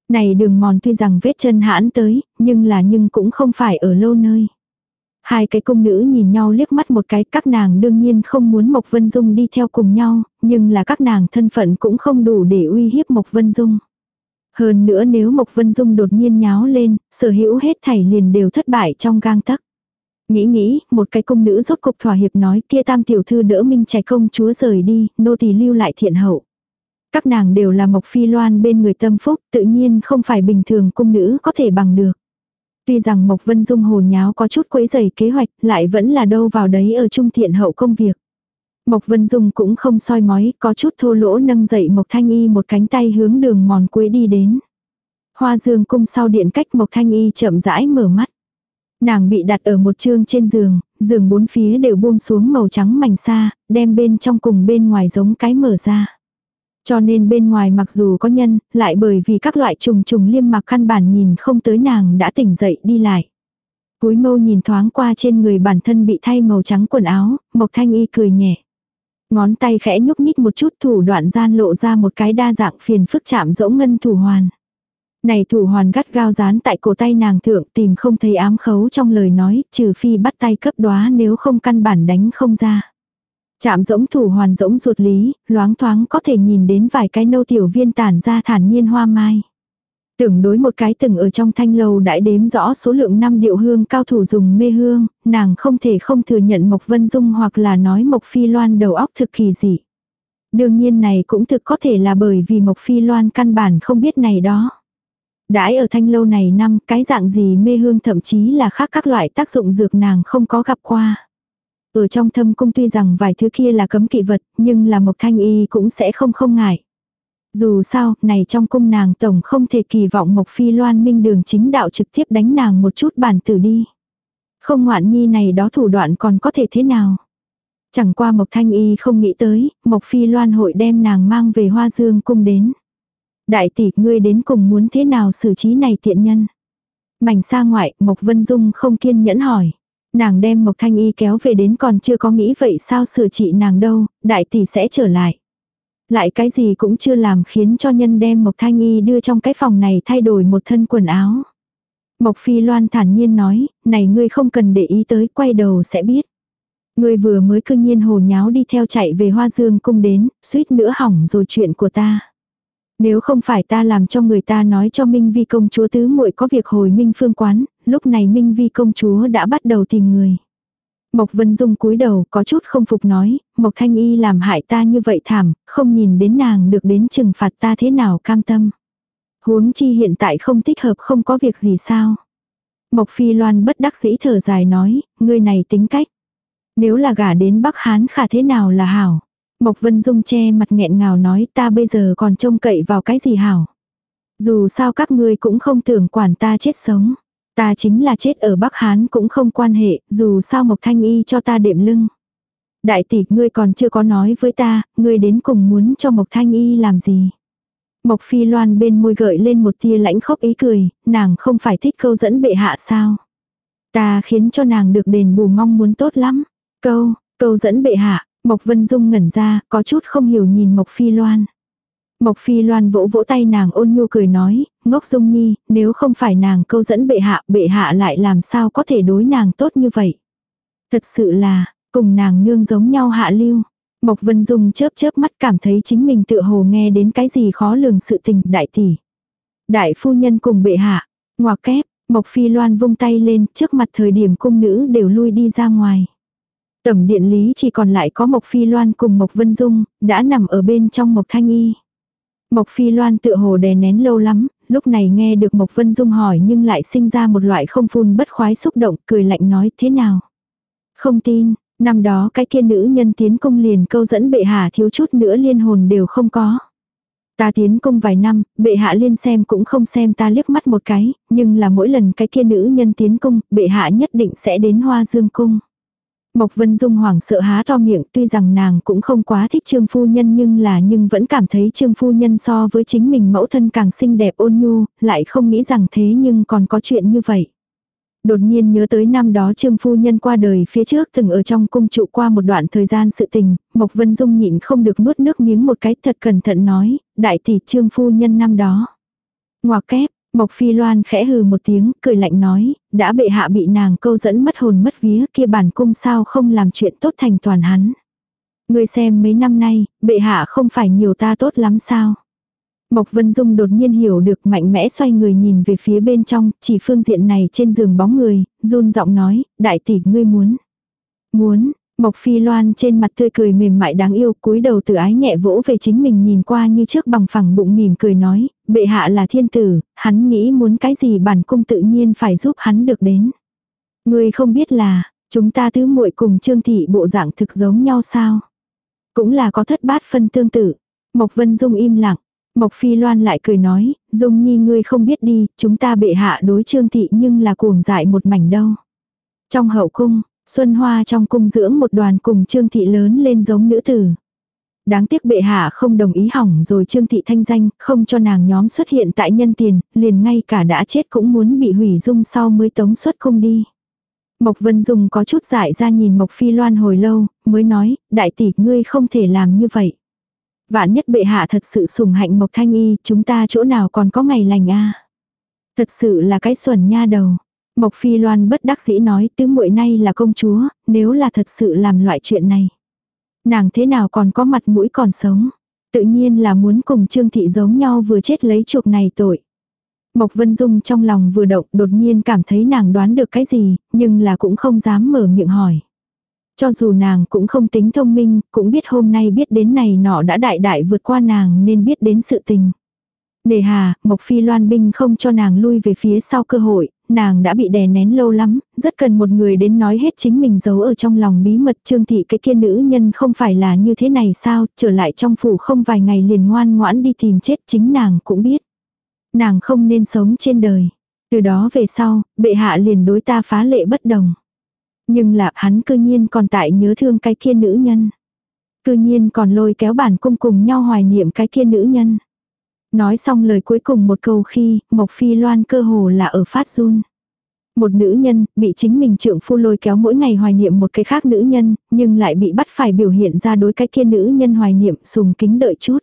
Này đường mòn tuy rằng vết chân hãn tới, nhưng là nhưng cũng không phải ở lâu nơi. Hai cái cung nữ nhìn nhau liếc mắt một cái, các nàng đương nhiên không muốn Mộc Vân Dung đi theo cùng nhau, nhưng là các nàng thân phận cũng không đủ để uy hiếp Mộc Vân Dung. Hơn nữa nếu Mộc Vân Dung đột nhiên nháo lên, sở hữu hết thảy liền đều thất bại trong gang tắc. Nghĩ nghĩ, một cái cung nữ rốt cục thỏa hiệp nói kia tam tiểu thư đỡ minh trẻ công chúa rời đi, nô tỳ lưu lại thiện hậu. Các nàng đều là Mộc Phi Loan bên người tâm phúc, tự nhiên không phải bình thường cung nữ có thể bằng được. Tuy rằng Mộc Vân Dung hồ nháo có chút quấy rầy kế hoạch, lại vẫn là đâu vào đấy ở trung thiện hậu công việc. Mộc Vân Dung cũng không soi mói, có chút thô lỗ nâng dậy Mộc Thanh Y một cánh tay hướng đường mòn cuối đi đến. Hoa dương cung sau điện cách Mộc Thanh Y chậm rãi mở mắt. Nàng bị đặt ở một chương trên giường, giường bốn phía đều buông xuống màu trắng mảnh xa, đem bên trong cùng bên ngoài giống cái mở ra. Cho nên bên ngoài mặc dù có nhân, lại bởi vì các loại trùng trùng liêm mặc căn bản nhìn không tới nàng đã tỉnh dậy đi lại. Cúi mâu nhìn thoáng qua trên người bản thân bị thay màu trắng quần áo, Mộc Thanh Y cười nhẹ. Ngón tay khẽ nhúc nhích một chút thủ đoạn gian lộ ra một cái đa dạng phiền phức chạm dỗ ngân thủ hoàn. Này thủ hoàn gắt gao dán tại cổ tay nàng thượng tìm không thấy ám khấu trong lời nói, trừ phi bắt tay cấp đoá nếu không căn bản đánh không ra. Chạm rỗng thủ hoàn rỗng ruột lý, loáng thoáng có thể nhìn đến vài cái nâu tiểu viên tản ra thản nhiên hoa mai. Tưởng đối một cái từng ở trong thanh lâu đã đếm rõ số lượng năm điệu hương cao thủ dùng mê hương, nàng không thể không thừa nhận Mộc Vân Dung hoặc là nói Mộc Phi Loan đầu óc thực kỳ dị. Đương nhiên này cũng thực có thể là bởi vì Mộc Phi Loan căn bản không biết này đó. Đãi ở thanh lâu này năm cái dạng gì mê hương thậm chí là khác các loại tác dụng dược nàng không có gặp qua. Ở trong thâm cung tuy rằng vài thứ kia là cấm kỵ vật, nhưng là Mộc Thanh Y cũng sẽ không không ngại. Dù sao, này trong cung nàng tổng không thể kỳ vọng Mộc Phi Loan minh đường chính đạo trực tiếp đánh nàng một chút bản tử đi. Không ngoạn nhi này đó thủ đoạn còn có thể thế nào. Chẳng qua Mộc Thanh Y không nghĩ tới, Mộc Phi Loan hội đem nàng mang về Hoa Dương cung đến. Đại tỷ, ngươi đến cùng muốn thế nào xử trí này tiện nhân? Mảnh xa ngoại, Mộc Vân Dung không kiên nhẫn hỏi. Nàng đem Mộc Thanh Y kéo về đến còn chưa có nghĩ vậy sao sửa trị nàng đâu, đại tỷ sẽ trở lại. Lại cái gì cũng chưa làm khiến cho nhân đem Mộc Thanh Y đưa trong cái phòng này thay đổi một thân quần áo. Mộc Phi Loan thản nhiên nói, này ngươi không cần để ý tới, quay đầu sẽ biết. Ngươi vừa mới cương nhiên hồ nháo đi theo chạy về Hoa Dương cung đến, suýt nữa hỏng rồi chuyện của ta. Nếu không phải ta làm cho người ta nói cho Minh Vi công chúa tứ muội có việc hồi Minh phương quán, lúc này Minh Vi công chúa đã bắt đầu tìm người. Mộc Vân Dung cúi đầu có chút không phục nói, Mộc Thanh Y làm hại ta như vậy thảm, không nhìn đến nàng được đến trừng phạt ta thế nào cam tâm. Huống chi hiện tại không thích hợp không có việc gì sao. Mộc Phi Loan bất đắc dĩ thở dài nói, người này tính cách. Nếu là gả đến Bắc Hán khả thế nào là hảo. Mộc Vân Dung che mặt nghẹn ngào nói ta bây giờ còn trông cậy vào cái gì hảo. Dù sao các ngươi cũng không tưởng quản ta chết sống. Ta chính là chết ở Bắc Hán cũng không quan hệ, dù sao Mộc Thanh Y cho ta đệm lưng. Đại tỷ, ngươi còn chưa có nói với ta, ngươi đến cùng muốn cho Mộc Thanh Y làm gì. Mộc Phi Loan bên môi gợi lên một tia lãnh khốc ý cười, nàng không phải thích câu dẫn bệ hạ sao. Ta khiến cho nàng được đền bù mong muốn tốt lắm. Câu, câu dẫn bệ hạ, Mộc Vân Dung ngẩn ra, có chút không hiểu nhìn Mộc Phi Loan. Mộc Phi Loan vỗ vỗ tay nàng ôn nhu cười nói, ngốc Dung Nhi, nếu không phải nàng câu dẫn bệ hạ, bệ hạ lại làm sao có thể đối nàng tốt như vậy. Thật sự là, cùng nàng nương giống nhau hạ lưu. Mộc Vân Dung chớp chớp mắt cảm thấy chính mình tự hồ nghe đến cái gì khó lường sự tình đại tỷ. Đại phu nhân cùng bệ hạ, ngoà kép, Mộc Phi Loan vung tay lên trước mặt thời điểm cung nữ đều lui đi ra ngoài. Tẩm điện lý chỉ còn lại có Mộc Phi Loan cùng Mộc Vân Dung, đã nằm ở bên trong Mộc Thanh Y. Mộc Phi Loan tựa hồ đè nén lâu lắm, lúc này nghe được Mộc Vân Dung hỏi nhưng lại sinh ra một loại không phun bất khoái xúc động, cười lạnh nói thế nào. Không tin, năm đó cái kia nữ nhân tiến công liền câu dẫn bệ hạ thiếu chút nữa liên hồn đều không có. Ta tiến công vài năm, bệ hạ liên xem cũng không xem ta liếc mắt một cái, nhưng là mỗi lần cái kia nữ nhân tiến công, bệ hạ nhất định sẽ đến hoa dương cung. Mộc Vân Dung hoảng sợ há to miệng tuy rằng nàng cũng không quá thích trương phu nhân nhưng là nhưng vẫn cảm thấy trương phu nhân so với chính mình mẫu thân càng xinh đẹp ôn nhu, lại không nghĩ rằng thế nhưng còn có chuyện như vậy. Đột nhiên nhớ tới năm đó trương phu nhân qua đời phía trước từng ở trong cung trụ qua một đoạn thời gian sự tình, Mộc Vân Dung nhịn không được nuốt nước miếng một cái thật cẩn thận nói, đại tỷ trương phu nhân năm đó. Ngoà kép, Mộc Phi Loan khẽ hừ một tiếng, cười lạnh nói, đã bệ hạ bị nàng câu dẫn mất hồn mất vía kia bản cung sao không làm chuyện tốt thành toàn hắn. Ngươi xem mấy năm nay, bệ hạ không phải nhiều ta tốt lắm sao. Mộc Vân Dung đột nhiên hiểu được mạnh mẽ xoay người nhìn về phía bên trong, chỉ phương diện này trên giường bóng người, run giọng nói, đại tỷ ngươi muốn. Muốn, Mộc Phi Loan trên mặt tươi cười mềm mại đáng yêu, cúi đầu từ ái nhẹ vỗ về chính mình nhìn qua như trước bằng phẳng bụng mỉm cười nói, bệ hạ là thiên tử, hắn nghĩ muốn cái gì bản cung tự nhiên phải giúp hắn được đến. Ngươi không biết là, chúng ta tứ muội cùng Trương thị bộ dạng thực giống nhau sao? Cũng là có thất bát phân tương tự. Mộc Vân Dung im lặng. Mộc Phi Loan lại cười nói, Dung Nhi ngươi không biết đi, chúng ta bệ hạ đối Trương thị nhưng là cuồng dại một mảnh đâu. Trong hậu cung, Xuân Hoa trong cung dưỡng một đoàn cùng Trương Thị lớn lên giống nữ tử. Đáng tiếc bệ hạ không đồng ý hỏng rồi Trương Thị thanh danh, không cho nàng nhóm xuất hiện tại nhân tiền, liền ngay cả đã chết cũng muốn bị hủy dung sau mới tống xuất cung đi. Mộc Vân Dung có chút dại ra nhìn Mộc Phi Loan hồi lâu, mới nói, đại tỷ ngươi không thể làm như vậy. Vạn nhất bệ hạ thật sự sủng hạnh Mộc Thanh Y, chúng ta chỗ nào còn có ngày lành a Thật sự là cái xuẩn nha đầu. Mộc Phi Loan bất đắc dĩ nói tứ muội nay là công chúa, nếu là thật sự làm loại chuyện này. Nàng thế nào còn có mặt mũi còn sống. Tự nhiên là muốn cùng Trương Thị giống nhau vừa chết lấy chuộc này tội. Mộc Vân Dung trong lòng vừa động đột nhiên cảm thấy nàng đoán được cái gì, nhưng là cũng không dám mở miệng hỏi. Cho dù nàng cũng không tính thông minh, cũng biết hôm nay biết đến này nọ đã đại đại vượt qua nàng nên biết đến sự tình. Nề hà, Mộc Phi Loan binh không cho nàng lui về phía sau cơ hội, nàng đã bị đè nén lâu lắm, rất cần một người đến nói hết chính mình giấu ở trong lòng bí mật trương thị cái kia nữ nhân không phải là như thế này sao, trở lại trong phủ không vài ngày liền ngoan ngoãn đi tìm chết chính nàng cũng biết. Nàng không nên sống trên đời. Từ đó về sau, bệ hạ liền đối ta phá lệ bất đồng. Nhưng là hắn cư nhiên còn tại nhớ thương cái kia nữ nhân. Cư nhiên còn lôi kéo bản cung cùng nhau hoài niệm cái kia nữ nhân. Nói xong lời cuối cùng một câu khi, Mộc Phi Loan cơ hồ là ở phát run. Một nữ nhân, bị chính mình trượng phu lôi kéo mỗi ngày hoài niệm một cái khác nữ nhân, nhưng lại bị bắt phải biểu hiện ra đối cái kia nữ nhân hoài niệm sùng kính đợi chút.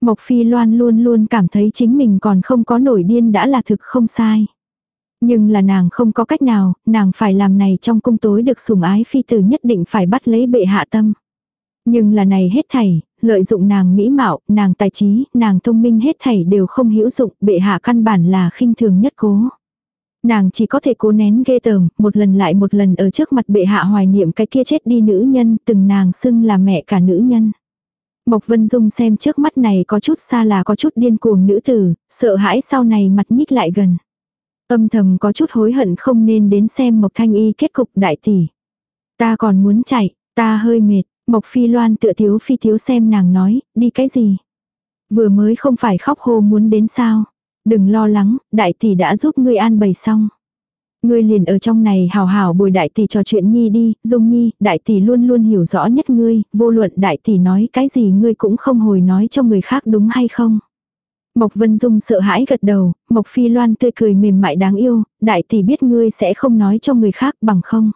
Mộc Phi Loan luôn luôn cảm thấy chính mình còn không có nổi điên đã là thực không sai. Nhưng là nàng không có cách nào, nàng phải làm này trong cung tối được sủng ái phi tử nhất định phải bắt lấy bệ hạ tâm. Nhưng là này hết thảy, lợi dụng nàng mỹ mạo, nàng tài trí, nàng thông minh hết thảy đều không hữu dụng, bệ hạ căn bản là khinh thường nhất cố. Nàng chỉ có thể cố nén ghê tởm, một lần lại một lần ở trước mặt bệ hạ hoài niệm cái kia chết đi nữ nhân, từng nàng xưng là mẹ cả nữ nhân. Mộc Vân Dung xem trước mắt này có chút xa là có chút điên cuồng nữ tử, sợ hãi sau này mặt nhích lại gần. Âm thầm có chút hối hận không nên đến xem Mộc Thanh Y kết cục đại tỷ. Ta còn muốn chạy, ta hơi mệt, Mộc Phi Loan tựa thiếu phi thiếu xem nàng nói, đi cái gì? Vừa mới không phải khóc hô muốn đến sao? Đừng lo lắng, đại tỷ đã giúp ngươi an bày xong. Ngươi liền ở trong này hào hào bồi đại tỷ trò chuyện nhi đi, dung nhi, đại tỷ luôn luôn hiểu rõ nhất ngươi, vô luận đại tỷ nói cái gì ngươi cũng không hồi nói cho người khác đúng hay không. Mộc Vân Dung sợ hãi gật đầu, Mộc Phi Loan tươi cười mềm mại đáng yêu, đại tỷ biết ngươi sẽ không nói cho người khác bằng không.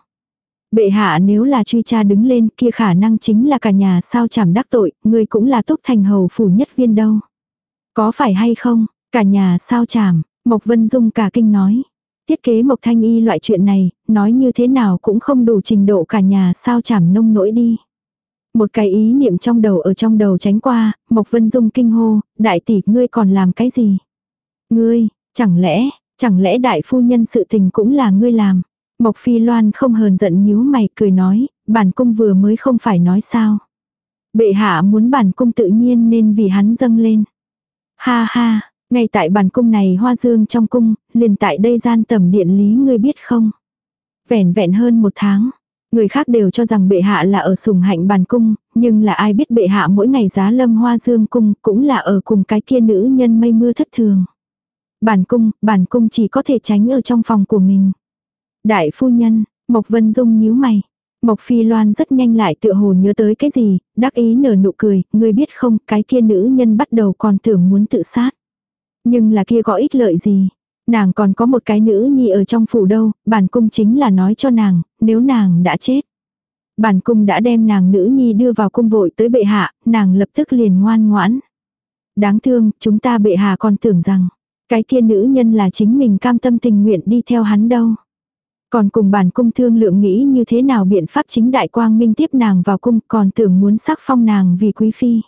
Bệ hạ nếu là truy tra đứng lên kia khả năng chính là cả nhà sao chảm đắc tội, ngươi cũng là túc thành hầu phủ nhất viên đâu. Có phải hay không, cả nhà sao chảm, Mộc Vân Dung cả kinh nói. Thiết kế Mộc Thanh Y loại chuyện này, nói như thế nào cũng không đủ trình độ cả nhà sao chảm nông nỗi đi. Một cái ý niệm trong đầu ở trong đầu tránh qua, Mộc Vân Dung kinh hô, đại tỷ ngươi còn làm cái gì? Ngươi, chẳng lẽ, chẳng lẽ đại phu nhân sự tình cũng là ngươi làm? Mộc Phi Loan không hờn giận nhíu mày cười nói, bản cung vừa mới không phải nói sao. Bệ hạ muốn bản cung tự nhiên nên vì hắn dâng lên. Ha ha, ngay tại bản cung này hoa dương trong cung, liền tại đây gian tầm điện lý ngươi biết không? Vẻn vẹn hơn một tháng. Người khác đều cho rằng bệ hạ là ở sùng hạnh bản cung, nhưng là ai biết bệ hạ mỗi ngày giá lâm hoa dương cung cũng là ở cùng cái kia nữ nhân mây mưa thất thường. Bản cung, bản cung chỉ có thể tránh ở trong phòng của mình. Đại phu nhân, Mộc Vân Dung nhíu mày. Mộc Phi Loan rất nhanh lại tựa hồ nhớ tới cái gì, đắc ý nở nụ cười, ngươi biết không, cái kia nữ nhân bắt đầu còn tưởng muốn tự sát. Nhưng là kia có ích lợi gì? Nàng còn có một cái nữ nhi ở trong phủ đâu, bản cung chính là nói cho nàng, nếu nàng đã chết. Bản cung đã đem nàng nữ nhi đưa vào cung vội tới bệ hạ, nàng lập tức liền ngoan ngoãn. Đáng thương, chúng ta bệ hạ còn tưởng rằng, Cái kia nữ nhân là chính mình cam tâm tình nguyện đi theo hắn đâu. Còn cùng bản cung thương lượng nghĩ như thế nào biện pháp chính đại quang minh tiếp nàng vào cung còn tưởng muốn sắc phong nàng vì quý phi.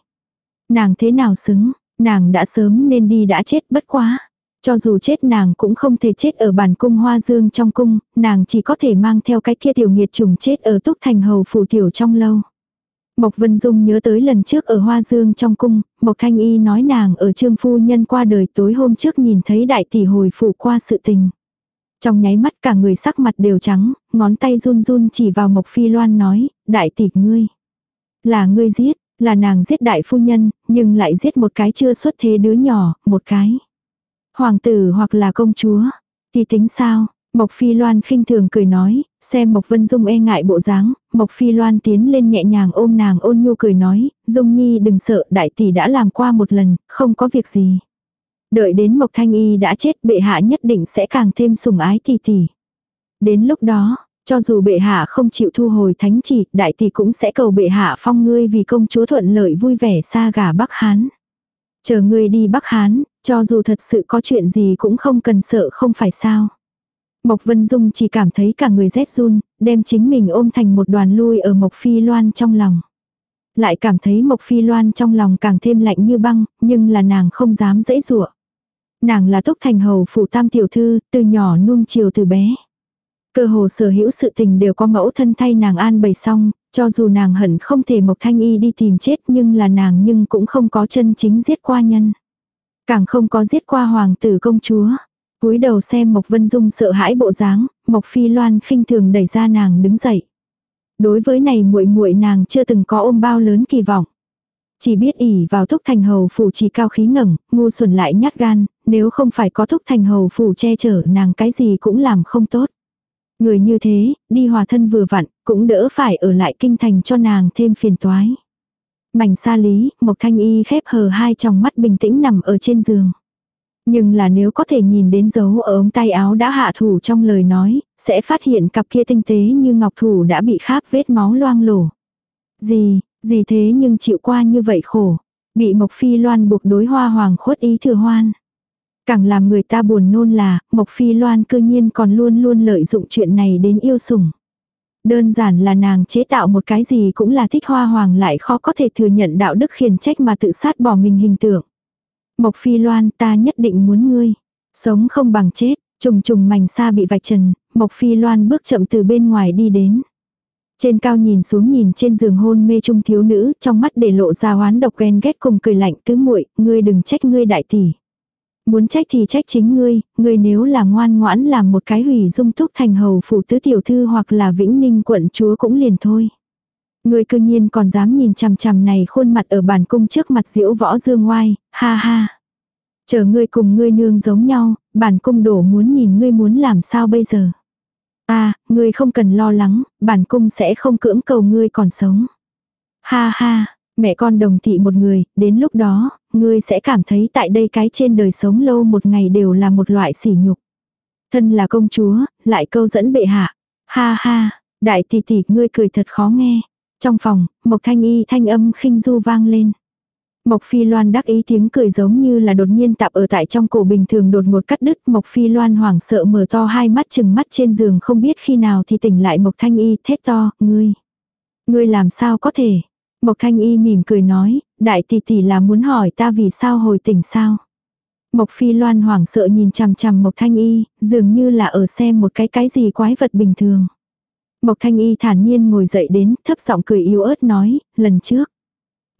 Nàng thế nào xứng, nàng đã sớm nên đi đã chết bất quá. Cho dù chết nàng cũng không thể chết ở bản cung hoa dương trong cung, nàng chỉ có thể mang theo cái kia tiểu nghiệt trùng chết ở túc thành hầu phủ tiểu trong lâu. Mộc Vân Dung nhớ tới lần trước ở Hoa Dương trong cung, Mộc Thanh Y nói nàng ở trương phu nhân qua đời tối hôm trước nhìn thấy đại tỷ hồi phủ qua sự tình. Trong nháy mắt cả người sắc mặt đều trắng, ngón tay run run chỉ vào Mộc Phi Loan nói, đại tỷ ngươi. Là ngươi giết, là nàng giết đại phu nhân, nhưng lại giết một cái chưa xuất thế đứa nhỏ, một cái. Hoàng tử hoặc là công chúa, thì tính sao? Mộc Phi Loan khinh thường cười nói, xem Mộc Vân Dung e ngại bộ dáng, Mộc Phi Loan tiến lên nhẹ nhàng ôm nàng ôn nhu cười nói, Dung Nhi đừng sợ đại tỷ đã làm qua một lần, không có việc gì. Đợi đến Mộc Thanh Y đã chết bệ hạ nhất định sẽ càng thêm sủng ái tỷ tỷ. Đến lúc đó, cho dù bệ hạ không chịu thu hồi thánh chỉ, đại tỷ cũng sẽ cầu bệ hạ phong ngươi vì công chúa thuận lợi vui vẻ xa gả Bắc Hán. Chờ ngươi đi Bắc Hán, cho dù thật sự có chuyện gì cũng không cần sợ không phải sao. Mộc Vân Dung chỉ cảm thấy cả người rét run, đem chính mình ôm thành một đoàn lui ở Mộc Phi Loan trong lòng. Lại cảm thấy Mộc Phi Loan trong lòng càng thêm lạnh như băng, nhưng là nàng không dám dễ dụa. Nàng là Túc Thành Hầu phủ tam tiểu thư, từ nhỏ nuông chiều từ bé. Cơ hồ sở hữu sự tình đều có mẫu thân thay nàng an bày xong, cho dù nàng hận không thể Mộc Thanh Y đi tìm chết nhưng là nàng nhưng cũng không có chân chính giết qua nhân. Càng không có giết qua hoàng tử công chúa cúi đầu xem Mộc Vân Dung sợ hãi bộ dáng, Mộc Phi Loan khinh thường đẩy ra nàng đứng dậy. Đối với này muội muội nàng chưa từng có ôm bao lớn kỳ vọng. Chỉ biết ỉ vào thúc thành hầu phủ chỉ cao khí ngẩng, ngu xuẩn lại nhát gan, nếu không phải có thúc thành hầu phủ che chở nàng cái gì cũng làm không tốt. Người như thế, đi hòa thân vừa vặn, cũng đỡ phải ở lại kinh thành cho nàng thêm phiền toái. Mảnh xa lý, Mộc Thanh Y khép hờ hai tròng mắt bình tĩnh nằm ở trên giường. Nhưng là nếu có thể nhìn đến dấu ở ống tay áo đã hạ thủ trong lời nói, sẽ phát hiện cặp kia tinh tế như ngọc thủ đã bị kháp vết máu loang lổ. Gì, gì thế nhưng chịu qua như vậy khổ. Bị Mộc Phi Loan buộc đối hoa hoàng khuất ý thừa hoan. Càng làm người ta buồn nôn là, Mộc Phi Loan cơ nhiên còn luôn luôn lợi dụng chuyện này đến yêu sủng. Đơn giản là nàng chế tạo một cái gì cũng là thích hoa hoàng lại khó có thể thừa nhận đạo đức khiển trách mà tự sát bỏ mình hình tượng. Mộc Phi Loan ta nhất định muốn ngươi. Sống không bằng chết, trùng trùng mảnh xa bị vạch trần, Mộc Phi Loan bước chậm từ bên ngoài đi đến. Trên cao nhìn xuống nhìn trên giường hôn mê trung thiếu nữ, trong mắt để lộ ra oán độc ghen ghét cùng cười lạnh tứ muội, ngươi đừng trách ngươi đại tỷ. Muốn trách thì trách chính ngươi, ngươi nếu là ngoan ngoãn làm một cái hủy dung túc thành hầu phủ tứ tiểu thư hoặc là vĩnh ninh quận chúa cũng liền thôi. Ngươi cư nhiên còn dám nhìn chằm chằm này khuôn mặt ở bàn cung trước mặt diễu võ dương ngoai, ha ha. Chờ ngươi cùng ngươi nương giống nhau, bản cung đổ muốn nhìn ngươi muốn làm sao bây giờ. Ta, ngươi không cần lo lắng, bản cung sẽ không cưỡng cầu ngươi còn sống. Ha ha, mẹ con đồng thị một người, đến lúc đó, ngươi sẽ cảm thấy tại đây cái trên đời sống lâu một ngày đều là một loại sỉ nhục. Thân là công chúa, lại câu dẫn bệ hạ. Ha ha, đại tỷ tỷ ngươi cười thật khó nghe. Trong phòng, Mộc Thanh Y thanh âm khinh du vang lên. Mộc Phi Loan đắc ý tiếng cười giống như là đột nhiên tạp ở tại trong cổ bình thường đột ngột cắt đứt. Mộc Phi Loan hoảng sợ mở to hai mắt chừng mắt trên giường không biết khi nào thì tỉnh lại Mộc Thanh Y thét to, ngươi. Ngươi làm sao có thể. Mộc Thanh Y mỉm cười nói, đại tỷ tỷ là muốn hỏi ta vì sao hồi tỉnh sao. Mộc Phi Loan hoảng sợ nhìn chằm chằm Mộc Thanh Y, dường như là ở xem một cái cái gì quái vật bình thường. Mộc Thanh Y thản nhiên ngồi dậy đến, thấp giọng cười yếu ớt nói, lần trước.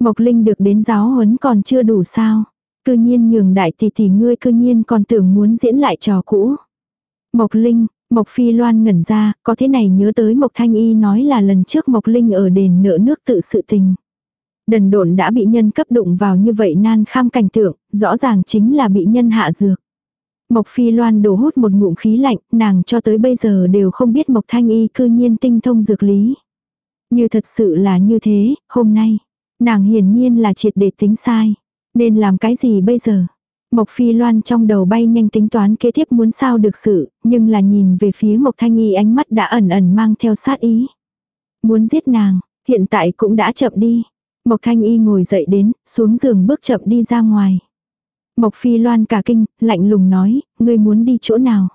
Mộc Linh được đến giáo huấn còn chưa đủ sao. Cư nhiên nhường đại tỷ tỷ ngươi cư nhiên còn tưởng muốn diễn lại trò cũ. Mộc Linh, Mộc Phi Loan ngẩn ra, có thế này nhớ tới Mộc Thanh Y nói là lần trước Mộc Linh ở đền nợ nước tự sự tình. Đần độn đã bị nhân cấp đụng vào như vậy nan kham cảnh tượng, rõ ràng chính là bị nhân hạ dược. Mộc Phi Loan đổ hút một ngụm khí lạnh, nàng cho tới bây giờ đều không biết Mộc Thanh Y cư nhiên tinh thông dược lý. Như thật sự là như thế, hôm nay, nàng hiển nhiên là triệt để tính sai. Nên làm cái gì bây giờ? Mộc Phi Loan trong đầu bay nhanh tính toán kế tiếp muốn sao được sự, nhưng là nhìn về phía Mộc Thanh Y ánh mắt đã ẩn ẩn mang theo sát ý. Muốn giết nàng, hiện tại cũng đã chậm đi. Mộc Thanh Y ngồi dậy đến, xuống giường bước chậm đi ra ngoài. Mộc Phi Loan cả kinh, lạnh lùng nói, ngươi muốn đi chỗ nào?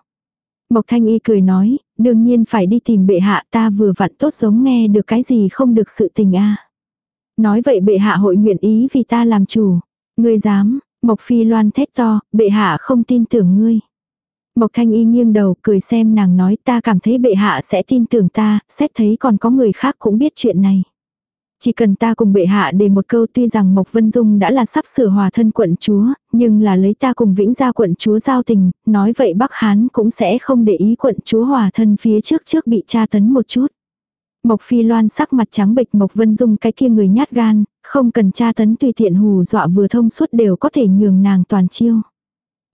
Mộc Thanh Y cười nói, đương nhiên phải đi tìm bệ hạ ta vừa vặn tốt giống nghe được cái gì không được sự tình a. Nói vậy bệ hạ hội nguyện ý vì ta làm chủ. Ngươi dám, Mộc Phi Loan thét to, bệ hạ không tin tưởng ngươi. Mộc Thanh Y nghiêng đầu cười xem nàng nói ta cảm thấy bệ hạ sẽ tin tưởng ta, xét thấy còn có người khác cũng biết chuyện này. Chỉ cần ta cùng bệ hạ để một câu tuy rằng Mộc Vân Dung đã là sắp sửa hòa thân quận chúa, nhưng là lấy ta cùng vĩnh gia quận chúa giao tình, nói vậy Bắc Hán cũng sẽ không để ý quận chúa hòa thân phía trước trước bị tra tấn một chút. Mộc Phi Loan sắc mặt trắng bệch Mộc Vân Dung cái kia người nhát gan, không cần tra tấn tùy tiện hù dọa vừa thông suốt đều có thể nhường nàng toàn chiêu.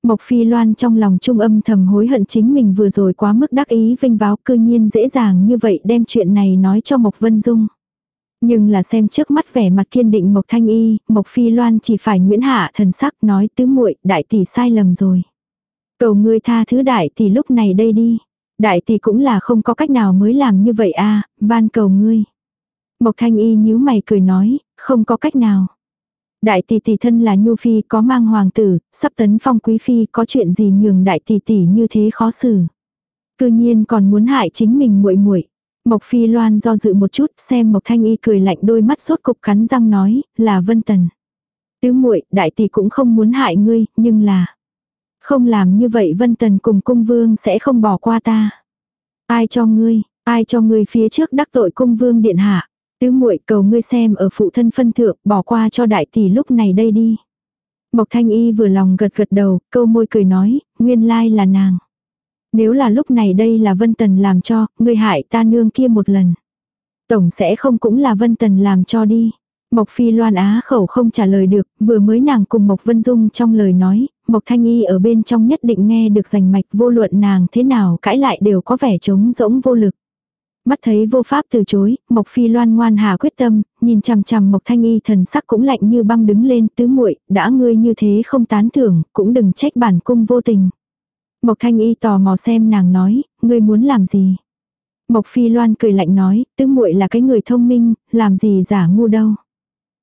Mộc Phi Loan trong lòng trung âm thầm hối hận chính mình vừa rồi quá mức đắc ý vinh váo cư nhiên dễ dàng như vậy đem chuyện này nói cho Mộc Vân Dung. Nhưng là xem trước mắt vẻ mặt kiên định Mộc Thanh Y, Mộc Phi Loan chỉ phải Nguyễn Hạ thần sắc nói tứ muội đại tỷ sai lầm rồi. Cầu ngươi tha thứ đại tỷ lúc này đây đi. Đại tỷ cũng là không có cách nào mới làm như vậy a van cầu ngươi. Mộc Thanh Y nhíu mày cười nói, không có cách nào. Đại tỷ tỷ thân là Nhu Phi có mang hoàng tử, sắp tấn phong quý phi có chuyện gì nhường đại tỷ tỷ như thế khó xử. Cư nhiên còn muốn hại chính mình muội muội. Mộc Phi Loan do dự một chút xem Mộc Thanh Y cười lạnh đôi mắt sốt cục cắn răng nói là Vân Tần. Tứ muội đại tỷ cũng không muốn hại ngươi, nhưng là không làm như vậy Vân Tần cùng cung vương sẽ không bỏ qua ta. Ai cho ngươi, ai cho ngươi phía trước đắc tội cung vương điện hạ. Tứ muội cầu ngươi xem ở phụ thân phân thượng, bỏ qua cho đại tỷ lúc này đây đi. Mộc Thanh Y vừa lòng gật gật đầu, câu môi cười nói, nguyên lai là nàng. Nếu là lúc này đây là Vân Tần làm cho, ngươi hại ta nương kia một lần. Tổng sẽ không cũng là Vân Tần làm cho đi. Mộc Phi Loan Á khẩu không trả lời được, vừa mới nàng cùng Mộc Vân Dung trong lời nói, Mộc Thanh Y ở bên trong nhất định nghe được rành mạch vô luận nàng thế nào cãi lại đều có vẻ trống rỗng vô lực. Mắt thấy vô pháp từ chối, Mộc Phi Loan ngoan hà quyết tâm, nhìn chằm chằm Mộc Thanh Y thần sắc cũng lạnh như băng đứng lên tứ muội đã ngươi như thế không tán thưởng, cũng đừng trách bản cung vô tình. Mộc Thanh Y tò mò xem nàng nói, ngươi muốn làm gì? Mộc Phi Loan cười lạnh nói, tứ muội là cái người thông minh, làm gì giả ngu đâu.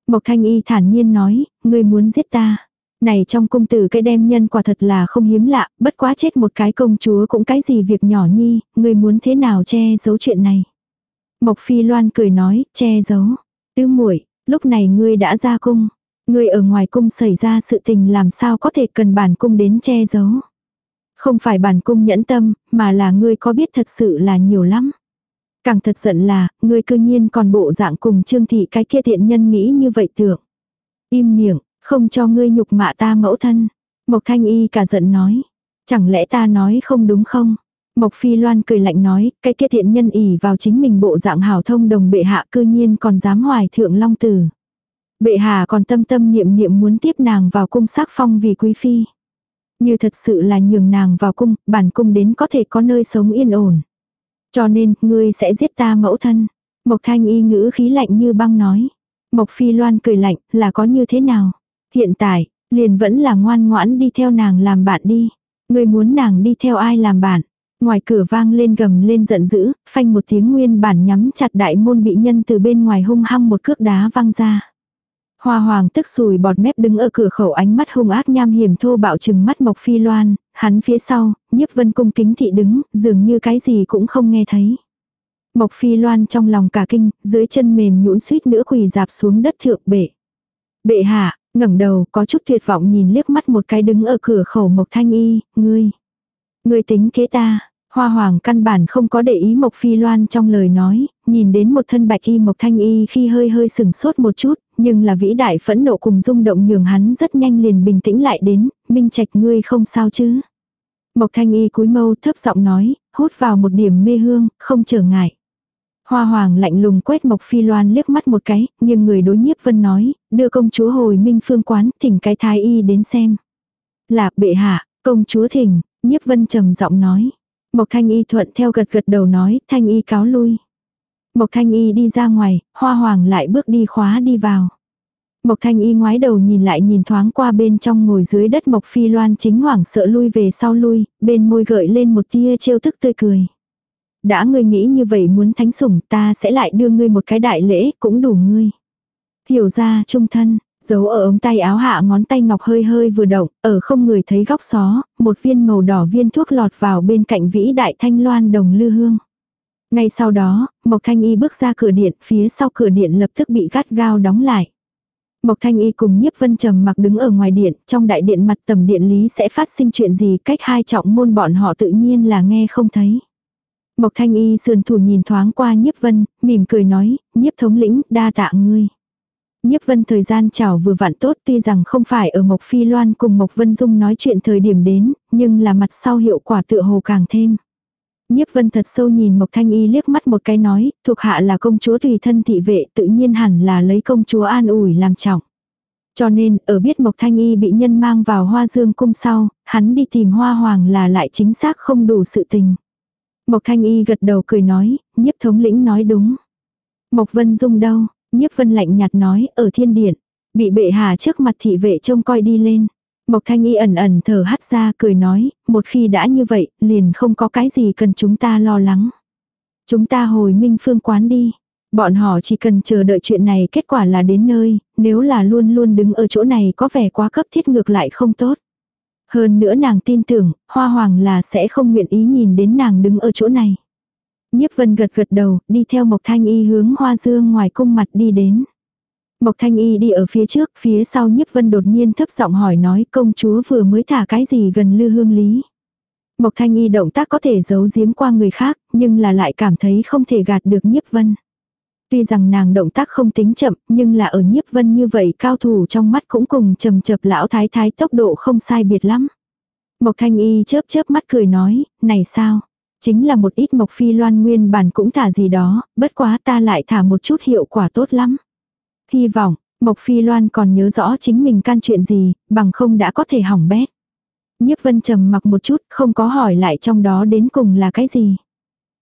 Mộc Thanh Y thản nhiên nói, ngươi muốn giết ta. Này trong cung tử cái đem nhân quả thật là không hiếm lạ, bất quá chết một cái công chúa cũng cái gì việc nhỏ nhi, người muốn thế nào che giấu chuyện này. Mộc Phi Loan cười nói, che giấu. Tứ muội lúc này ngươi đã ra cung. Ngươi ở ngoài cung xảy ra sự tình làm sao có thể cần bản cung đến che giấu. Không phải bản cung nhẫn tâm, mà là ngươi có biết thật sự là nhiều lắm. Càng thật giận là, ngươi cư nhiên còn bộ dạng cùng trương thị cái kia thiện nhân nghĩ như vậy tưởng. Im miệng, không cho ngươi nhục mạ ta mẫu thân. Mộc thanh y cả giận nói. Chẳng lẽ ta nói không đúng không? Mộc phi loan cười lạnh nói, cái kia thiện nhân ỉ vào chính mình bộ dạng hảo thông đồng bệ hạ cư nhiên còn dám hoài thượng long tử. Bệ hạ còn tâm tâm niệm niệm muốn tiếp nàng vào cung sắc phong vì quý phi. Như thật sự là nhường nàng vào cung, bản cung đến có thể có nơi sống yên ổn. Cho nên, ngươi sẽ giết ta mẫu thân. Mộc thanh y ngữ khí lạnh như băng nói. Mộc phi loan cười lạnh, là có như thế nào? Hiện tại, liền vẫn là ngoan ngoãn đi theo nàng làm bạn đi. người muốn nàng đi theo ai làm bạn? Ngoài cửa vang lên gầm lên giận dữ, phanh một tiếng nguyên bản nhắm chặt đại môn bị nhân từ bên ngoài hung hăng một cước đá văng ra. Hoa hoàng tức sùi bọt mép đứng ở cửa khẩu ánh mắt hung ác nham hiểm thô bạo chừng mắt mộc phi loan, hắn phía sau, nhiếp vân cung kính thị đứng, dường như cái gì cũng không nghe thấy. Mộc phi loan trong lòng cả kinh, dưới chân mềm nhũn suýt nữa quỳ dạp xuống đất thượng bệ. Bệ hạ, ngẩng đầu có chút tuyệt vọng nhìn liếc mắt một cái đứng ở cửa khẩu mộc thanh y, ngươi. Ngươi tính kế ta, Hoa hoàng căn bản không có để ý Mộc Phi Loan trong lời nói, nhìn đến một thân bạch y Mộc Thanh Y khi hơi hơi sừng sốt một chút, nhưng là vĩ đại phẫn nộ cùng rung động nhường hắn rất nhanh liền bình tĩnh lại đến, minh trạch ngươi không sao chứ. Mộc Thanh Y cúi mâu thấp giọng nói, hút vào một điểm mê hương, không trở ngại. Hoa hoàng lạnh lùng quét Mộc Phi Loan liếc mắt một cái, nhưng người đối nhiếp vân nói, đưa công chúa hồi minh phương quán, thỉnh cái thái y đến xem. Là bệ hạ, công chúa thỉnh, nhiếp vân trầm giọng nói. Mộc Thanh Y thuận theo gật gật đầu nói, Thanh Y cáo lui. Mộc Thanh Y đi ra ngoài, Hoa Hoàng lại bước đi khóa đi vào. Mộc Thanh Y ngoái đầu nhìn lại nhìn thoáng qua bên trong ngồi dưới đất Mộc Phi Loan chính hoảng sợ lui về sau lui, bên môi gợi lên một tia trêu thức tươi cười. Đã ngươi nghĩ như vậy muốn thánh sủng ta sẽ lại đưa ngươi một cái đại lễ cũng đủ ngươi. Hiểu ra trung thân, Giấu ở ống tay áo hạ ngón tay ngọc hơi hơi vừa động, ở không người thấy góc xó, một viên màu đỏ viên thuốc lọt vào bên cạnh vĩ đại thanh loan đồng lư hương. Ngay sau đó, Mộc Thanh Y bước ra cửa điện, phía sau cửa điện lập tức bị gắt gao đóng lại. Mộc Thanh Y cùng Nhiếp Vân Trầm mặc đứng ở ngoài điện, trong đại điện mặt tầm điện lý sẽ phát sinh chuyện gì cách hai trọng môn bọn họ tự nhiên là nghe không thấy. Mộc Thanh Y sườn thủ nhìn thoáng qua Nhiếp Vân, mỉm cười nói, Nhiếp thống lĩnh, đa tạ ngươi. Nhiếp Vân thời gian chào vừa vặn tốt tuy rằng không phải ở Mộc Phi Loan cùng Mộc Vân Dung nói chuyện thời điểm đến, nhưng là mặt sau hiệu quả tựa hồ càng thêm. Nhiếp Vân thật sâu nhìn Mộc Thanh Y liếc mắt một cái nói, thuộc hạ là công chúa tùy thân thị vệ tự nhiên hẳn là lấy công chúa an ủi làm trọng. Cho nên, ở biết Mộc Thanh Y bị nhân mang vào hoa dương cung sau, hắn đi tìm hoa hoàng là lại chính xác không đủ sự tình. Mộc Thanh Y gật đầu cười nói, nhiếp thống lĩnh nói đúng. Mộc Vân Dung đâu? Nhiếp Vân lạnh nhạt nói, ở thiên điện. Bị bệ hạ trước mặt thị vệ trông coi đi lên. Mộc Thanh Y ẩn ẩn thở hắt ra cười nói, một khi đã như vậy, liền không có cái gì cần chúng ta lo lắng. Chúng ta hồi minh phương quán đi. Bọn họ chỉ cần chờ đợi chuyện này kết quả là đến nơi, nếu là luôn luôn đứng ở chỗ này có vẻ quá cấp thiết ngược lại không tốt. Hơn nữa nàng tin tưởng, hoa hoàng là sẽ không nguyện ý nhìn đến nàng đứng ở chỗ này. Nhiếp vân gật gật đầu, đi theo Mộc Thanh Y hướng hoa dương ngoài cung mặt đi đến. Mộc Thanh Y đi ở phía trước, phía sau Nhiếp Vân đột nhiên thấp giọng hỏi nói công chúa vừa mới thả cái gì gần lư hương lý. Mộc Thanh Y động tác có thể giấu giếm qua người khác, nhưng là lại cảm thấy không thể gạt được Nhiếp Vân. Tuy rằng nàng động tác không tính chậm, nhưng là ở Nhiếp Vân như vậy cao thủ trong mắt cũng cùng trầm chập lão thái thái tốc độ không sai biệt lắm. Mộc Thanh Y chớp chớp mắt cười nói, này sao? Chính là một ít Mộc Phi Loan nguyên bản cũng thả gì đó, bất quá ta lại thả một chút hiệu quả tốt lắm. Hy vọng, Mộc Phi Loan còn nhớ rõ chính mình can chuyện gì, bằng không đã có thể hỏng bét. Nhiếp vân trầm mặc một chút, không có hỏi lại trong đó đến cùng là cái gì.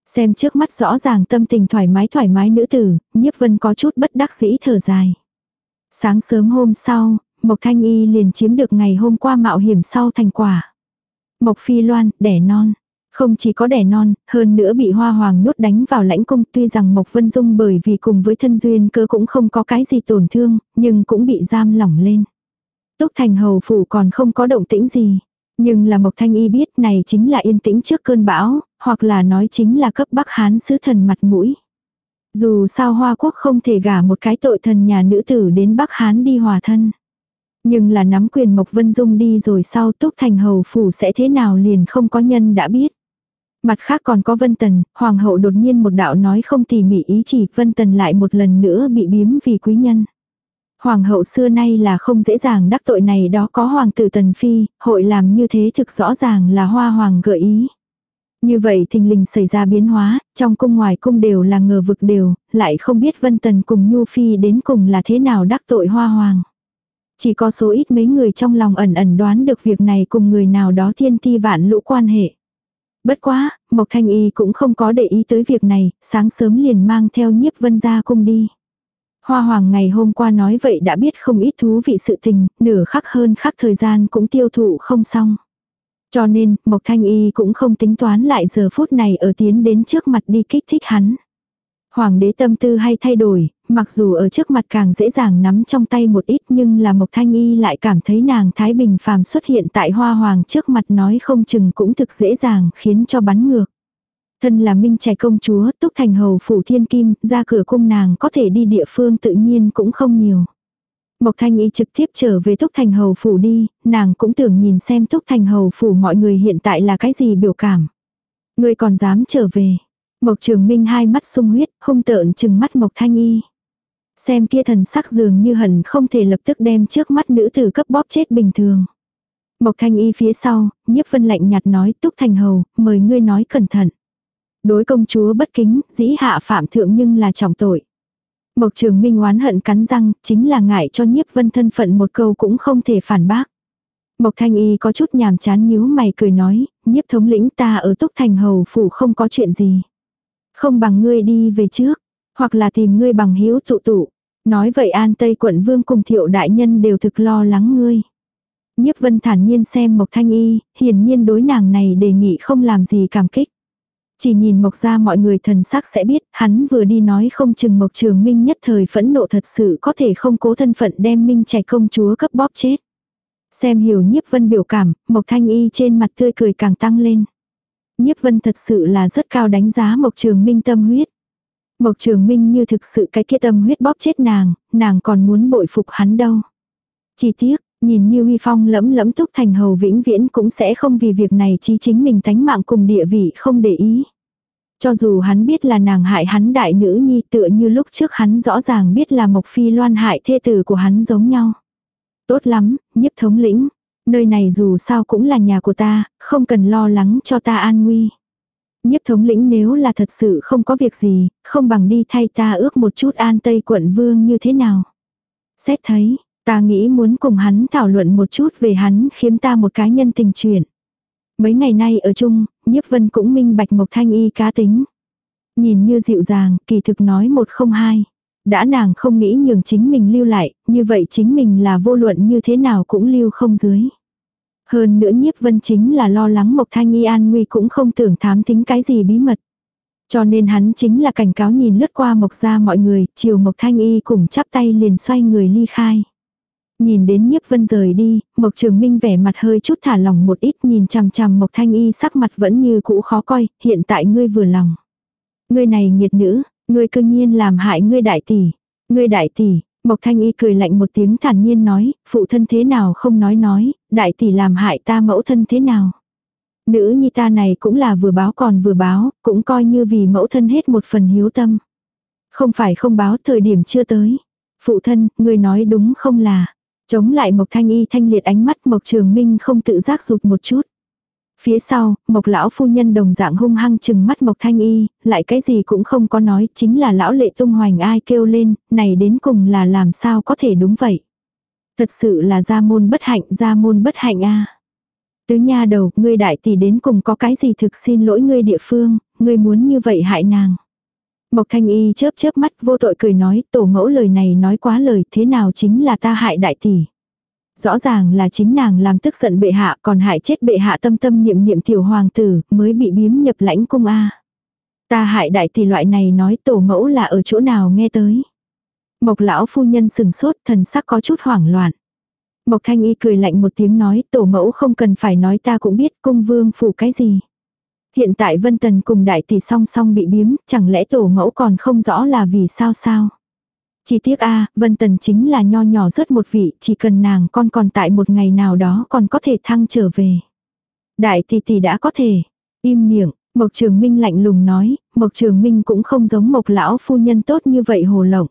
Xem trước mắt rõ ràng tâm tình thoải mái thoải mái nữ tử, nhiếp vân có chút bất đắc dĩ thở dài. Sáng sớm hôm sau, Mộc Thanh Y liền chiếm được ngày hôm qua mạo hiểm sau thành quả. Mộc Phi Loan, đẻ non. Không chỉ có đẻ non, hơn nữa bị hoa hoàng nhốt đánh vào lãnh cung tuy rằng Mộc Vân Dung bởi vì cùng với thân duyên cơ cũng không có cái gì tổn thương, nhưng cũng bị giam lỏng lên. Túc Thành Hầu Phủ còn không có động tĩnh gì. Nhưng là Mộc Thanh Y biết này chính là yên tĩnh trước cơn bão, hoặc là nói chính là cấp Bắc Hán sứ thần mặt mũi. Dù sao Hoa Quốc không thể gả một cái tội thần nhà nữ tử đến Bắc Hán đi hòa thân. Nhưng là nắm quyền Mộc Vân Dung đi rồi sau Túc Thành Hầu Phủ sẽ thế nào liền không có nhân đã biết. Mặt khác còn có Vân Tần, Hoàng hậu đột nhiên một đạo nói không tỉ mỉ ý chỉ Vân Tần lại một lần nữa bị biếm vì quý nhân. Hoàng hậu xưa nay là không dễ dàng đắc tội này đó có hoàng tử Tần Phi, hội làm như thế thực rõ ràng là hoa hoàng gợi ý. Như vậy thình lình xảy ra biến hóa, trong cung ngoài cung đều là ngờ vực đều, lại không biết Vân Tần cùng Nhu Phi đến cùng là thế nào đắc tội hoa hoàng. Chỉ có số ít mấy người trong lòng ẩn ẩn đoán được việc này cùng người nào đó thiên ti vạn lũ quan hệ. Bất quá, Mộc Thanh Y cũng không có để ý tới việc này, sáng sớm liền mang theo nhiếp vân ra cung đi. Hoa Hoàng ngày hôm qua nói vậy đã biết không ít thú vị sự tình, nửa khắc hơn khắc thời gian cũng tiêu thụ không xong. Cho nên, Mộc Thanh Y cũng không tính toán lại giờ phút này ở tiến đến trước mặt đi kích thích hắn. Hoàng đế tâm tư hay thay đổi, mặc dù ở trước mặt càng dễ dàng nắm trong tay một ít nhưng là Mộc Thanh Y lại cảm thấy nàng Thái Bình phàm xuất hiện tại hoa hoàng trước mặt nói không chừng cũng thực dễ dàng khiến cho bắn ngược. Thân là minh trẻ công chúa, túc thành hầu phủ thiên kim, ra cửa cung nàng có thể đi địa phương tự nhiên cũng không nhiều. Mộc Thanh Y trực tiếp trở về Túc Thành Hầu Phủ đi, nàng cũng tưởng nhìn xem Túc Thành Hầu Phủ mọi người hiện tại là cái gì biểu cảm. Người còn dám trở về. Mộc Trường Minh hai mắt sung huyết, hung tợn chừng mắt Mộc Thanh Y. Xem kia thần sắc dường như hẳn không thể lập tức đem trước mắt nữ tử cấp bóp chết bình thường. Mộc Thanh Y phía sau, nhiếp vân lạnh nhạt nói Túc Thành Hầu, mời ngươi nói cẩn thận. Đối công chúa bất kính, dĩ hạ phạm thượng nhưng là trọng tội. Mộc Trường Minh oán hận cắn răng, chính là ngại cho nhiếp vân thân phận một câu cũng không thể phản bác. Mộc Thanh Y có chút nhàm chán nhíu mày cười nói, nhiếp thống lĩnh ta ở Túc Thành Hầu phủ không có chuyện gì. Không bằng ngươi đi về trước, hoặc là tìm ngươi bằng hữu tụ tụ. Nói vậy An Tây quận vương cùng thiệu đại nhân đều thực lo lắng ngươi. Nhiếp vân thản nhiên xem Mộc Thanh Y, hiển nhiên đối nàng này đề nghị không làm gì cảm kích. Chỉ nhìn Mộc ra mọi người thần sắc sẽ biết, hắn vừa đi nói không chừng Mộc Trường Minh nhất thời phẫn nộ thật sự có thể không cố thân phận đem Minh trẻ công chúa cấp bóp chết. Xem hiểu nhiếp vân biểu cảm, Mộc Thanh Y trên mặt tươi cười càng tăng lên. Nhiếp vân thật sự là rất cao đánh giá Mộc Trường Minh tâm huyết. Mộc Trường Minh như thực sự cái kia tâm huyết bóp chết nàng, nàng còn muốn bội phục hắn đâu. Chỉ tiếc, nhìn như uy phong lẫm lẫm túc thành hầu vĩnh viễn cũng sẽ không vì việc này chí chính mình thánh mạng cùng địa vị không để ý. Cho dù hắn biết là nàng hại hắn đại nữ nhi tựa như lúc trước hắn rõ ràng biết là Mộc Phi loan hại thê tử của hắn giống nhau. Tốt lắm, nhiếp thống lĩnh. Nơi này dù sao cũng là nhà của ta, không cần lo lắng cho ta an nguy. Nhiếp thống lĩnh nếu là thật sự không có việc gì, không bằng đi thay ta ước một chút an tây quận vương như thế nào. Xét thấy, ta nghĩ muốn cùng hắn thảo luận một chút về hắn khiếm ta một cái nhân tình chuyện. Mấy ngày nay ở chung, nhiếp vân cũng minh bạch mộc thanh y cá tính. Nhìn như dịu dàng, kỳ thực nói một không hai. Đã nàng không nghĩ nhường chính mình lưu lại, như vậy chính mình là vô luận như thế nào cũng lưu không dưới. Hơn nữa nhiếp vân chính là lo lắng Mộc Thanh Y an nguy cũng không tưởng thám tính cái gì bí mật. Cho nên hắn chính là cảnh cáo nhìn lướt qua Mộc ra mọi người, chiều Mộc Thanh Y cùng chắp tay liền xoay người ly khai. Nhìn đến nhiếp vân rời đi, Mộc Trường Minh vẻ mặt hơi chút thả lỏng một ít nhìn chằm chằm Mộc Thanh Y sắc mặt vẫn như cũ khó coi, hiện tại ngươi vừa lòng. Ngươi này nghiệt nữ, ngươi cương nhiên làm hại ngươi đại tỷ. Ngươi đại tỷ, Mộc Thanh Y cười lạnh một tiếng thản nhiên nói, phụ thân thế nào không nói nói, đại tỷ làm hại ta mẫu thân thế nào. Nữ nhi ta này cũng là vừa báo còn vừa báo, cũng coi như vì mẫu thân hết một phần hiếu tâm. Không phải không báo thời điểm chưa tới. Phụ thân, người nói đúng không là. Chống lại Mộc Thanh Y thanh liệt ánh mắt Mộc Trường Minh không tự giác rụt một chút. Phía sau, Mộc lão phu nhân đồng dạng hung hăng chừng mắt Mộc Thanh Y, lại cái gì cũng không có nói, chính là lão lệ tung hoành ai kêu lên, này đến cùng là làm sao có thể đúng vậy. Thật sự là gia môn bất hạnh, gia môn bất hạnh a. Tứ nha đầu, ngươi đại tỷ đến cùng có cái gì thực xin lỗi ngươi địa phương, ngươi muốn như vậy hại nàng. Mộc Thanh Y chớp chớp mắt vô tội cười nói, tổ mẫu lời này nói quá lời, thế nào chính là ta hại đại tỷ. Rõ ràng là chính nàng làm tức giận bệ hạ, còn hại chết bệ hạ tâm tâm niệm niệm tiểu hoàng tử mới bị biếm nhập lãnh cung A. Ta hại đại tỷ loại này nói tổ mẫu là ở chỗ nào nghe tới. Mộc lão phu nhân sừng sốt, thần sắc có chút hoảng loạn. Mộc thanh y cười lạnh một tiếng nói, tổ mẫu không cần phải nói ta cũng biết cung vương phủ cái gì. Hiện tại Vân Tần cùng đại tỷ song song bị biếm, chẳng lẽ tổ mẫu còn không rõ là vì sao sao. Chỉ tiếc a Vân Tần chính là nho nhỏ rất một vị, chỉ cần nàng con còn tại một ngày nào đó còn có thể thăng trở về. Đại tỷ tỷ đã có thể. Im miệng, Mộc Trường Minh lạnh lùng nói, Mộc Trường Minh cũng không giống Mộc lão phu nhân tốt như vậy hồ lộng.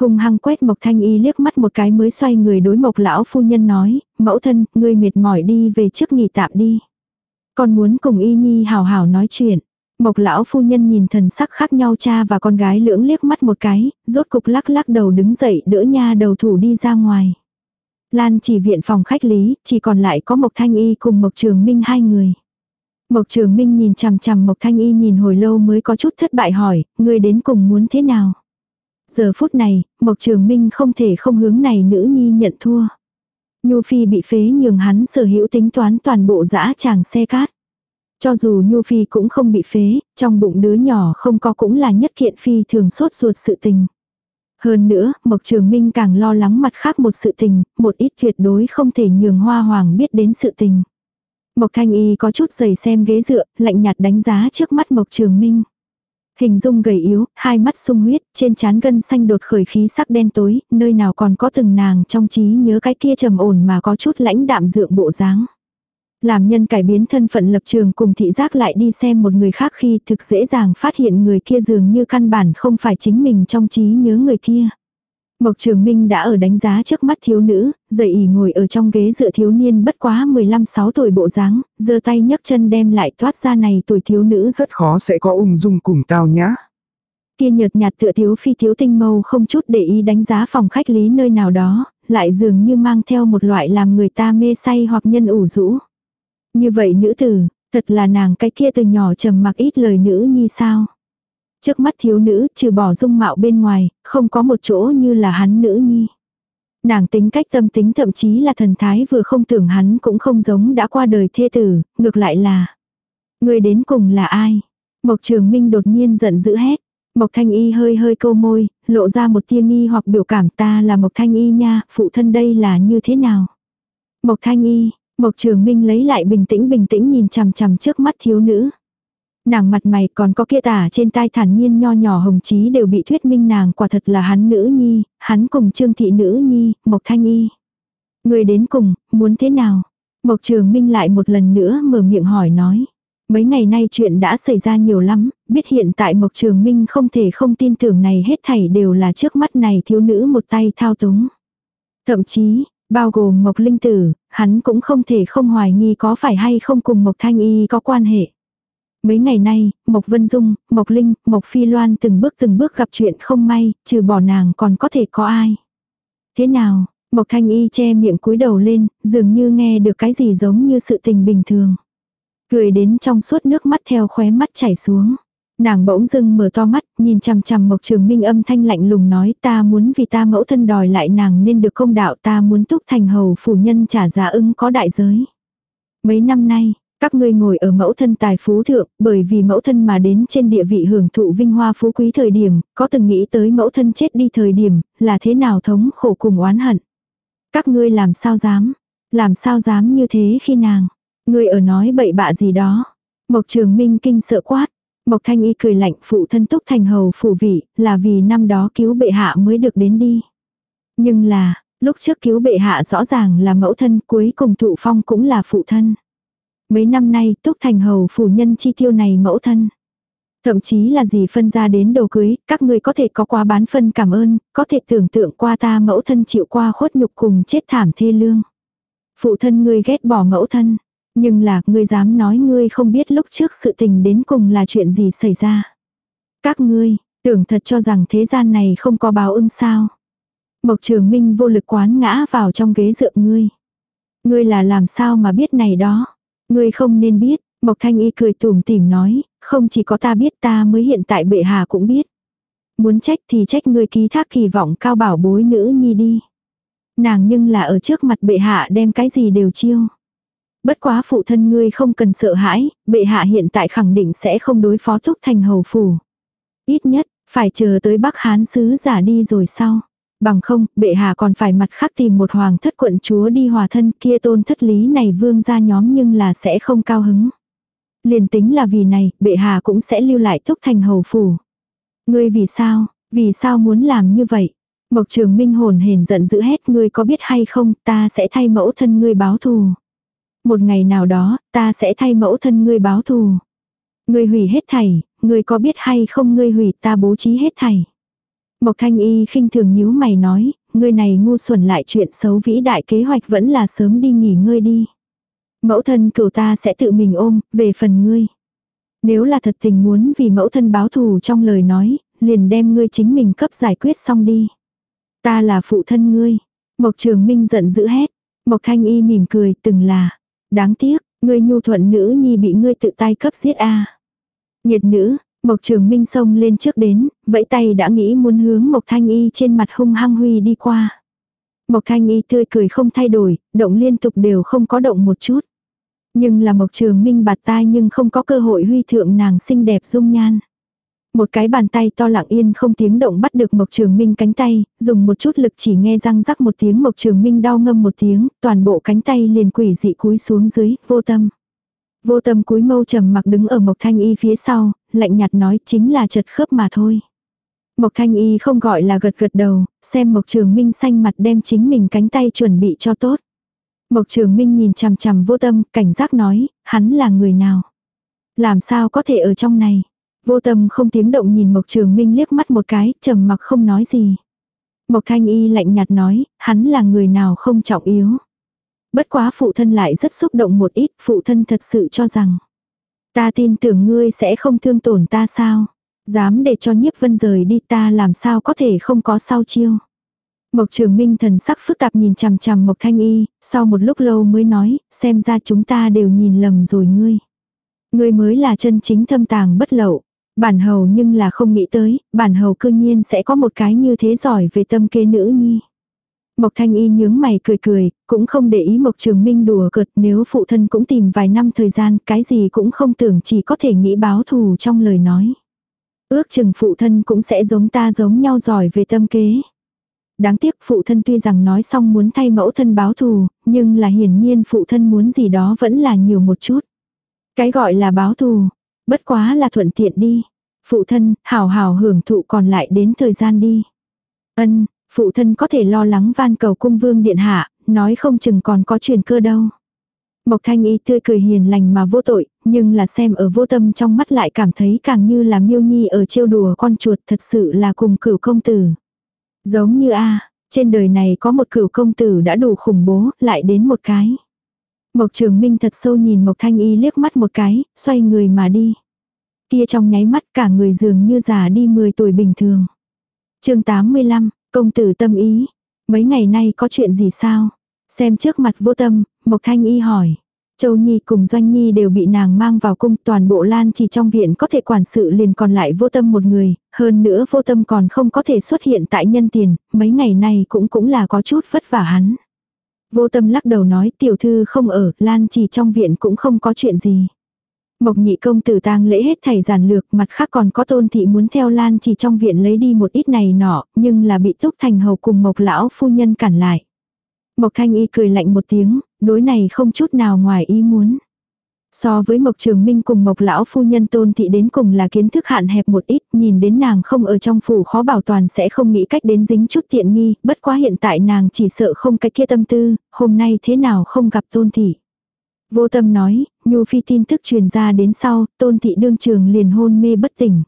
Hùng hăng quét Mộc Thanh Y liếc mắt một cái mới xoay người đối Mộc lão phu nhân nói, mẫu thân, ngươi mệt mỏi đi về trước nghỉ tạm đi. Con muốn cùng Y Nhi hào hào nói chuyện. Mộc lão phu nhân nhìn thần sắc khác nhau cha và con gái lưỡng liếc mắt một cái, rốt cục lắc lắc đầu đứng dậy đỡ nha đầu thủ đi ra ngoài. Lan chỉ viện phòng khách lý, chỉ còn lại có Mộc Thanh Y cùng Mộc Trường Minh hai người. Mộc Trường Minh nhìn chằm chằm Mộc Thanh Y nhìn hồi lâu mới có chút thất bại hỏi, người đến cùng muốn thế nào? Giờ phút này, Mộc Trường Minh không thể không hướng này nữ nhi nhận thua. Nhu Phi bị phế nhường hắn sở hữu tính toán toàn bộ dã tràng xe cát. Cho dù Nhu Phi cũng không bị phế, trong bụng đứa nhỏ không có cũng là nhất kiện Phi thường sốt ruột sự tình. Hơn nữa, Mộc Trường Minh càng lo lắng mặt khác một sự tình, một ít tuyệt đối không thể nhường Hoa Hoàng biết đến sự tình. Mộc Thanh Y có chút giày xem ghế dựa, lạnh nhạt đánh giá trước mắt Mộc Trường Minh. Hình dung gầy yếu, hai mắt sung huyết, trên trán gân xanh đột khởi khí sắc đen tối, nơi nào còn có từng nàng trong trí nhớ cái kia trầm ổn mà có chút lãnh đạm dượng bộ dáng. Làm nhân cải biến thân phận lập trường cùng thị giác lại đi xem một người khác khi thực dễ dàng phát hiện người kia dường như căn bản không phải chính mình trong trí nhớ người kia. Mộc Trường Minh đã ở đánh giá trước mắt thiếu nữ, dậy ỉ ngồi ở trong ghế dựa thiếu niên bất quá 15-6 tuổi bộ dáng, giơ tay nhấc chân đem lại thoát ra này tuổi thiếu nữ rất khó sẽ có ung dung cùng tao nhã. Kia nhợt nhạt tựa thiếu phi thiếu tinh mâu không chút để ý đánh giá phòng khách lý nơi nào đó, lại dường như mang theo một loại làm người ta mê say hoặc nhân ủ rũ. Như vậy nữ tử, thật là nàng cái kia từ nhỏ trầm mặc ít lời nữ nhi sao. Trước mắt thiếu nữ, trừ bỏ dung mạo bên ngoài, không có một chỗ như là hắn nữ nhi. Nàng tính cách tâm tính thậm chí là thần thái vừa không tưởng hắn cũng không giống đã qua đời thê tử, ngược lại là. Người đến cùng là ai? Mộc Trường Minh đột nhiên giận dữ hét. Mộc Thanh Y hơi hơi câu môi, lộ ra một tia nghi hoặc biểu cảm ta là Mộc Thanh Y nha, phụ thân đây là như thế nào? Mộc Thanh Y, Mộc Trường Minh lấy lại bình tĩnh bình tĩnh nhìn chằm chằm trước mắt thiếu nữ. Nàng mặt mày còn có kia tả trên tai thản nhiên nho nhỏ hồng chí đều bị thuyết minh nàng quả thật là hắn nữ nhi, hắn cùng trương thị nữ nhi, Mộc Thanh Y. Người đến cùng, muốn thế nào? Mộc Trường Minh lại một lần nữa mở miệng hỏi nói. Mấy ngày nay chuyện đã xảy ra nhiều lắm, biết hiện tại Mộc Trường Minh không thể không tin tưởng này hết thảy đều là trước mắt này thiếu nữ một tay thao túng. Thậm chí, bao gồm Mộc Linh Tử, hắn cũng không thể không hoài nghi có phải hay không cùng Mộc Thanh Y có quan hệ. Mấy ngày nay, Mộc Vân Dung, Mộc Linh, Mộc Phi Loan từng bước từng bước gặp chuyện không may, trừ bỏ nàng còn có thể có ai. Thế nào, Mộc Thanh Y che miệng cúi đầu lên, dường như nghe được cái gì giống như sự tình bình thường. Cười đến trong suốt nước mắt theo khóe mắt chảy xuống. Nàng bỗng dưng mở to mắt, nhìn chằm chằm Mộc Trường Minh âm thanh lạnh lùng nói ta muốn vì ta mẫu thân đòi lại nàng nên được công đạo ta muốn túc thành hầu phủ nhân trả giá ứng có đại giới. Mấy năm nay, các ngươi ngồi ở mẫu thân tài phú thượng, bởi vì mẫu thân mà đến trên địa vị hưởng thụ vinh hoa phú quý thời điểm, có từng nghĩ tới mẫu thân chết đi thời điểm, là thế nào thống khổ cùng oán hận. Các ngươi làm sao dám, làm sao dám như thế khi nàng, ngươi ở nói bậy bạ gì đó. Mộc Trường Minh kinh sợ quát, Mộc Thanh Y cười lạnh phụ thân túc thành hầu phủ vị, là vì năm đó cứu bệ hạ mới được đến đi. Nhưng là, lúc trước cứu bệ hạ rõ ràng là mẫu thân cuối cùng thụ phong cũng là phụ thân. Mấy năm nay túc thành hầu phủ nhân chi tiêu này mẫu thân. Thậm chí là gì phân ra đến đồ cưới, các người có thể có qua bán phân cảm ơn, có thể tưởng tượng qua ta mẫu thân chịu qua khuất nhục cùng chết thảm thê lương. Phụ thân ngươi ghét bỏ mẫu thân, nhưng là, ngươi dám nói ngươi không biết lúc trước sự tình đến cùng là chuyện gì xảy ra. Các ngươi, tưởng thật cho rằng thế gian này không có báo ưng sao. Mộc trường minh vô lực quán ngã vào trong ghế dựa ngươi. Ngươi là làm sao mà biết này đó. Ngươi không nên biết, Mộc Thanh Y cười tủm tỉm nói, không chỉ có ta biết ta mới hiện tại bệ hạ cũng biết. Muốn trách thì trách ngươi ký thác kỳ vọng cao bảo bối nữ nhi đi. Nàng nhưng là ở trước mặt bệ hạ đem cái gì đều chiêu. Bất quá phụ thân ngươi không cần sợ hãi, bệ hạ hiện tại khẳng định sẽ không đối phó thúc thành hầu phủ. Ít nhất, phải chờ tới Bắc Hán sứ giả đi rồi sau. Bằng không, bệ hạ còn phải mặt khác tìm một hoàng thất quận chúa đi hòa thân kia tôn thất lý này vương ra nhóm nhưng là sẽ không cao hứng. Liền tính là vì này, bệ hạ cũng sẽ lưu lại thúc thành hầu phủ. Ngươi vì sao, vì sao muốn làm như vậy? Mộc trường minh hồn hển giận dữ hết ngươi có biết hay không, ta sẽ thay mẫu thân ngươi báo thù. Một ngày nào đó, ta sẽ thay mẫu thân ngươi báo thù. Ngươi hủy hết thảy, ngươi có biết hay không ngươi hủy ta bố trí hết thảy. Mộc thanh y khinh thường nhíu mày nói, ngươi này ngu xuẩn lại chuyện xấu vĩ đại kế hoạch vẫn là sớm đi nghỉ ngơi đi. Mẫu thân cửu ta sẽ tự mình ôm, về phần ngươi. Nếu là thật tình muốn vì mẫu thân báo thù trong lời nói, liền đem ngươi chính mình cấp giải quyết xong đi. Ta là phụ thân ngươi. Mộc trường minh giận dữ hét. Mộc thanh y mỉm cười từng là. Đáng tiếc, ngươi nhu thuận nữ nhi bị ngươi tự tay cấp giết a. Nhiệt nữ, Mộc Trường Minh xông lên trước đến, vẫy tay đã nghĩ muốn hướng Mộc Thanh Y trên mặt hung hăng huy đi qua. Mộc Thanh Y tươi cười không thay đổi, động liên tục đều không có động một chút. Nhưng là Mộc Trường Minh bạt tai nhưng không có cơ hội huy thượng nàng xinh đẹp dung nhan. Một cái bàn tay to lặng yên không tiếng động bắt được Mộc Trường Minh cánh tay, dùng một chút lực chỉ nghe răng rắc một tiếng Mộc Trường Minh đau ngâm một tiếng, toàn bộ cánh tay liền quỷ dị cúi xuống dưới, vô tâm. Vô tâm cúi mâu trầm mặc đứng ở Mộc Thanh Y phía sau, lạnh nhạt nói chính là chật khớp mà thôi. Mộc Thanh Y không gọi là gật gật đầu, xem Mộc Trường Minh xanh mặt đem chính mình cánh tay chuẩn bị cho tốt. Mộc Trường Minh nhìn chằm chằm vô tâm, cảnh giác nói, hắn là người nào? Làm sao có thể ở trong này? Vô tâm không tiếng động nhìn Mộc Trường Minh liếc mắt một cái, trầm mặc không nói gì. Mộc Thanh Y lạnh nhạt nói, hắn là người nào không trọng yếu. Bất quá phụ thân lại rất xúc động một ít, phụ thân thật sự cho rằng. Ta tin tưởng ngươi sẽ không thương tổn ta sao? Dám để cho nhiếp vân rời đi ta làm sao có thể không có sao chiêu. Mộc trường minh thần sắc phức tạp nhìn chằm chằm Mộc Thanh Y, sau một lúc lâu mới nói, xem ra chúng ta đều nhìn lầm rồi ngươi. Ngươi mới là chân chính thâm tàng bất lậu. Bản hầu nhưng là không nghĩ tới, bản hầu cương nhiên sẽ có một cái như thế giỏi về tâm kế nữ nhi. Mộc Thanh Y nhướng mày cười cười, cũng không để ý Mộc Trường Minh đùa cợt nếu phụ thân cũng tìm vài năm thời gian, cái gì cũng không tưởng chỉ có thể nghĩ báo thù trong lời nói. Ước chừng phụ thân cũng sẽ giống ta giống nhau giỏi về tâm kế. Đáng tiếc phụ thân tuy rằng nói xong muốn thay mẫu thân báo thù, nhưng là hiển nhiên phụ thân muốn gì đó vẫn là nhiều một chút. Cái gọi là báo thù, bất quá là thuận tiện đi. Phụ thân, hào hào hưởng thụ còn lại đến thời gian đi. Ân, phụ thân có thể lo lắng van cầu cung vương điện hạ, nói không chừng còn có truyền cơ đâu. Mộc thanh y tươi cười hiền lành mà vô tội, nhưng là xem ở vô tâm trong mắt lại cảm thấy càng như là miêu nhi ở trêu đùa con chuột thật sự là cùng cửu công tử. Giống như a trên đời này có một cửu công tử đã đủ khủng bố, lại đến một cái. Mộc trường minh thật sâu nhìn Mộc thanh y liếc mắt một cái, xoay người mà đi. Kia trong nháy mắt cả người dường như già đi 10 tuổi bình thường. chương 85, công tử tâm ý. Mấy ngày nay có chuyện gì sao? Xem trước mặt vô tâm, Mộc Thanh Y hỏi. Châu Nhi cùng Doanh Nhi đều bị nàng mang vào cung toàn bộ lan chỉ trong viện có thể quản sự liền còn lại vô tâm một người, hơn nữa vô tâm còn không có thể xuất hiện tại nhân tiền, mấy ngày nay cũng cũng là có chút vất vả hắn. Vô tâm lắc đầu nói tiểu thư không ở, lan chỉ trong viện cũng không có chuyện gì. Mộc nhị công tử tang lễ hết thầy giản lược, mặt khác còn có tôn thị muốn theo lan chỉ trong viện lấy đi một ít này nọ, nhưng là bị túc thành hầu cùng mộc lão phu nhân cản lại. Mộc thanh y cười lạnh một tiếng, đối này không chút nào ngoài ý muốn. So với Mộc Trường Minh cùng Mộc lão phu nhân tôn thị đến cùng là kiến thức hạn hẹp một ít, nhìn đến nàng không ở trong phủ khó bảo toàn sẽ không nghĩ cách đến dính chút tiện nghi, bất quá hiện tại nàng chỉ sợ không cái kia tâm tư, hôm nay thế nào không gặp tôn thị. Vô tâm nói, Nhu Phi tin tức truyền ra đến sau, tôn thị đương trường liền hôn mê bất tỉnh.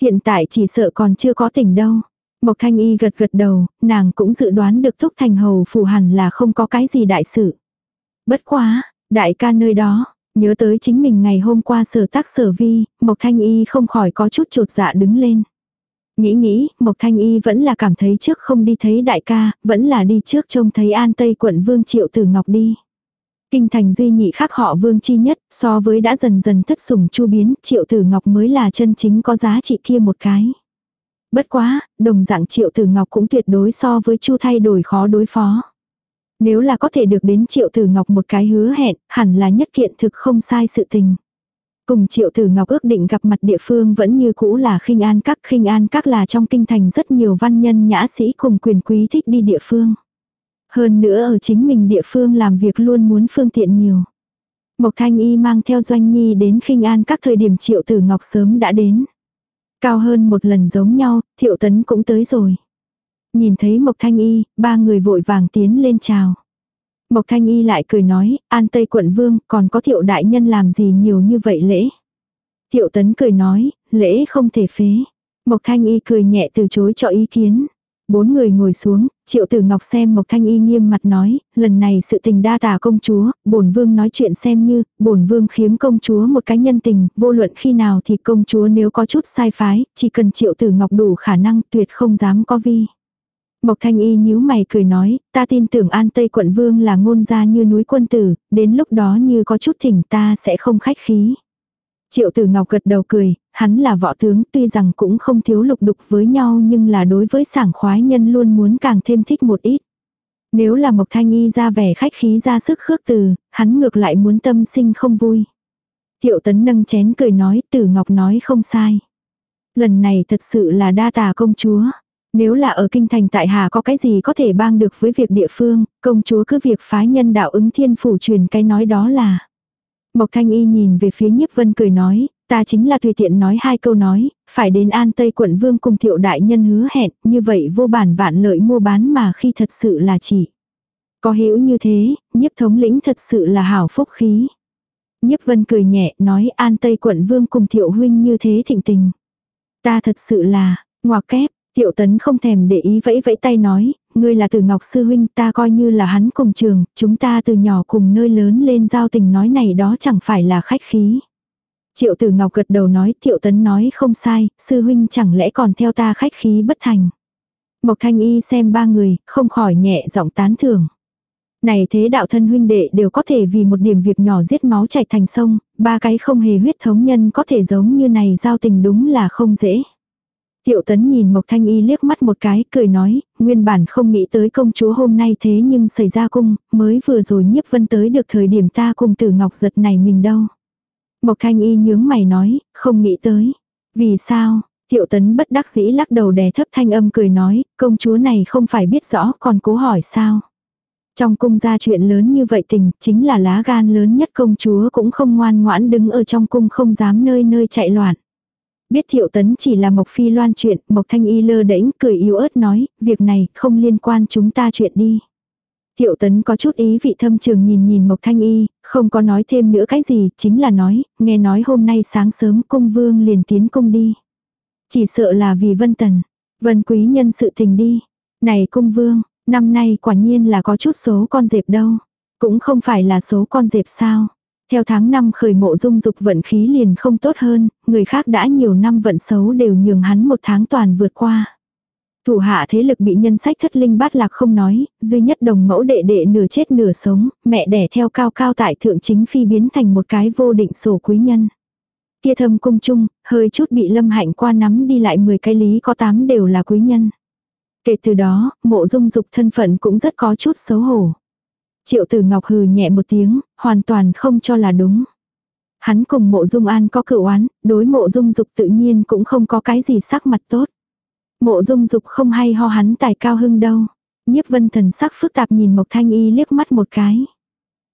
Hiện tại chỉ sợ còn chưa có tỉnh đâu. Mộc Thanh Y gật gật đầu, nàng cũng dự đoán được Thúc Thành Hầu phủ hẳn là không có cái gì đại sự. Bất quá, đại ca nơi đó, nhớ tới chính mình ngày hôm qua sở tác sở vi, Mộc Thanh Y không khỏi có chút trột dạ đứng lên. Nghĩ nghĩ, Mộc Thanh Y vẫn là cảm thấy trước không đi thấy đại ca, vẫn là đi trước trông thấy An Tây quận Vương Triệu Tử Ngọc đi. Kinh thành duy nhị khác họ Vương chi nhất, so với đã dần dần thất sủng chu biến, Triệu Tử Ngọc mới là chân chính có giá trị kia một cái. Bất quá, đồng dạng Triệu Tử Ngọc cũng tuyệt đối so với Chu thay đổi khó đối phó. Nếu là có thể được đến Triệu Tử Ngọc một cái hứa hẹn, hẳn là nhất kiện thực không sai sự tình. Cùng Triệu Tử Ngọc ước định gặp mặt địa phương vẫn như cũ là khinh an các. khinh an các là trong kinh thành rất nhiều văn nhân nhã sĩ cùng quyền quý thích đi địa phương. Hơn nữa ở chính mình địa phương làm việc luôn muốn phương tiện nhiều. Mộc Thanh Y mang theo Doanh Nhi đến khinh an các thời điểm Triệu Tử Ngọc sớm đã đến. Cao hơn một lần giống nhau, Thiệu Tấn cũng tới rồi. Nhìn thấy Mộc Thanh Y, ba người vội vàng tiến lên chào. Mộc Thanh Y lại cười nói, An Tây quận vương, còn có thiệu đại nhân làm gì nhiều như vậy lễ. Thiệu tấn cười nói, lễ không thể phế. Mộc Thanh Y cười nhẹ từ chối cho ý kiến. Bốn người ngồi xuống, triệu tử ngọc xem Mộc Thanh Y nghiêm mặt nói, lần này sự tình đa tả công chúa, bổn vương nói chuyện xem như, bổn vương khiếm công chúa một cái nhân tình, vô luận khi nào thì công chúa nếu có chút sai phái, chỉ cần triệu tử ngọc đủ khả năng tuyệt không dám có vi. Mộc Thanh Y nhíu mày cười nói, ta tin tưởng An Tây quận vương là ngôn gia như núi quân tử, đến lúc đó như có chút thỉnh ta sẽ không khách khí. Triệu tử ngọc gật đầu cười, hắn là võ tướng tuy rằng cũng không thiếu lục đục với nhau nhưng là đối với sảng khoái nhân luôn muốn càng thêm thích một ít. Nếu là Mộc Thanh Y ra vẻ khách khí ra sức khước từ, hắn ngược lại muốn tâm sinh không vui. Tiệu tấn nâng chén cười nói tử ngọc nói không sai. Lần này thật sự là đa tà công chúa. Nếu là ở kinh thành tại Hà có cái gì có thể bang được với việc địa phương, công chúa cứ việc phái nhân đạo ứng thiên phủ truyền cái nói đó là. Mộc Thanh Y nhìn về phía nhiếp vân cười nói, ta chính là tùy tiện nói hai câu nói, phải đến An Tây quận vương cùng thiệu đại nhân hứa hẹn, như vậy vô bản vạn lợi mua bán mà khi thật sự là chỉ. Có hiểu như thế, nhiếp thống lĩnh thật sự là hảo phúc khí. Nhiếp vân cười nhẹ nói An Tây quận vương cùng thiệu huynh như thế thịnh tình. Ta thật sự là, ngoa kép, thiệu tấn không thèm để ý vẫy vẫy tay nói, ngươi là từ ngọc sư huynh ta coi như là hắn cùng trường, chúng ta từ nhỏ cùng nơi lớn lên giao tình nói này đó chẳng phải là khách khí. Triệu tử ngọc gật đầu nói Thiệu tấn nói không sai, sư huynh chẳng lẽ còn theo ta khách khí bất thành. Mộc thanh y xem ba người, không khỏi nhẹ giọng tán thưởng. Này thế đạo thân huynh đệ đều có thể vì một điểm việc nhỏ giết máu chảy thành sông, ba cái không hề huyết thống nhân có thể giống như này giao tình đúng là không dễ. Tiệu tấn nhìn Mộc Thanh Y liếc mắt một cái, cười nói, nguyên bản không nghĩ tới công chúa hôm nay thế nhưng xảy ra cung, mới vừa rồi nhiếp vân tới được thời điểm ta cùng tử ngọc giật này mình đâu. Mộc Thanh Y nhướng mày nói, không nghĩ tới. Vì sao? Tiệu tấn bất đắc dĩ lắc đầu đè thấp thanh âm cười nói, công chúa này không phải biết rõ còn cố hỏi sao. Trong cung ra chuyện lớn như vậy tình, chính là lá gan lớn nhất công chúa cũng không ngoan ngoãn đứng ở trong cung không dám nơi nơi chạy loạn. Biết thiệu tấn chỉ là Mộc Phi loan chuyện, Mộc Thanh Y lơ đễnh cười yếu ớt nói, việc này không liên quan chúng ta chuyện đi. Thiệu tấn có chút ý vị thâm trường nhìn nhìn Mộc Thanh Y, không có nói thêm nữa cái gì, chính là nói, nghe nói hôm nay sáng sớm cung vương liền tiến cung đi. Chỉ sợ là vì Vân Tần, Vân Quý nhân sự tình đi. Này cung vương, năm nay quả nhiên là có chút số con dẹp đâu. Cũng không phải là số con dẹp sao. Theo tháng năm khởi mộ dung dục vận khí liền không tốt hơn, người khác đã nhiều năm vận xấu đều nhường hắn một tháng toàn vượt qua. Thủ hạ thế lực bị nhân sách thất linh bát lạc không nói, duy nhất đồng mẫu đệ đệ nửa chết nửa sống, mẹ đẻ theo cao cao tại thượng chính phi biến thành một cái vô định sổ quý nhân. Kia thâm cung chung, hơi chút bị lâm hạnh qua nắm đi lại 10 cái lý có 8 đều là quý nhân. Kể từ đó, mộ dung dục thân phận cũng rất có chút xấu hổ. Triệu tử ngọc hừ nhẹ một tiếng, hoàn toàn không cho là đúng. Hắn cùng mộ dung an có cựu oán, đối mộ dung dục tự nhiên cũng không có cái gì sắc mặt tốt. Mộ dung dục không hay ho hắn tài cao hưng đâu. Nhiếp vân thần sắc phức tạp nhìn Mộc Thanh Y liếc mắt một cái.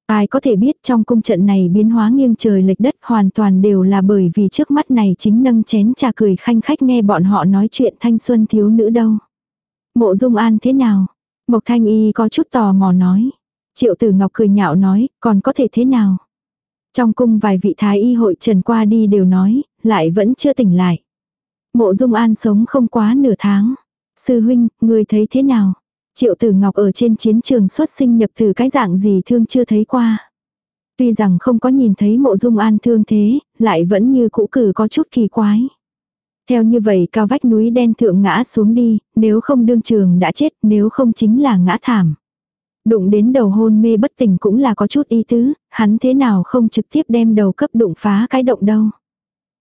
Ai có thể biết trong cung trận này biến hóa nghiêng trời lệch đất hoàn toàn đều là bởi vì trước mắt này chính nâng chén trà cười khanh khách nghe bọn họ nói chuyện thanh xuân thiếu nữ đâu. Mộ dung an thế nào? Mộc Thanh Y có chút tò mò nói. Triệu tử ngọc cười nhạo nói, còn có thể thế nào? Trong cung vài vị thái y hội trần qua đi đều nói, lại vẫn chưa tỉnh lại. Mộ dung an sống không quá nửa tháng. Sư huynh, người thấy thế nào? Triệu tử ngọc ở trên chiến trường xuất sinh nhập từ cái dạng gì thương chưa thấy qua. Tuy rằng không có nhìn thấy mộ dung an thương thế, lại vẫn như cũ cử có chút kỳ quái. Theo như vậy cao vách núi đen thượng ngã xuống đi, nếu không đương trường đã chết, nếu không chính là ngã thảm. Đụng đến đầu hôn mê bất tỉnh cũng là có chút ý tứ, hắn thế nào không trực tiếp đem đầu cấp đụng phá cái động đâu.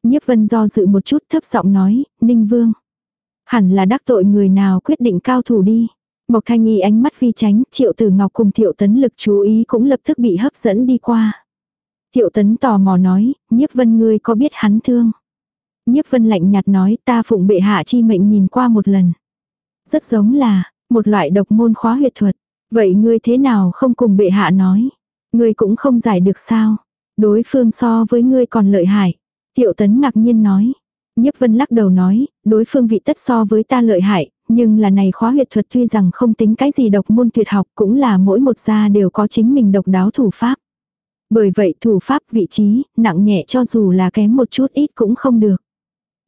Nhiếp vân do dự một chút thấp giọng nói, Ninh Vương. Hẳn là đắc tội người nào quyết định cao thủ đi. Mộc Thanh Y ánh mắt vi tránh, Triệu Tử Ngọc cùng Thiệu Tấn lực chú ý cũng lập tức bị hấp dẫn đi qua. Thiệu Tấn tò mò nói, nhiếp vân ngươi có biết hắn thương. Nhiếp vân lạnh nhạt nói ta phụng bệ hạ chi mệnh nhìn qua một lần. Rất giống là, một loại độc môn khóa huyệt thuật. Vậy ngươi thế nào không cùng bệ hạ nói? Ngươi cũng không giải được sao? Đối phương so với ngươi còn lợi hại. Tiệu tấn ngạc nhiên nói. Nhiếp vân lắc đầu nói, đối phương vị tất so với ta lợi hại, nhưng là này khóa huyệt thuật tuy rằng không tính cái gì độc môn tuyệt học cũng là mỗi một gia đều có chính mình độc đáo thủ pháp. Bởi vậy thủ pháp vị trí, nặng nhẹ cho dù là kém một chút ít cũng không được.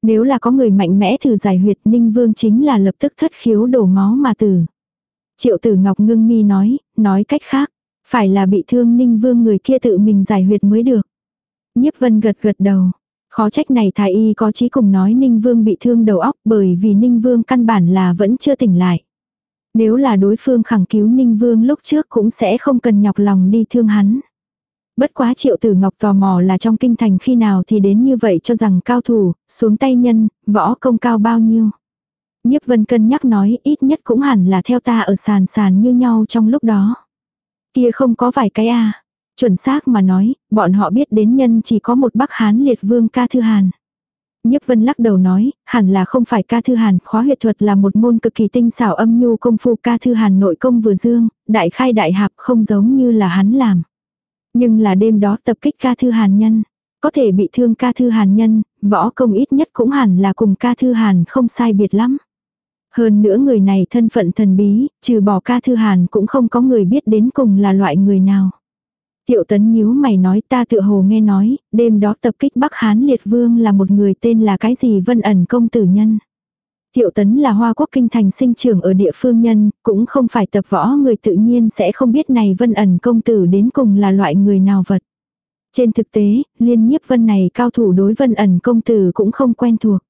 Nếu là có người mạnh mẽ thử giải huyệt ninh vương chính là lập tức thất khiếu đổ máu mà tử. Triệu tử ngọc ngưng mi nói, nói cách khác, phải là bị thương ninh vương người kia tự mình giải huyệt mới được. Nhiếp vân gật gật đầu. Khó trách này thái y có chí cùng nói ninh vương bị thương đầu óc bởi vì ninh vương căn bản là vẫn chưa tỉnh lại. Nếu là đối phương khẳng cứu ninh vương lúc trước cũng sẽ không cần nhọc lòng đi thương hắn. Bất quá triệu tử ngọc tò mò là trong kinh thành khi nào thì đến như vậy cho rằng cao thủ, xuống tay nhân, võ công cao bao nhiêu. Nhiếp vân cân nhắc nói ít nhất cũng hẳn là theo ta ở sàn sàn như nhau trong lúc đó. Kia không có vài cái a à. Chuẩn xác mà nói, bọn họ biết đến nhân chỉ có một bắc hán liệt vương ca thư hàn. Nhiếp vân lắc đầu nói, hẳn là không phải ca thư hàn, khóa huyệt thuật là một môn cực kỳ tinh xảo âm nhu công phu ca thư hàn nội công vừa dương, đại khai đại hạp không giống như là hắn làm. Nhưng là đêm đó tập kích ca thư hàn nhân, có thể bị thương ca thư hàn nhân, võ công ít nhất cũng hẳn là cùng ca thư hàn không sai biệt lắm. Hơn nữa người này thân phận thần bí, trừ bỏ ca thư hàn cũng không có người biết đến cùng là loại người nào. Tiệu tấn nhíu mày nói ta tựa hồ nghe nói, đêm đó tập kích Bắc Hán Liệt Vương là một người tên là cái gì vân ẩn công tử nhân. Tiệu tấn là hoa quốc kinh thành sinh trưởng ở địa phương nhân, cũng không phải tập võ người tự nhiên sẽ không biết này vân ẩn công tử đến cùng là loại người nào vật. Trên thực tế, liên nhiếp vân này cao thủ đối vân ẩn công tử cũng không quen thuộc.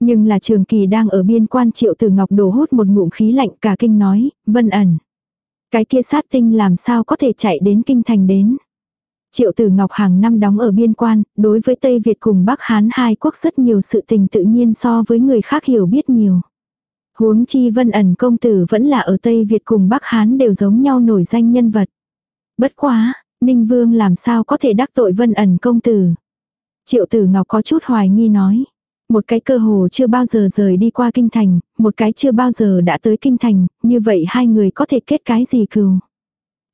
Nhưng là trường kỳ đang ở biên quan triệu tử ngọc đổ hốt một ngụm khí lạnh cả kinh nói, vân ẩn. Cái kia sát tinh làm sao có thể chạy đến kinh thành đến. Triệu Tử Ngọc hàng năm đóng ở biên quan, đối với Tây Việt cùng Bắc Hán hai quốc rất nhiều sự tình tự nhiên so với người khác hiểu biết nhiều. Huống chi vân ẩn công tử vẫn là ở Tây Việt cùng Bắc Hán đều giống nhau nổi danh nhân vật. Bất quá, Ninh Vương làm sao có thể đắc tội vân ẩn công tử. Triệu Tử Ngọc có chút hoài nghi nói. Một cái cơ hồ chưa bao giờ rời đi qua kinh thành, một cái chưa bao giờ đã tới kinh thành, như vậy hai người có thể kết cái gì cừu.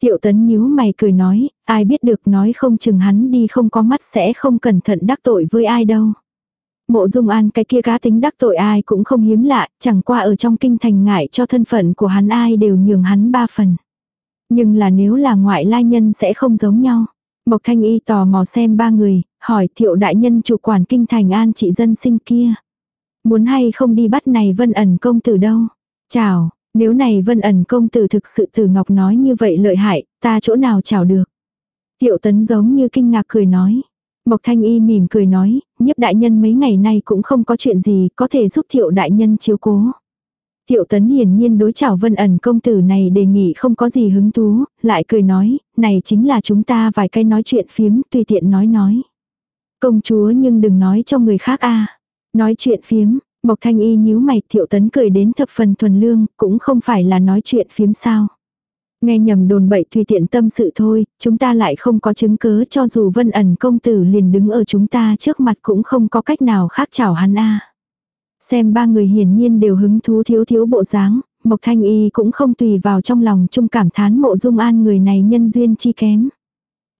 Tiệu tấn nhíu mày cười nói, ai biết được nói không chừng hắn đi không có mắt sẽ không cẩn thận đắc tội với ai đâu. Mộ dung an cái kia cá tính đắc tội ai cũng không hiếm lạ, chẳng qua ở trong kinh thành ngại cho thân phận của hắn ai đều nhường hắn ba phần. Nhưng là nếu là ngoại lai nhân sẽ không giống nhau. Mộc thanh y tò mò xem ba người, hỏi thiệu đại nhân chủ quản kinh thành an trị dân sinh kia. Muốn hay không đi bắt này vân ẩn công tử đâu. Chào, nếu này vân ẩn công tử thực sự từ ngọc nói như vậy lợi hại, ta chỗ nào chào được. Tiệu tấn giống như kinh ngạc cười nói. Mộc thanh y mỉm cười nói, nhiếp đại nhân mấy ngày nay cũng không có chuyện gì có thể giúp thiệu đại nhân chiếu cố. Tiệu tấn hiển nhiên đối chảo vân ẩn công tử này đề nghị không có gì hứng thú, lại cười nói, này chính là chúng ta vài cái nói chuyện phiếm, tùy tiện nói nói. Công chúa nhưng đừng nói cho người khác a Nói chuyện phiếm, Mộc thanh y nhíu mày, thiệu tấn cười đến thập phần thuần lương, cũng không phải là nói chuyện phiếm sao. Nghe nhầm đồn bậy tùy tiện tâm sự thôi, chúng ta lại không có chứng cớ cho dù vân ẩn công tử liền đứng ở chúng ta trước mặt cũng không có cách nào khác chào hắn a Xem ba người hiển nhiên đều hứng thú thiếu thiếu bộ dáng, Mộc Thanh Y cũng không tùy vào trong lòng chung cảm thán mộ dung an người này nhân duyên chi kém.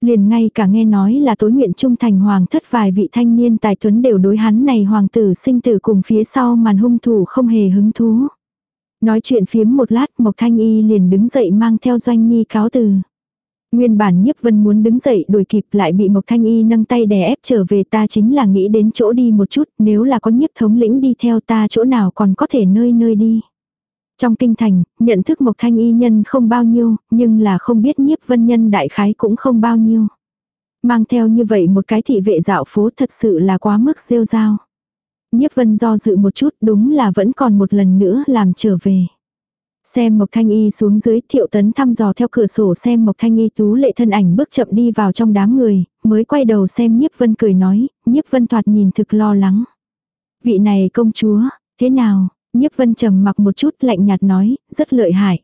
Liền ngay cả nghe nói là tối nguyện trung thành hoàng thất vài vị thanh niên tài tuấn đều đối hắn này hoàng tử sinh tử cùng phía sau màn hung thủ không hề hứng thú. Nói chuyện phiếm một lát Mộc Thanh Y liền đứng dậy mang theo doanh nhi cáo từ. Nguyên bản nhiếp vân muốn đứng dậy đuổi kịp lại bị Mộc Thanh Y nâng tay đè ép trở về ta chính là nghĩ đến chỗ đi một chút, nếu là có nhiếp thống lĩnh đi theo ta chỗ nào còn có thể nơi nơi đi. Trong kinh thành, nhận thức Mộc Thanh Y nhân không bao nhiêu, nhưng là không biết nhiếp vân nhân đại khái cũng không bao nhiêu. Mang theo như vậy một cái thị vệ dạo phố thật sự là quá mức rêu rao. Nhiếp vân do dự một chút đúng là vẫn còn một lần nữa làm trở về. Xem Mộc Thanh Y xuống dưới thiệu tấn thăm dò theo cửa sổ xem Mộc Thanh Y tú lệ thân ảnh bước chậm đi vào trong đám người, mới quay đầu xem nhiếp vân cười nói, nhiếp vân thoạt nhìn thực lo lắng. Vị này công chúa, thế nào, nhiếp vân trầm mặc một chút lạnh nhạt nói, rất lợi hại.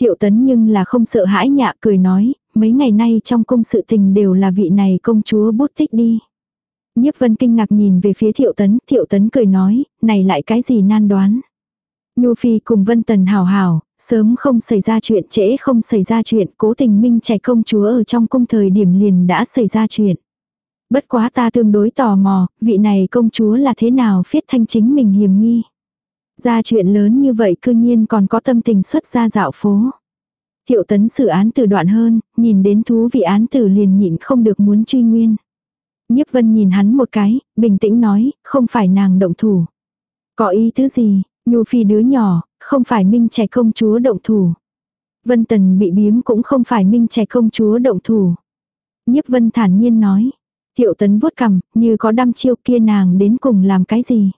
Thiệu tấn nhưng là không sợ hãi nhạ cười nói, mấy ngày nay trong cung sự tình đều là vị này công chúa bút tích đi. Nhiếp vân kinh ngạc nhìn về phía thiệu tấn, thiệu tấn cười nói, này lại cái gì nan đoán. Nhu Phi cùng Vân Tần hào hào, sớm không xảy ra chuyện trễ không xảy ra chuyện, cố tình minh trẻ công chúa ở trong cung thời điểm liền đã xảy ra chuyện. Bất quá ta tương đối tò mò, vị này công chúa là thế nào phiết thanh chính mình hiểm nghi. Ra chuyện lớn như vậy cư nhiên còn có tâm tình xuất ra dạo phố. Thiệu tấn xử án từ đoạn hơn, nhìn đến thú vị án tử liền nhịn không được muốn truy nguyên. Nhiếp vân nhìn hắn một cái, bình tĩnh nói, không phải nàng động thủ. Có ý thứ gì, Nhu phi đứa nhỏ, không phải minh trẻ công chúa động thủ. Vân tần bị biếm cũng không phải minh trẻ công chúa động thủ. Nhiếp vân thản nhiên nói. Thiệu tấn vuốt cằm, như có đăm chiêu kia nàng đến cùng làm cái gì.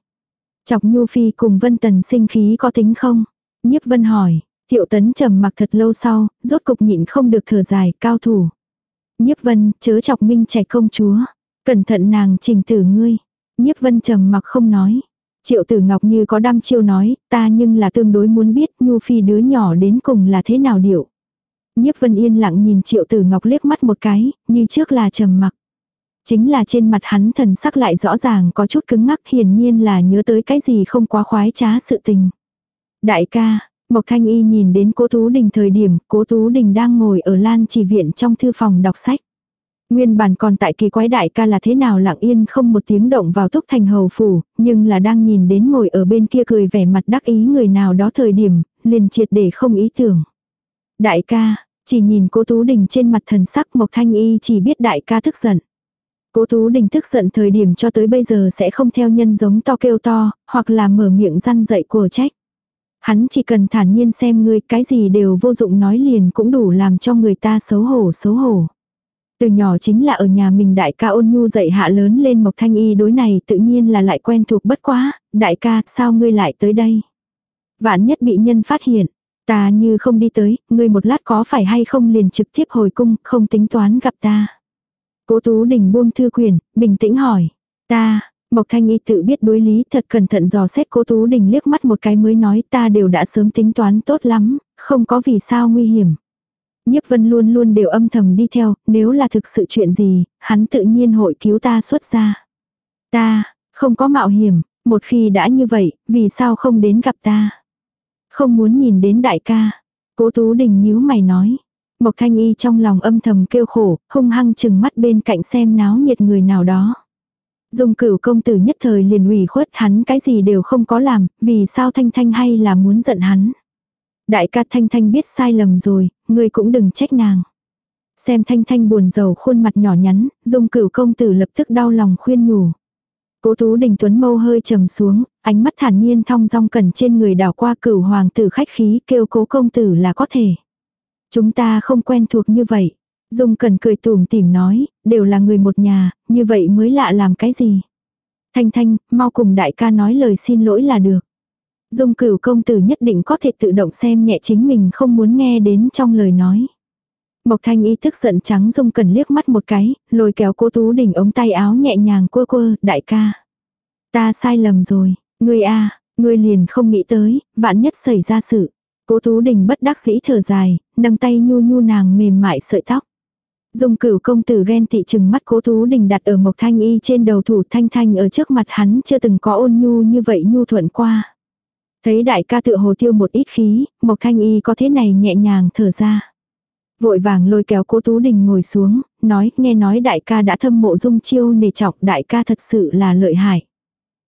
Chọc Nhu Phi cùng Vân Tần sinh khí có tính không? Nhiếp Vân hỏi, Thiệu Tấn trầm mặc thật lâu sau, rốt cục nhịn không được thở dài, cao thủ. Nhiếp Vân, chớ chọc minh trẻ công chúa. Cẩn thận nàng trình tử ngươi. Nhiếp Vân trầm mặc không nói. Triệu tử ngọc như có đăm chiêu nói, ta nhưng là tương đối muốn biết Nhu Phi đứa nhỏ đến cùng là thế nào điệu. Nhiếp vân yên lặng nhìn triệu tử ngọc liếc mắt một cái, như trước là trầm mặc. Chính là trên mặt hắn thần sắc lại rõ ràng có chút cứng ngắc hiển nhiên là nhớ tới cái gì không quá khoái trá sự tình. Đại ca, Mộc Thanh Y nhìn đến cố Tú Đình thời điểm cố Tú Đình đang ngồi ở lan chỉ viện trong thư phòng đọc sách. Nguyên bản còn tại kỳ quái đại ca là thế nào lặng yên không một tiếng động vào túc thành hầu phủ, nhưng là đang nhìn đến ngồi ở bên kia cười vẻ mặt đắc ý người nào đó thời điểm, liền triệt để không ý tưởng. Đại ca, chỉ nhìn cố Tú Đình trên mặt thần sắc Mộc Thanh Y chỉ biết đại ca tức giận. Cố Tú Đình tức giận thời điểm cho tới bây giờ sẽ không theo nhân giống to kêu to, hoặc là mở miệng răn dậy của trách. Hắn chỉ cần thản nhiên xem ngươi cái gì đều vô dụng nói liền cũng đủ làm cho người ta xấu hổ xấu hổ. Từ nhỏ chính là ở nhà mình đại ca ôn nhu dạy hạ lớn lên Mộc Thanh Y đối này tự nhiên là lại quen thuộc bất quá, đại ca sao ngươi lại tới đây. Vạn nhất bị nhân phát hiện, ta như không đi tới, ngươi một lát có phải hay không liền trực tiếp hồi cung, không tính toán gặp ta. Cố Tú Đình buông thư quyền, bình tĩnh hỏi. Ta, Mộc Thanh Y tự biết đối lý thật cẩn thận dò xét Cố Tú Đình liếc mắt một cái mới nói ta đều đã sớm tính toán tốt lắm, không có vì sao nguy hiểm. Nhiếp Vân luôn luôn đều âm thầm đi theo, nếu là thực sự chuyện gì, hắn tự nhiên hội cứu ta xuất ra. Ta, không có mạo hiểm, một khi đã như vậy, vì sao không đến gặp ta? Không muốn nhìn đến đại ca. Cố Tú Đình nhíu mày nói. Mộc Thanh Y trong lòng âm thầm kêu khổ, hung hăng chừng mắt bên cạnh xem náo nhiệt người nào đó. Dùng cửu công tử nhất thời liền ủy khuất hắn cái gì đều không có làm, vì sao Thanh Thanh hay là muốn giận hắn. Đại ca Thanh Thanh biết sai lầm rồi, ngươi cũng đừng trách nàng. Xem Thanh Thanh buồn rầu khuôn mặt nhỏ nhắn, dung cửu công tử lập tức đau lòng khuyên nhủ. Cố Tú Đình Tuấn mâu hơi trầm xuống, ánh mắt thản nhiên thong dong cẩn trên người đảo qua cửu hoàng tử khách khí kêu cố công tử là có thể. Chúng ta không quen thuộc như vậy. Dung cần cười tủm tỉm nói, đều là người một nhà, như vậy mới lạ làm cái gì. Thanh Thanh, mau cùng đại ca nói lời xin lỗi là được. Dung cửu công tử nhất định có thể tự động xem nhẹ chính mình không muốn nghe đến trong lời nói. Mộc thanh Y thức giận trắng Dung cần liếc mắt một cái, lôi kéo cô Tú Đình ống tay áo nhẹ nhàng quơ quơ, đại ca. Ta sai lầm rồi, ngươi a à, ngươi liền không nghĩ tới, vạn nhất xảy ra sự. Cố Tú Đình bất đắc dĩ thở dài, nâng tay nhu nhu nàng mềm mại sợi tóc. Dung cửu công tử ghen tị chừng mắt cố Tú Đình đặt ở Mộc Thanh Y trên đầu thủ Thanh Thanh ở trước mặt hắn chưa từng có ôn nhu như vậy nhu thuận qua. Thấy đại ca tự hồ tiêu một ít khí, Mộc Thanh Y có thế này nhẹ nhàng thở ra. Vội vàng lôi kéo cố Tú Đình ngồi xuống, nói, nghe nói đại ca đã thâm mộ dung chiêu nề chọc đại ca thật sự là lợi hại.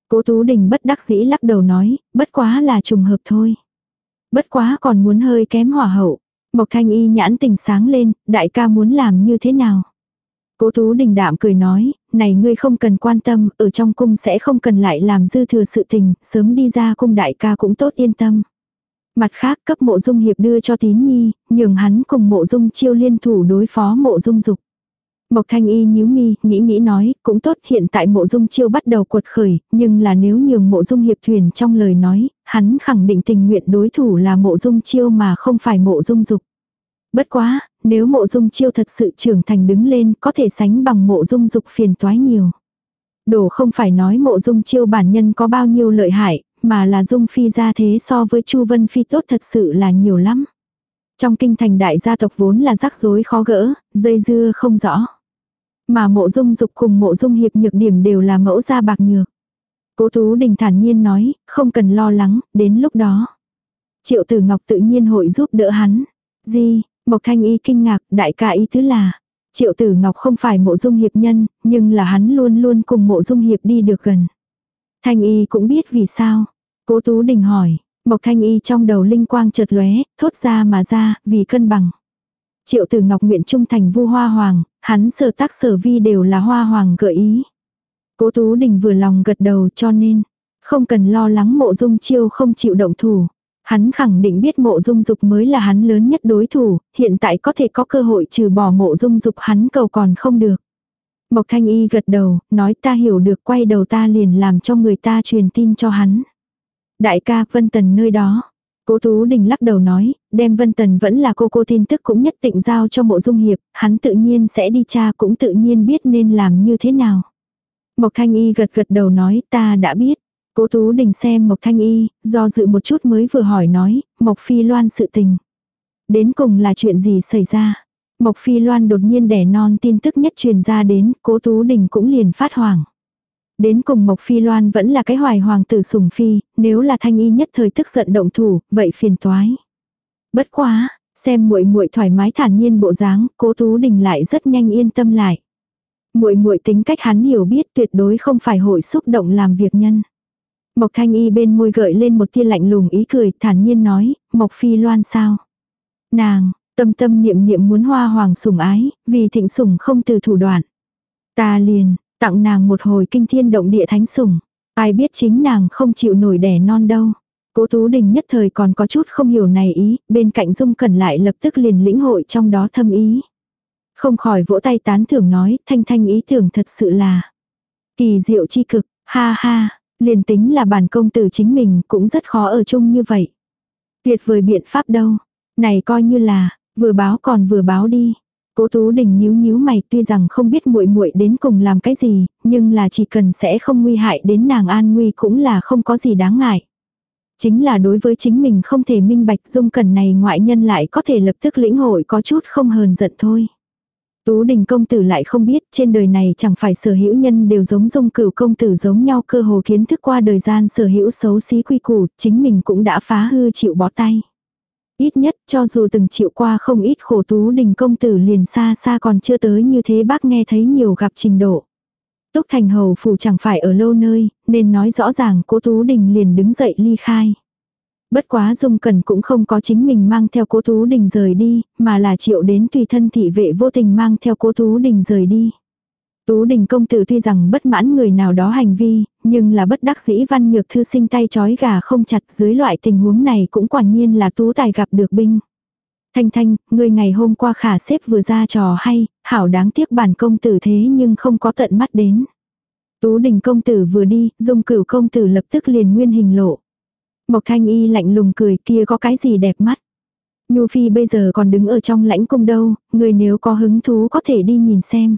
Cố Tú Đình bất đắc dĩ lắc đầu nói, bất quá là trùng hợp thôi. Bất quá còn muốn hơi kém hỏa hậu. Mộc Thanh Y nhãn tình sáng lên, đại ca muốn làm như thế nào? Cố Tú Đình đạm cười nói, này ngươi không cần quan tâm, ở trong cung sẽ không cần lại làm dư thừa sự tình, sớm đi ra cung đại ca cũng tốt yên tâm. Mặt khác cấp mộ dung hiệp đưa cho tín nhi, nhường hắn cùng mộ dung chiêu liên thủ đối phó mộ dung dục. Mộc thanh y nhíu mi, nghĩ nghĩ nói, cũng tốt hiện tại mộ dung chiêu bắt đầu cuột khởi, nhưng là nếu nhường mộ dung hiệp thuyền trong lời nói, hắn khẳng định tình nguyện đối thủ là mộ dung chiêu mà không phải mộ dung dục. Bất quá, nếu mộ dung chiêu thật sự trưởng thành đứng lên có thể sánh bằng mộ dung dục phiền toái nhiều. Đồ không phải nói mộ dung chiêu bản nhân có bao nhiêu lợi hại, mà là dung phi ra thế so với chu vân phi tốt thật sự là nhiều lắm. Trong kinh thành đại gia tộc vốn là rắc rối khó gỡ, dây dưa không rõ. Mà mộ dung dục cùng mộ dung hiệp nhược điểm đều là mẫu gia bạc nhược. Cố Tú Đình thản nhiên nói, không cần lo lắng, đến lúc đó. Triệu Tử Ngọc tự nhiên hội giúp đỡ hắn. Gì, Mộc Thanh Y kinh ngạc, đại ca ý thứ là. Triệu Tử Ngọc không phải mộ dung hiệp nhân, nhưng là hắn luôn luôn cùng mộ dung hiệp đi được gần. Thanh Y cũng biết vì sao. Cố Tú Đình hỏi, Mộc Thanh Y trong đầu linh quang chợt lóe, thốt ra mà ra, vì cân bằng. Triệu Tử Ngọc nguyện trung thành vu hoa hoàng, hắn sở tác sở vi đều là hoa hoàng gợi ý. Cố Tú Đình vừa lòng gật đầu cho nên, không cần lo lắng mộ dung chiêu không chịu động thủ. Hắn khẳng định biết mộ dung dục mới là hắn lớn nhất đối thủ, hiện tại có thể có cơ hội trừ bỏ mộ dung dục hắn cầu còn không được. Mộc Thanh Y gật đầu, nói ta hiểu được quay đầu ta liền làm cho người ta truyền tin cho hắn. Đại ca Vân Tần nơi đó. Cố Tú Đình lắc đầu nói, đem Vân Tần vẫn là cô cô tin tức cũng nhất định giao cho mộ dung hiệp, hắn tự nhiên sẽ đi tra cũng tự nhiên biết nên làm như thế nào. Mộc Thanh Y gật gật đầu nói ta đã biết. Cố Tú Đình xem Mộc Thanh Y, do dự một chút mới vừa hỏi nói, Mộc Phi Loan sự tình. Đến cùng là chuyện gì xảy ra? Mộc Phi Loan đột nhiên đẻ non tin tức nhất truyền ra đến, Cố Tú Đình cũng liền phát hoảng. Đến cùng Mộc Phi Loan vẫn là cái hoài hoàng tử sủng phi, nếu là Thanh Y nhất thời tức giận động thủ, vậy phiền toái. Bất quá, xem muội muội thoải mái thản nhiên bộ dáng, Cố Tú Đình lại rất nhanh yên tâm lại. Muội muội tính cách hắn hiểu biết tuyệt đối không phải hội xúc động làm việc nhân. Mộc Thanh Y bên môi gợi lên một tia lạnh lùng ý cười, thản nhiên nói, Mộc Phi Loan sao? Nàng, tâm tâm niệm niệm muốn hoa hoàng sủng ái, vì thịnh sủng không từ thủ đoạn. Ta liền, tặng nàng một hồi kinh thiên động địa thánh sủng. Ai biết chính nàng không chịu nổi đẻ non đâu. Cố Tú Đình nhất thời còn có chút không hiểu này ý, bên cạnh Dung Cẩn lại lập tức liền lĩnh hội trong đó thâm ý. Không khỏi vỗ tay tán thưởng nói, thanh thanh ý tưởng thật sự là kỳ diệu chi cực, ha ha, liền tính là bản công tử chính mình cũng rất khó ở chung như vậy. Tuyệt vời biện pháp đâu, này coi như là, vừa báo còn vừa báo đi. Cố Tú Đình nhíu nhíu mày, tuy rằng không biết muội muội đến cùng làm cái gì, nhưng là chỉ cần sẽ không nguy hại đến nàng an nguy cũng là không có gì đáng ngại. Chính là đối với chính mình không thể minh bạch dung cần này ngoại nhân lại có thể lập tức lĩnh hội có chút không hờn giận thôi. Tú đình công tử lại không biết trên đời này chẳng phải sở hữu nhân đều giống dung cửu công tử giống nhau cơ hồ kiến thức qua đời gian sở hữu xấu xí quy củ, chính mình cũng đã phá hư chịu bó tay. Ít nhất cho dù từng chịu qua không ít khổ tú đình công tử liền xa xa còn chưa tới như thế bác nghe thấy nhiều gặp trình độ. Túc Thành Hầu phủ chẳng phải ở lâu nơi, nên nói rõ ràng cố Tú Đình liền đứng dậy ly khai. Bất quá Dung Cẩn cũng không có chính mình mang theo cố Tú Đình rời đi, mà là triệu đến tùy thân thị vệ vô tình mang theo cố Tú Đình rời đi. Tú Đình công tử tuy rằng bất mãn người nào đó hành vi, nhưng là bất đắc dĩ văn nhược thư sinh tay chói gà không chặt dưới loại tình huống này cũng quả nhiên là tú tài gặp được binh. Thanh Thanh, người ngày hôm qua khả xếp vừa ra trò hay, hảo đáng tiếc bản công tử thế nhưng không có tận mắt đến. Tú đình công tử vừa đi, dung cửu công tử lập tức liền nguyên hình lộ. Mộc Thanh Y lạnh lùng cười kia có cái gì đẹp mắt. Nhu Phi bây giờ còn đứng ở trong lãnh cung đâu, người nếu có hứng thú có thể đi nhìn xem.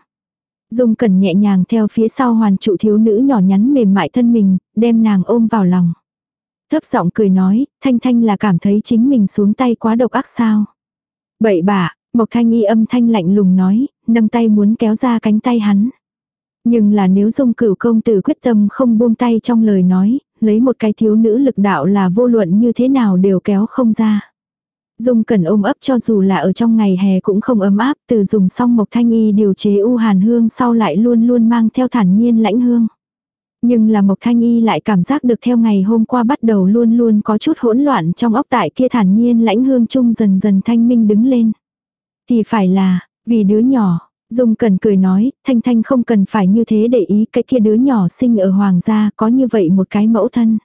Dung Cẩn nhẹ nhàng theo phía sau hoàn trụ thiếu nữ nhỏ nhắn mềm mại thân mình, đem nàng ôm vào lòng. Thấp giọng cười nói, Thanh Thanh là cảm thấy chính mình xuống tay quá độc ác sao. Bậy bạ, Mộc Thanh Y âm thanh lạnh lùng nói, nâng tay muốn kéo ra cánh tay hắn. Nhưng là nếu dung cửu công tử quyết tâm không buông tay trong lời nói, lấy một cái thiếu nữ lực đạo là vô luận như thế nào đều kéo không ra. Dung cần ôm ấp cho dù là ở trong ngày hè cũng không ấm áp, từ dùng xong mộc thanh y điều chế u hàn hương sau lại luôn luôn mang theo thản nhiên lãnh hương. Nhưng là mộc thanh y lại cảm giác được theo ngày hôm qua bắt đầu luôn luôn có chút hỗn loạn trong óc tại kia thản nhiên lãnh hương chung dần dần thanh minh đứng lên. Thì phải là, vì đứa nhỏ, Dung cần cười nói, Thanh Thanh không cần phải như thế để ý cái kia đứa nhỏ sinh ở hoàng gia có như vậy một cái mẫu thân.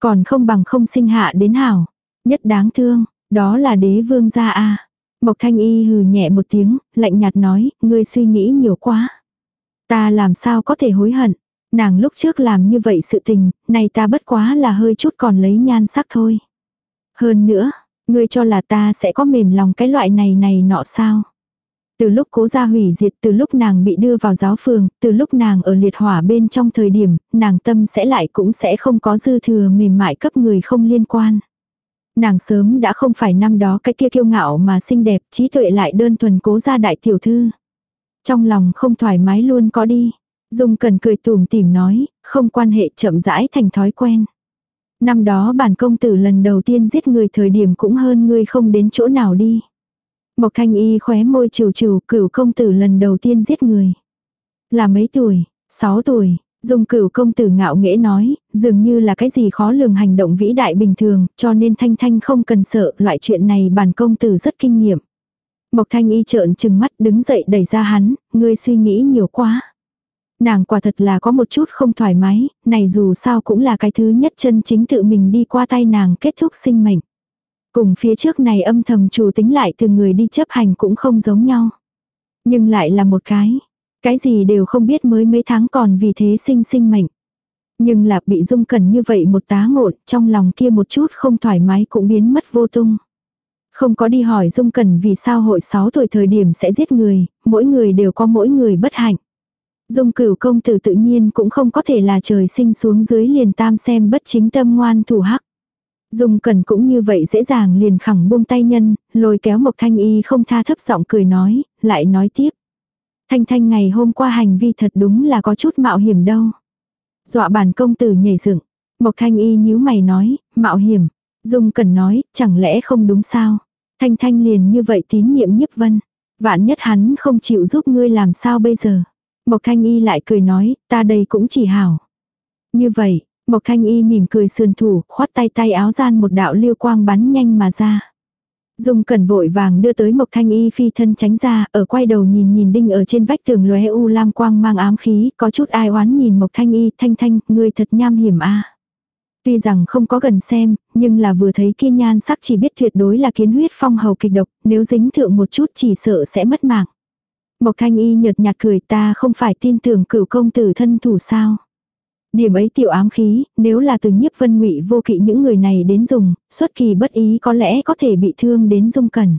Còn không bằng không sinh hạ đến hảo. Nhất đáng thương, đó là đế vương gia a Mộc Thanh Y hừ nhẹ một tiếng, lạnh nhạt nói, ngươi suy nghĩ nhiều quá. Ta làm sao có thể hối hận. Nàng lúc trước làm như vậy sự tình, này ta bất quá là hơi chút còn lấy nhan sắc thôi. Hơn nữa, ngươi cho là ta sẽ có mềm lòng cái loại này này nọ sao. Từ lúc cố gia hủy diệt, từ lúc nàng bị đưa vào giáo phường, từ lúc nàng ở liệt hỏa bên trong thời điểm, nàng tâm sẽ lại cũng sẽ không có dư thừa mềm mại cấp người không liên quan. Nàng sớm đã không phải năm đó cái kia kiêu ngạo mà xinh đẹp, trí tuệ lại đơn thuần cố gia đại tiểu thư. Trong lòng không thoải mái luôn có đi. Dung cần cười tùm tìm nói, không quan hệ chậm rãi thành thói quen. Năm đó bản công tử lần đầu tiên giết người thời điểm cũng hơn ngươi không đến chỗ nào đi. Mộc thanh y khóe môi trừ trừ cửu công tử lần đầu tiên giết người. Là mấy tuổi? Sáu tuổi. Dung cửu công tử ngạo nghễ nói, dường như là cái gì khó lường hành động vĩ đại bình thường, cho nên thanh thanh không cần sợ, loại chuyện này bản công tử rất kinh nghiệm. Mộc thanh y trợn trừng mắt đứng dậy đẩy ra hắn, ngươi suy nghĩ nhiều quá. Nàng quả thật là có một chút không thoải mái, này dù sao cũng là cái thứ nhất chân chính tự mình đi qua tay nàng kết thúc sinh mệnh. Cùng phía trước này âm thầm chủ tính lại từ người đi chấp hành cũng không giống nhau. Nhưng lại là một cái. Cái gì đều không biết mới mấy tháng còn vì thế sinh sinh mệnh. Nhưng là bị dung cẩn như vậy một tá ngộn, trong lòng kia một chút không thoải mái cũng biến mất vô tung. Không có đi hỏi dung cẩn vì sao hội 6 tuổi thời điểm sẽ giết người, mỗi người đều có mỗi người bất hạnh. Dung cửu công tử tự nhiên cũng không có thể là trời sinh xuống dưới liền tam xem bất chính tâm ngoan thủ hắc. Dung Cẩn cũng như vậy dễ dàng liền khẳng buông tay nhân, lôi kéo Mộc Thanh Y không tha thấp giọng cười nói, lại nói tiếp. Thanh Thanh ngày hôm qua hành vi thật đúng là có chút mạo hiểm đâu. Dọa bản công tử nhảy dựng. Mộc Thanh Y nhíu mày nói, mạo hiểm. Dung Cẩn nói, chẳng lẽ không đúng sao? Thanh Thanh liền như vậy tín nhiệm nhiếp vân. Vạn nhất hắn không chịu giúp ngươi làm sao bây giờ? Mộc Thanh Y lại cười nói, ta đây cũng chỉ hảo. Như vậy, Mộc thanh y mỉm cười sườn thủ, khoát tay tay áo gian một đạo liêu quang bắn nhanh mà ra. Dung cẩn vội vàng đưa tới mộc thanh y phi thân tránh ra, ở quay đầu nhìn nhìn đinh ở trên vách tường lóe u lam quang mang ám khí, có chút ai oán nhìn mộc thanh y, thanh thanh, ngươi thật nham hiểm a Tuy rằng không có gần xem, nhưng là vừa thấy kiên nhan sắc chỉ biết tuyệt đối là kiến huyết phong hầu kịch độc, nếu dính thượng một chút chỉ sợ sẽ mất mạng. Mộc thanh y nhợt nhạt cười ta không phải tin tưởng cửu công tử thân thủ sao. Điểm ấy tiểu ám khí, nếu là từ nhiếp vân ngụy vô kỵ những người này đến dùng, xuất kỳ bất ý có lẽ có thể bị thương đến dung cẩn.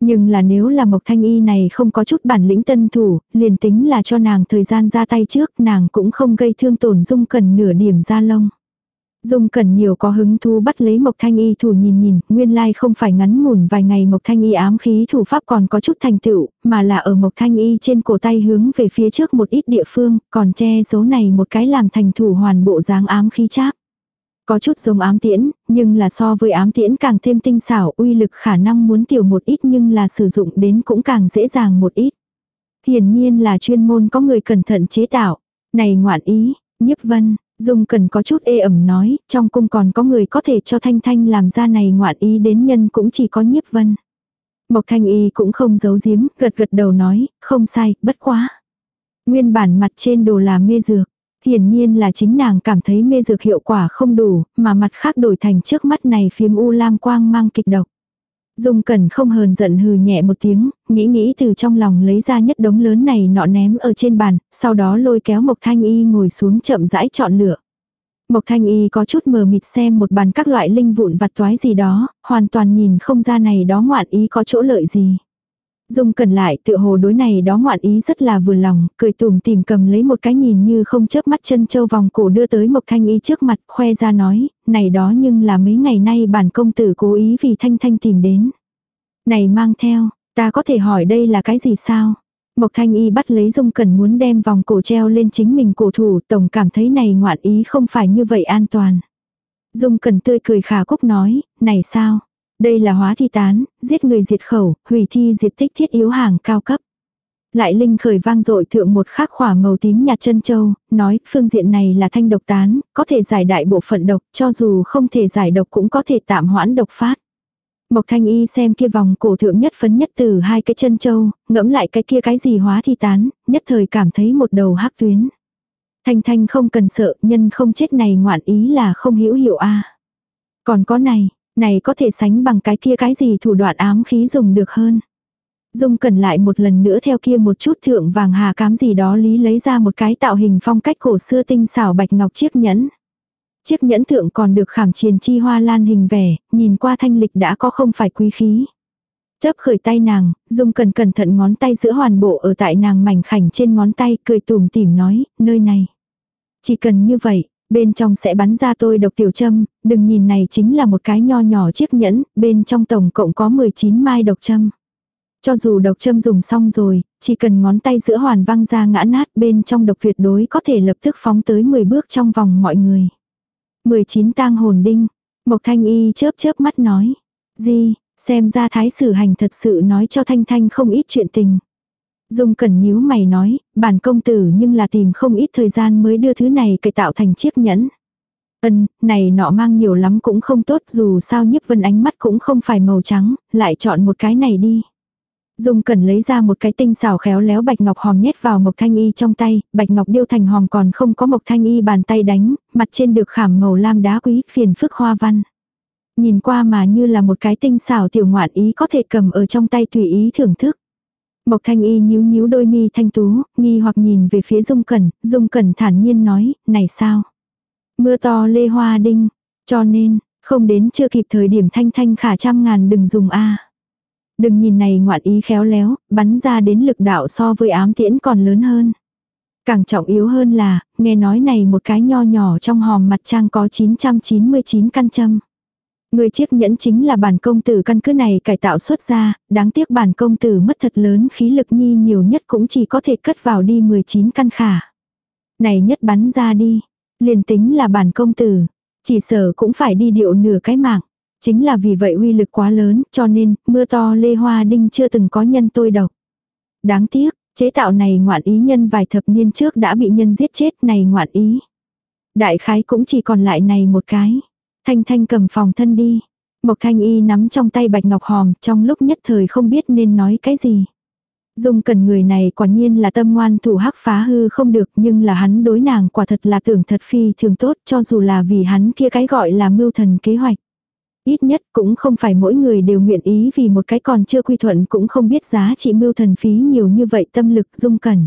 Nhưng là nếu là Mộc Thanh Y này không có chút bản lĩnh tân thủ, liền tính là cho nàng thời gian ra tay trước, nàng cũng không gây thương tổn Dung Cẩn nửa điểm ra lông. Dung Cẩn nhiều có hứng thú bắt lấy Mộc Thanh Y thủ nhìn nhìn, nguyên lai không phải ngắn ngủn vài ngày Mộc Thanh Y ám khí thủ pháp còn có chút thành tựu, mà là ở Mộc Thanh Y trên cổ tay hướng về phía trước một ít địa phương, còn che giấu này một cái làm thành thủ hoàn bộ dáng ám khí cháp. Có chút giống ám tiễn, nhưng là so với ám tiễn càng thêm tinh xảo, uy lực khả năng muốn tiểu một ít nhưng là sử dụng đến cũng càng dễ dàng một ít. Hiển nhiên là chuyên môn có người cẩn thận chế tạo. Này ngoạn ý, nhiếp vân, Dung cần có chút ê ẩm nói, trong cung còn có người có thể cho Thanh Thanh làm ra này ngoạn ý đến nhân cũng chỉ có nhiếp vân. Mộc Thanh Y cũng không giấu giếm, gật gật đầu nói, không sai, bất quá. Nguyên bản mặt trên đồ là mê dược. Hiển nhiên là chính nàng cảm thấy mê dược hiệu quả không đủ, mà mặt khác đổi thành trước mắt này phiếm u lam quang mang kịch độc. Dung Cẩn không hờn giận hừ nhẹ một tiếng, nghĩ nghĩ từ trong lòng lấy ra nhất đống lớn này nọ ném ở trên bàn, sau đó lôi kéo Mộc Thanh Y ngồi xuống chậm rãi chọn lựa. Mộc Thanh Y có chút mờ mịt xem một bàn các loại linh vụn vặt toái gì đó, hoàn toàn nhìn không ra này đó ngoạn ý có chỗ lợi gì. Dung cần lại tựa hồ đối này đó ngoạn ý rất là vừa lòng, cười tùm tìm cầm lấy một cái nhìn như không chớp mắt chân châu vòng cổ đưa tới Mộc Thanh Y trước mặt khoe ra nói, này đó nhưng là mấy ngày nay bản công tử cố ý vì Thanh Thanh tìm đến. Này mang theo, ta có thể hỏi đây là cái gì sao? Mộc Thanh Y bắt lấy Dung Cần muốn đem vòng cổ treo lên chính mình cổ thủ, tổng cảm thấy này ngoạn ý không phải như vậy an toàn. Dung Cần tươi cười khả cúc nói, này sao? Đây là hóa thi tán, giết người diệt khẩu, hủy thi diệt tích thiết yếu hàng cao cấp. Lại linh khởi vang dội thượng một khắc khỏa màu tím nhạt chân châu, nói phương diện này là thanh độc tán, có thể giải đại bộ phận độc, cho dù không thể giải độc cũng có thể tạm hoãn độc phát. Mộc thanh y xem kia vòng cổ thượng nhất phấn nhất từ hai cái chân châu, ngẫm lại cái kia cái gì hóa thi tán, nhất thời cảm thấy một đầu hắc tuyến. Thanh thanh không cần sợ, nhân không chết này ngoạn ý là không hiểu hiệu a Còn có này, này có thể sánh bằng cái kia cái gì thủ đoạn ám khí dùng được hơn. Dung cần lại một lần nữa theo kia một chút thượng vàng hà cám gì đó lý lấy ra một cái tạo hình phong cách cổ xưa tinh xảo bạch ngọc chiếc nhẫn. Chiếc nhẫn thượng còn được khảm triền chi hoa lan hình vẻ, nhìn qua thanh lịch đã có không phải quý khí. Chấp khởi tay nàng, Dung cần cẩn thận ngón tay giữa hoàn bộ ở tại nàng mảnh khảnh trên ngón tay cười tùm tìm nói, nơi này. Chỉ cần như vậy, bên trong sẽ bắn ra tôi độc tiểu châm, đừng nhìn này chính là một cái nho nhỏ chiếc nhẫn, bên trong tổng cộng có 19 mai độc châm. Cho dù độc châm dùng xong rồi, chỉ cần ngón tay giữa hoàn văng ra ngã nát bên trong độc tuyệt đối có thể lập tức phóng tới 10 bước trong vòng mọi người. 19 tang hồn đinh. Mộc Thanh Y chớp chớp mắt nói. Gì, xem ra thái sử hành thật sự nói cho Thanh Thanh không ít chuyện tình. Dung cẩn nhíu mày nói, bản công tử nhưng là tìm không ít thời gian mới đưa thứ này cải tạo thành chiếc nhẫn. Ân, này nọ mang nhiều lắm cũng không tốt dù sao nhiếp vân ánh mắt cũng không phải màu trắng, lại chọn một cái này đi. Dung Cẩn lấy ra một cái tinh xảo khéo léo bạch ngọc hòm nhét vào Mộc Thanh Y trong tay, bạch ngọc điêu thành hòm còn không có Mộc Thanh Y bàn tay đánh, mặt trên được khảm màu lam đá quý, phiền phức hoa văn. Nhìn qua mà như là một cái tinh xảo tiểu ngoạn ý có thể cầm ở trong tay tùy ý thưởng thức. Mộc Thanh Y nhíu nhíu đôi mi thanh tú, nghi hoặc nhìn về phía Dung Cẩn, Dung Cẩn thản nhiên nói, này sao? Mưa to lê hoa đinh, cho nên, không đến chưa kịp thời điểm thanh thanh khả trăm ngàn đừng dùng a Đừng nhìn này ngoạn ý khéo léo, bắn ra đến lực đạo so với ám tiễn còn lớn hơn. Càng trọng yếu hơn là, nghe nói này một cái nho nhỏ trong hòm mặt trang có 999 căn châm. Người chiếc nhẫn chính là bản công tử căn cứ này cải tạo xuất ra, đáng tiếc bản công tử mất thật lớn khí lực nhi nhiều nhất cũng chỉ có thể cất vào đi 19 căn khả. Này nhất bắn ra đi, liền tính là bản công tử, chỉ sợ cũng phải đi điệu nửa cái mạng. Chính là vì vậy uy lực quá lớn, cho nên, mưa to lê hoa đinh chưa từng có nhân tôi độc. Đáng tiếc, chế tạo này ngoạn ý nhân vài thập niên trước đã bị nhân giết chết này ngoạn ý. Đại khái cũng chỉ còn lại này một cái. Thanh Thanh cầm phòng thân đi. Mộc Thanh Y nắm trong tay bạch ngọc hòm, trong lúc nhất thời không biết nên nói cái gì. Dung cần người này quả nhiên là tâm ngoan thủ hắc phá hư không được nhưng là hắn đối nàng quả thật là tưởng thật phi thường tốt cho dù là vì hắn kia cái gọi là mưu thần kế hoạch. Ít nhất cũng không phải mỗi người đều nguyện ý vì một cái còn chưa quy thuận cũng không biết giá trị mưu thần phí nhiều như vậy tâm lực dung cần.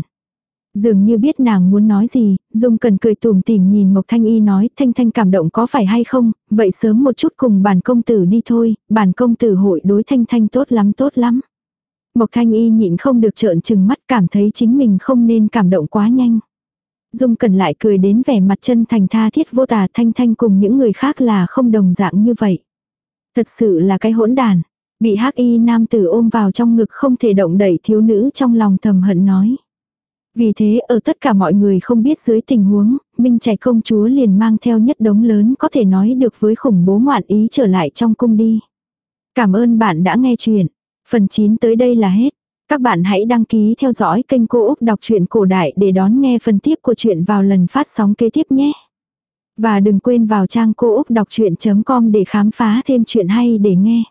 Dường như biết nàng muốn nói gì, Dung cần cười tùm tìm nhìn Mộc Thanh Y nói, Thanh Thanh cảm động có phải hay không, vậy sớm một chút cùng bản công tử đi thôi, bản công tử hội đối Thanh Thanh tốt lắm tốt lắm. Mộc Thanh Y nhịn không được trợn trừng mắt cảm thấy chính mình không nên cảm động quá nhanh. Dung cần lại cười đến vẻ mặt chân thành tha thiết vô tà thanh thanh cùng những người khác là không đồng dạng như vậy. Thật sự là cái hỗn đàn. Bị hắc y nam tử ôm vào trong ngực không thể động đẩy thiếu nữ trong lòng thầm hận nói. Vì thế ở tất cả mọi người không biết dưới tình huống, Minh Trạch công chúa liền mang theo nhất đống lớn có thể nói được với khủng bố ngoạn ý trở lại trong cung đi. Cảm ơn bạn đã nghe chuyện. Phần 9 tới đây là hết. Các bạn hãy đăng ký theo dõi kênh Cô Úc Đọc truyện Cổ Đại để đón nghe phần tiếp của chuyện vào lần phát sóng kế tiếp nhé. Và đừng quên vào trang cô úc đọc chuyện.com để khám phá thêm chuyện hay để nghe.